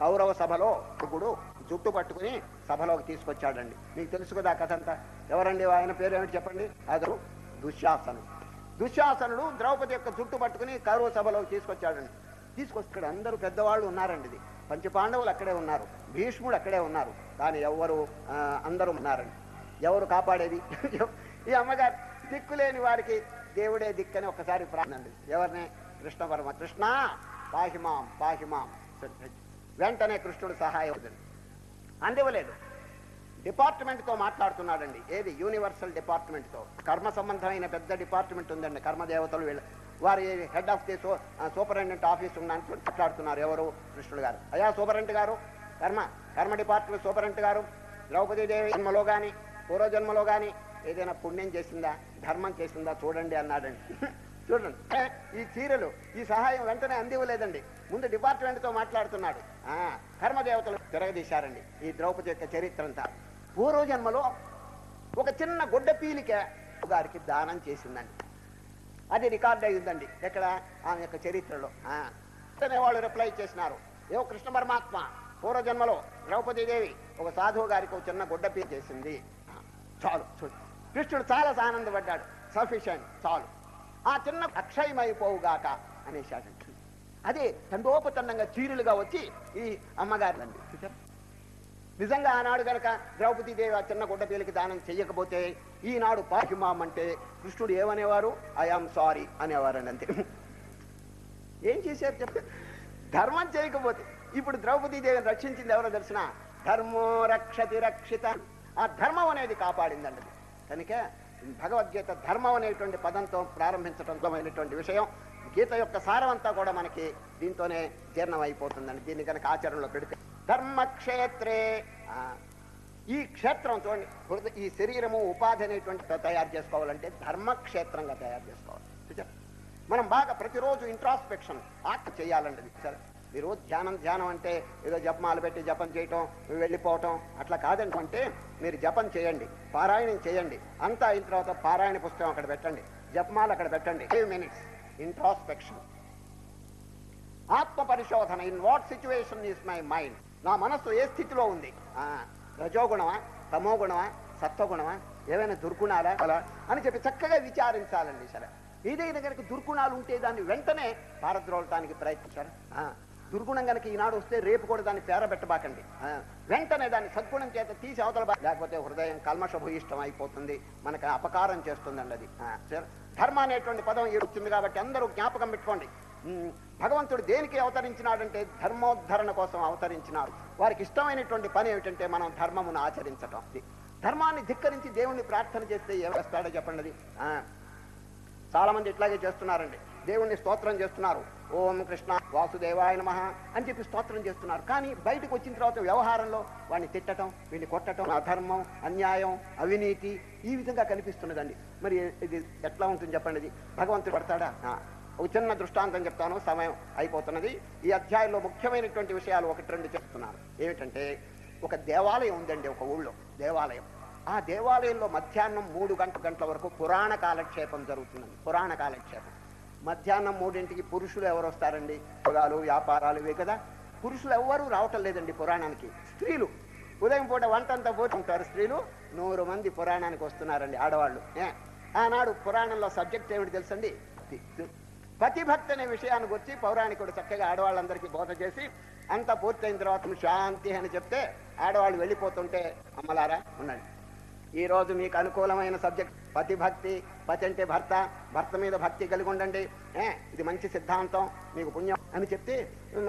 [SPEAKER 1] కౌరవ సభలో ఇప్పుడు జుట్టు పట్టుకుని సభలోకి తీసుకొచ్చాడండి. మీకు తెలుసు కదా కథ అంతా? ఎవరండి? ఆయన పేరు ఏమిటి చెప్పండి? అతను దుశ్శాసనుడు. దుశ్శాసనుడు ద్రౌపది యొక్క జుట్టు పట్టుకుని కౌరవ సభలోకి తీసుకొచ్చాడండి. తీసుకొస్తాడు అందరూ పెద్దవాళ్ళు ఉన్నారండి ఇది. పంచపాండవులు అక్కడే ఉన్నారు. భీష్ముడు అక్కడే ఉన్నారు. కానీ ఎవరు ఆ, అందరూ ఉన్నారండి. ఎవరు కాపాడేది? ఈ అమ్మగారు దిక్కులేని వారికి దేవుడే దిక్కని ఒకసారి ప్రాణండి ఎవరిని? కృష్ణ పరమ కృష్ణ! పాహిమాం పాహిమాం. వెంటనే కృష్ణుడు సహాయం అందివ్వలేదు. డిపార్ట్మెంట్తో మాట్లాడుతున్నాడండి. ఏది? యూనివర్సల్ డిపార్ట్మెంట్తో. కర్మ సంబంధమైన పెద్ద డిపార్ట్మెంట్ ఉందండి. కర్మదేవతలు వీళ్ళు వారి head of the superintendent office ఉన్నాను మాట్లాడుతున్నారు ఎవరు? కృష్ణుడు గారు. అయ్యా సూపరింటెండెంట్ గారు కర్మ కర్మ డిపార్ట్మెంట్ సూపరింటెండెంట్ గారు ద్రౌపదీదేవి జన్మలో కానీ పూర్వజన్మలో కానీ ఏదైనా పుణ్యం చేసిందా? ధర్మం చేసిందా? చూడండి అన్నాడండి. చూడండి. ఈ చీరలు ఈ సహాయం వెంటనే అందివ్వలేదండి. ముందు డిపార్ట్మెంట్తో మాట్లాడుతున్నాడు. ఆ, కర్మదేవతలు తిరగదీశారండి. ఈ ద్రౌపది యొక్క చరిత్ర అంతా పూర్వజన్మలో ఒక చిన్న గుడ్డ పీలిక గారికి దానం చేసిందండి. అది రికార్డ్ అయ్యిందండి. ఎక్కడ? ఆమె యొక్క చరిత్రలో. వాళ్ళు రిప్లై చేసినారు. ఏవో కృష్ణ పరమాత్మ పూర్వజన్మలో ద్రౌపదీదేవి ఒక సాధువు గారికి ఒక చిన్న గుడ్డ పీలి చేసింది. చాలు చూడు. కృష్ణుడు చాలా ఆనందపడ్డాడు సఫిషియంట్ చాలు. ఆ చిన్న అక్షయమైపోవుగాక అనేసాడండి అదే తండోపతండంగా చీరులుగా వచ్చి ఈ అమ్మగారులండి చూసారు నిజంగా ఆనాడు గనక ద్రౌపదీదేవి ఆ చిన్న గుడ్డ పీలికి దానం చెయ్యకపోతే ఈనాడు పాహిమామంటే కృష్ణుడు ఏమనేవారు? ఐఆమ్ సారీ అనేవారని అంతే. ఏం చేశారు చెప్ప. ధర్మం చేయకపోతే ఇప్పుడు ద్రౌపదీదేవిని రక్షించింది ఎవరో తెలిసిన? ధర్మో రక్షతి రక్షిత. ఆ ధర్మం అనేది కాపాడిందండి. కనుక భగవద్గీత ధర్మం అనేటువంటి పదంతో ప్రారంభించడంతమైనటువంటి విషయం. గీత యొక్క సారమంతా కూడా మనకి దీంతోనే జీర్ణం అయిపోతుందండి దీన్ని కనుక ఆచరణలో పెడితే ధర్మక్షేత్రే. ఈ క్షేత్రం చూడండి ఈ శరీరము ఉపాధి అనేటువంటి తయారు చేసుకోవాలంటే ధర్మక్షేత్రంగా తయారు చేసుకోవాలి. మనం బాగా ప్రతిరోజు ఇంట్రాస్పెక్షన్ ఆక్ట్ చేయాలండి సరే మీరు ధ్యానం ధ్యానం అంటే ఏదో జపమాలు పెట్టి జపం చేయటం వెళ్ళిపోవటం అట్లా కాదండి మీరు జపం చేయండి పారాయణం చేయండి అంతా అయిన తర్వాత పారాయణ పుస్తకం అక్కడ పెట్టండి జపమాలు అక్కడ పెట్టండి. ఫైవ్ మినిట్స్ ఇంట్రాస్పెక్షన్ ఆత్మ పరిశోధన in what situation is my mind నా మనస్సు ఏ స్థితిలో ఉంది? ఆ, రజోగుణమా తమోగుణమా సత్వగుణమా? ఏమైనా దుర్గుణాలా? అలా. అని చెప్పి చక్కగా విచారించాలండి సరే ఏదైనా కనుక దుర్గుణాలు ఉంటే దాన్ని వెంటనే పారద్రోలటానికి ప్రయత్నించారు? ఆ, దుర్గుణం కనుక ఈనాడు వస్తే రేపు కూడా దాన్ని పేరబెట్టబాకండి వెంటనే దాన్ని సద్గుణం చేత తీసి అవతల బా- లేకపోతే హృదయం కల్మషభూయిష్టం అయిపోతుంది. మనకు అపకారం చేస్తుందండి అది. ఆ, సరే ధర్మ అనేటువంటి పదం వచ్చింది కాబట్టి అందరూ జ్ఞాపకం పెట్టుకోండి. భగవంతుడు దేనికి అవతరించినాడంటే ధర్మోద్ధరణ కోసం అవతరించినాడు. వారికి ఇష్టమైనటువంటి పని ఏమిటంటే మనం ధర్మమును ఆచరించటం. ధర్మాన్ని ధిక్కరించి దేవుణ్ణి ప్రార్థన చేస్తే ఏం చెప్పండి. చాలా మంది ఇట్లాగే చేస్తున్నారండి. దేవుణ్ణి స్తోత్రం చేస్తున్నారు. ఓం కృష్ణ వాసుదేవాయ మహా అని చెప్పి స్తోత్రం చేస్తున్నారు. కానీ బయటకు వచ్చిన తర్వాత వ్యవహారంలో వాడిని తిట్టడం వీడిని కొట్టడం అధర్మం అన్యాయం అవినీతి ఈ విధంగా కనిపిస్తున్నదండి. మరి ఇది ఎట్లా ఉంటుంది చెప్పండి? భగవంతుడు పడతాడా? ఒక చిన్న దృష్టాంతం చెప్తాను సమయం అయిపోతున్నది. ఈ అధ్యాయంలో ముఖ్యమైనటువంటి విషయాలు ఒకటి రెండు చెప్తున్నాను ఏమిటంటే ఒక దేవాలయం ఉందండి ఒక ఊళ్ళో దేవాలయం. ఆ దేవాలయంలో మధ్యాహ్నం మూడు గంట గంటల వరకు పురాణ కాలక్షేపం జరుగుతుందండి పురాణ కాలక్షేపం. మధ్యాహ్నం మూడింటికి పురుషులు ఎవరు వస్తారండి? పొగాలు వ్యాపారాలు ఇవే కదా. పురుషులు ఎవ్వరూ రావటం లేదండి పురాణానికి. స్త్రీలు ఉదయం పూట వంటంతా పోతుంటారు స్త్రీలు. నూరు మంది పురాణానికి వస్తున్నారండి ఆడవాళ్ళు. ఏ, ఆనాడు పురాణంలో సబ్జెక్ట్ ఏమిటి తెలుసండి? పతిభక్తి అనే విషయాన్ని వచ్చి పౌరాణికుడు చక్కగా ఆడవాళ్ళందరికీ బోధ చేసి అంతా పూర్తయిన తర్వాత శాంతి అని చెప్తే ఆడవాళ్ళు వెళ్ళిపోతుంటే అమ్మలారా ఉండండి. ఈ రోజు మీకు అనుకూలమైన సబ్జెక్ట్ పతి భక్తి పతి అంటే భర్త భర్త మీద భక్తి కలిగి ఉండండి. ఏ ఇది మంచి సిద్ధాంతం మీకు పుణ్యం అని చెప్తే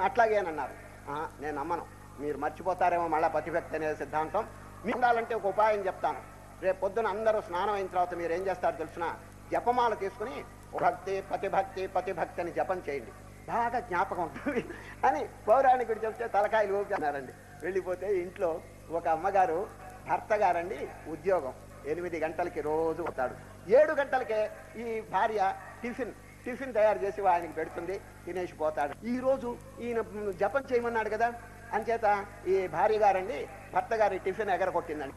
[SPEAKER 1] అట్లాగేనన్నారు "ఆ, నేను నమ్మను. మీరు మర్చిపోతారేమో మళ్ళీ పతిభక్తి అనే సిద్ధాంతం. మీకు ఉండాలంటే ఒక ఉపాయం చెప్తాను. రేపు పొద్దున అందరూ స్నానం అయిన తర్వాత మీరు ఏం చేస్తారు తెలిసిన? జపమాల తీసుకుని భక్తి పతిభక్తి పతిభక్తి అని జపం చేయండి. బాగా జ్ఞాపకం ఉంటుంది. అని పౌరాణికుడు చెప్తే తలకాయలు ఊపినారండి వెళ్ళిపోతే ఇంట్లో ఒక అమ్మగారు భర్త గారండి ఉద్యోగం. ఎనిమిది గంటలకి రోజు వస్తాడు. ఏడు గంటలకే ఈ భార్య టిఫిన్ టిఫిన్ తయారు చేసి ఆయనకి పెడుతుంది తినేసి పోతాడు. ఈ రోజు ఈయన జపం చేయమన్నాడు కదా. అంచేత ఈ భార్య గారండి భర్త గారి టిఫిన్ ఎగరగొట్టిందండి.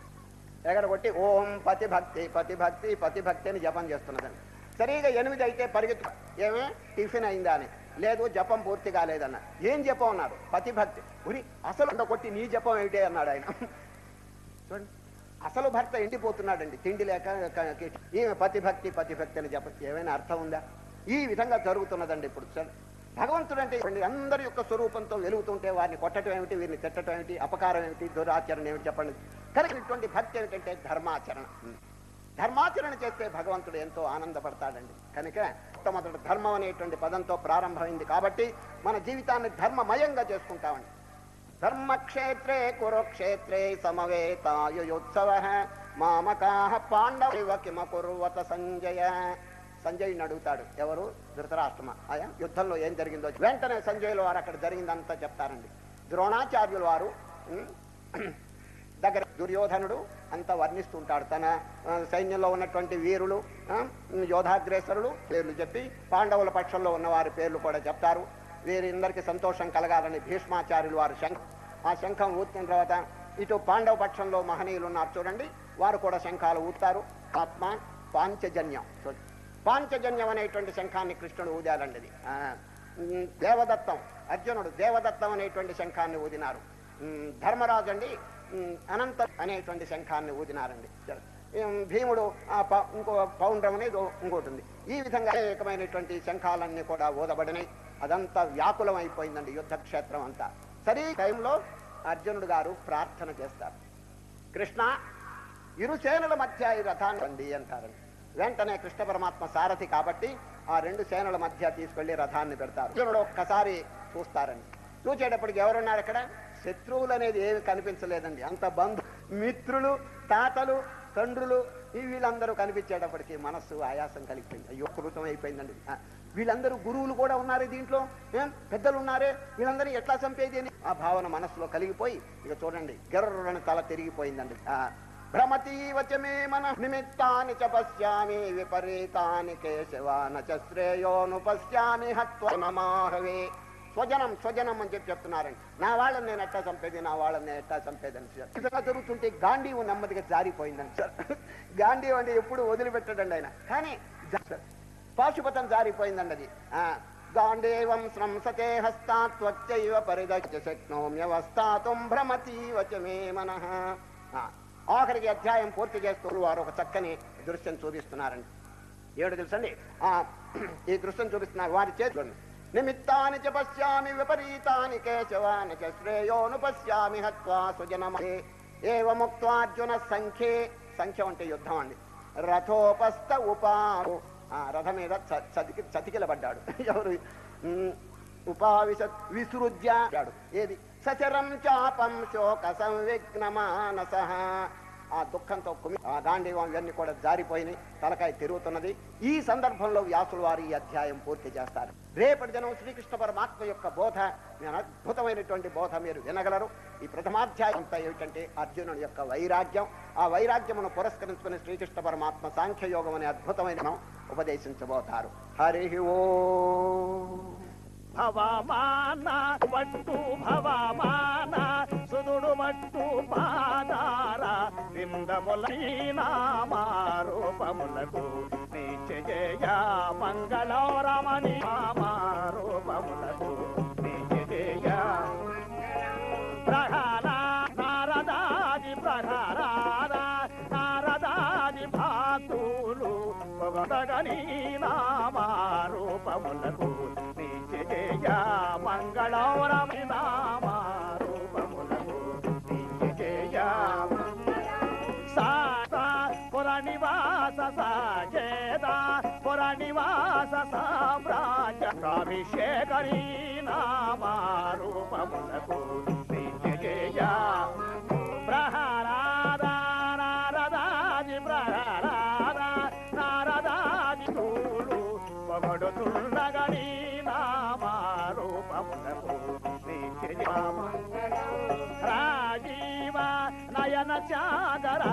[SPEAKER 1] ఎగరగొట్టి ఓం పతి భక్తి పతి భక్తి పతి భక్తి అని జపం చేస్తున్నదండి. సరిగా ఎనిమిది అయితే పరిగెత్తు ఏమే? టిఫిన్ అయిందా అని. లేదు జపం పూర్తి కాలేదన్న. ఏం జపం అన్నారు? పతిభక్తి. ఉరి అసలు అంత కొట్టి నీ జపం ఏమిటి అన్నాడు ఆయన. చూడండి అసలు భర్త ఎండిపోతున్నాడండి. తిండి లేక ఈమె పతిభక్తి పతిభక్తి అని జపం. ఏమైనా అర్థం ఉందా? ఈ విధంగా జరుగుతున్నదండి ఇప్పుడు. సార్ భగవంతుడు అంటే చూడండి, అందరి యొక్క స్వరూపంతో వెలుగుతుంటే వారిని కొట్టడం ఏమిటి? వీరిని తిట్టడం ఏమిటి? అపకారం ఏమిటి? దురాచరణ ఏమిటి? చెప్పండి. కనుక ఇటువంటి భక్తి ఏమిటంటే ధర్మాచరణ. ధర్మాచరణ చేస్తే భగవంతుడు ఎంతో ఆనందపడతాడండి. కనుక మొట్టమొదటి ధర్మం అనేటువంటి పదంతో ప్రారంభమైంది కాబట్టి మన జీవితాన్ని ధర్మమయంగా చేసుకుంటామండి. ధర్మక్షేత్రే కురుక్షేత్రే సమవేతాయుత్సవ మామకా పాండవ కిమకుర్వత సంజయ. సంజయుని అడుగుతాడు ఎవరు? ధృతరాష్ట్రమ. ఆయా యుద్ధంలో ఏం జరిగిందో వెంటనే సంజయులు వారు అక్కడ జరిగిందంతా చెప్తారండి. ద్రోణాచార్యులు వారు దగ్గర దుర్యోధనుడు అంతా వర్ణిస్తుంటాడు. తన సైన్యంలో ఉన్నటువంటి వీరులు యోధాగ్రేసరులు పేర్లు చెప్పి పాండవుల పక్షంలో ఉన్న వారి పేర్లు కూడా చెప్తారు. వీరిందరికీ సంతోషం కలగాలని భీష్మాచార్యులు వారు శంఖ ఆ శంఖం ఊతిన తర్వాత ఇటు పాండవ పక్షంలో మహనీయులు ఉన్నారు చూడండి. వారు కూడా శంఖాలు ఊతారు ఆత్మ పాంచజన్యం. చూడండి. పాంచజన్యం అనేటువంటి శంఖాన్ని కృష్ణుడు ఊదాడండి ఇది. దేవదత్తం అర్జునుడు దేవదత్తం అనేటువంటి శంఖాన్ని ఊదినారు. ధర్మరాజు అండి అనంత అనేటువంటి శంఖాన్ని ఊదినారండి. భీముడు ఆ ప- ఇంకో పౌండ్రం అనేది ఇంకోటి ఉంది. ఈ విధంగా అనేకమైనటువంటి శంఖాలన్నీ కూడా ఊదబడినాయి. అదంతా వ్యాకులం అయిపోయిందండి యుద్ధ క్షేత్రం అంతా. సరే టైంలో అర్జునుడు గారు ప్రార్థన చేస్తారు. కృష్ణ ఇరు సేనల మధ్య ఈ రథాన్ని రండి అంటారండి వెంటనే కృష్ణ పరమాత్మ సారథి కాబట్టి ఆ రెండు సేనల మధ్య తీసుకెళ్ళి రథాన్ని పెడతారు. అర్జునుడు ఒక్కసారి చూస్తారండి. చూసేటప్పటికి ఎవరున్నారు అక్కడ? శత్రువులు అనేది ఏమి కనిపించలేదండి. అంత బంధు మిత్రులు తాతలు తండ్రులు వీళ్ళందరూ కనిపించేటప్పటికి మనస్సు ఆయాసం కలిగిపోయింది. అయ్యో కృతం అయిపోయిందండి. వీళ్ళందరూ గురువులు కూడా ఉన్నారు దీంట్లో? పెద్దలు ఉన్నారే? వీళ్ళందరూ ఎట్లా చంపేది అని? ఆ భావన మనస్సులో కలిగిపోయి ఇక చూడండి గర్రని తల తిరిగిపోయిందండి. ఆ, మే మన నిమిత్తాన్ని చ పశ్యామి విపరీతాని కేశవాన శ్రేయోను పశ్యామి హత్వ నమాహవే స్వజనం స్వజనం అని చెప్పి చెప్తున్నారండి. నా వాళ్ళని నేను ఎట్టా చంపేది నా వాళ్ళని నేను ఎట్టా చంపేదని సార్. ఇట్లా జరుగుతుంటే గాంధీవు నెమ్మదిగా జారిపోయిందని సార్. గాంధీవ్ అంటే ఎప్పుడు వదిలిపెట్టడండి ఆయన. కానీ పాశుపతం జారిపోయిందండి అది. ఆ, గాంధేవం స్రంసతే హస్తాత్వచ్చైవ పరిదక్ష శక్నోమ్యవస్థాతుం భ్రమతీవ చ మే మనః. ఆఖరికి అధ్యాయం పూర్తి చేస్తూ వారు ఒక చక్కని దృశ్యం చూపిస్తున్నారండి. ఏడు తెలుసండి? ఆ ఈ దృశ్యం చూపిస్తున్నారు. వారి చేతులు నిమిత్తాని చ పశ్యామి విపరీతాని కేశవాని చ శ్రేయోను పశ్యామి హత్వా సుజనమే ఏవముక్త్వార్జున సంఖ్యే సంఖ్య అంటే యుద్ధం అండి. రథోపస్థ ఉపారు ఆ రథ మీద చతికి చతికిలబడ్డాడు. ఎవరు? ఉపావిశ విసృజ్యాడు ఏది? సచరం చాపం శోక సంవిఘ్నమానస ఆ దుఃఖంతో కుమి ఆ దాండీవం ఇవన్నీ కూడా జారిపోయినాయి తలకాయ తిరుగుతున్నది. ఈ సందర్భంలో వ్యాసులు వారు ఈ అధ్యాయం పూర్తి చేస్తారు. రేపటి దినం శ్రీకృష్ణ పరమాత్మ యొక్క బోధ నేను అద్భుతమైనటువంటి బోధ మీరు వినగలరు. ఈ ప్రథమాధ్యాయం అంతా ఏమిటంటే అర్జునుడి యొక్క వైరాగ్యం. ఆ వైరాగ్యమును పురస్కరించుకుని శ్రీకృష్ణ పరమాత్మ సాంఖ్యయోగం అనే అద్భుతమైన ఉపదేశించబోతారు. హరి ఓ
[SPEAKER 2] భవమానా భవమానా మట్టు పాదార విందములైనామారూపములకు నిత్యజయ మంగళరమణి. మారూపములకు నిత్యజయ ప్రహ్లాద నారదాది ప్రహ్లాద నారదాది భాతులు పొగడగని నామారూపములకు నిత్యజయ మంగళరమి నామా సాత పురనివాస సాచేత పురనివాస సామ్రాజ్య అభిషేకరీ నామారూపములకు. జాగరా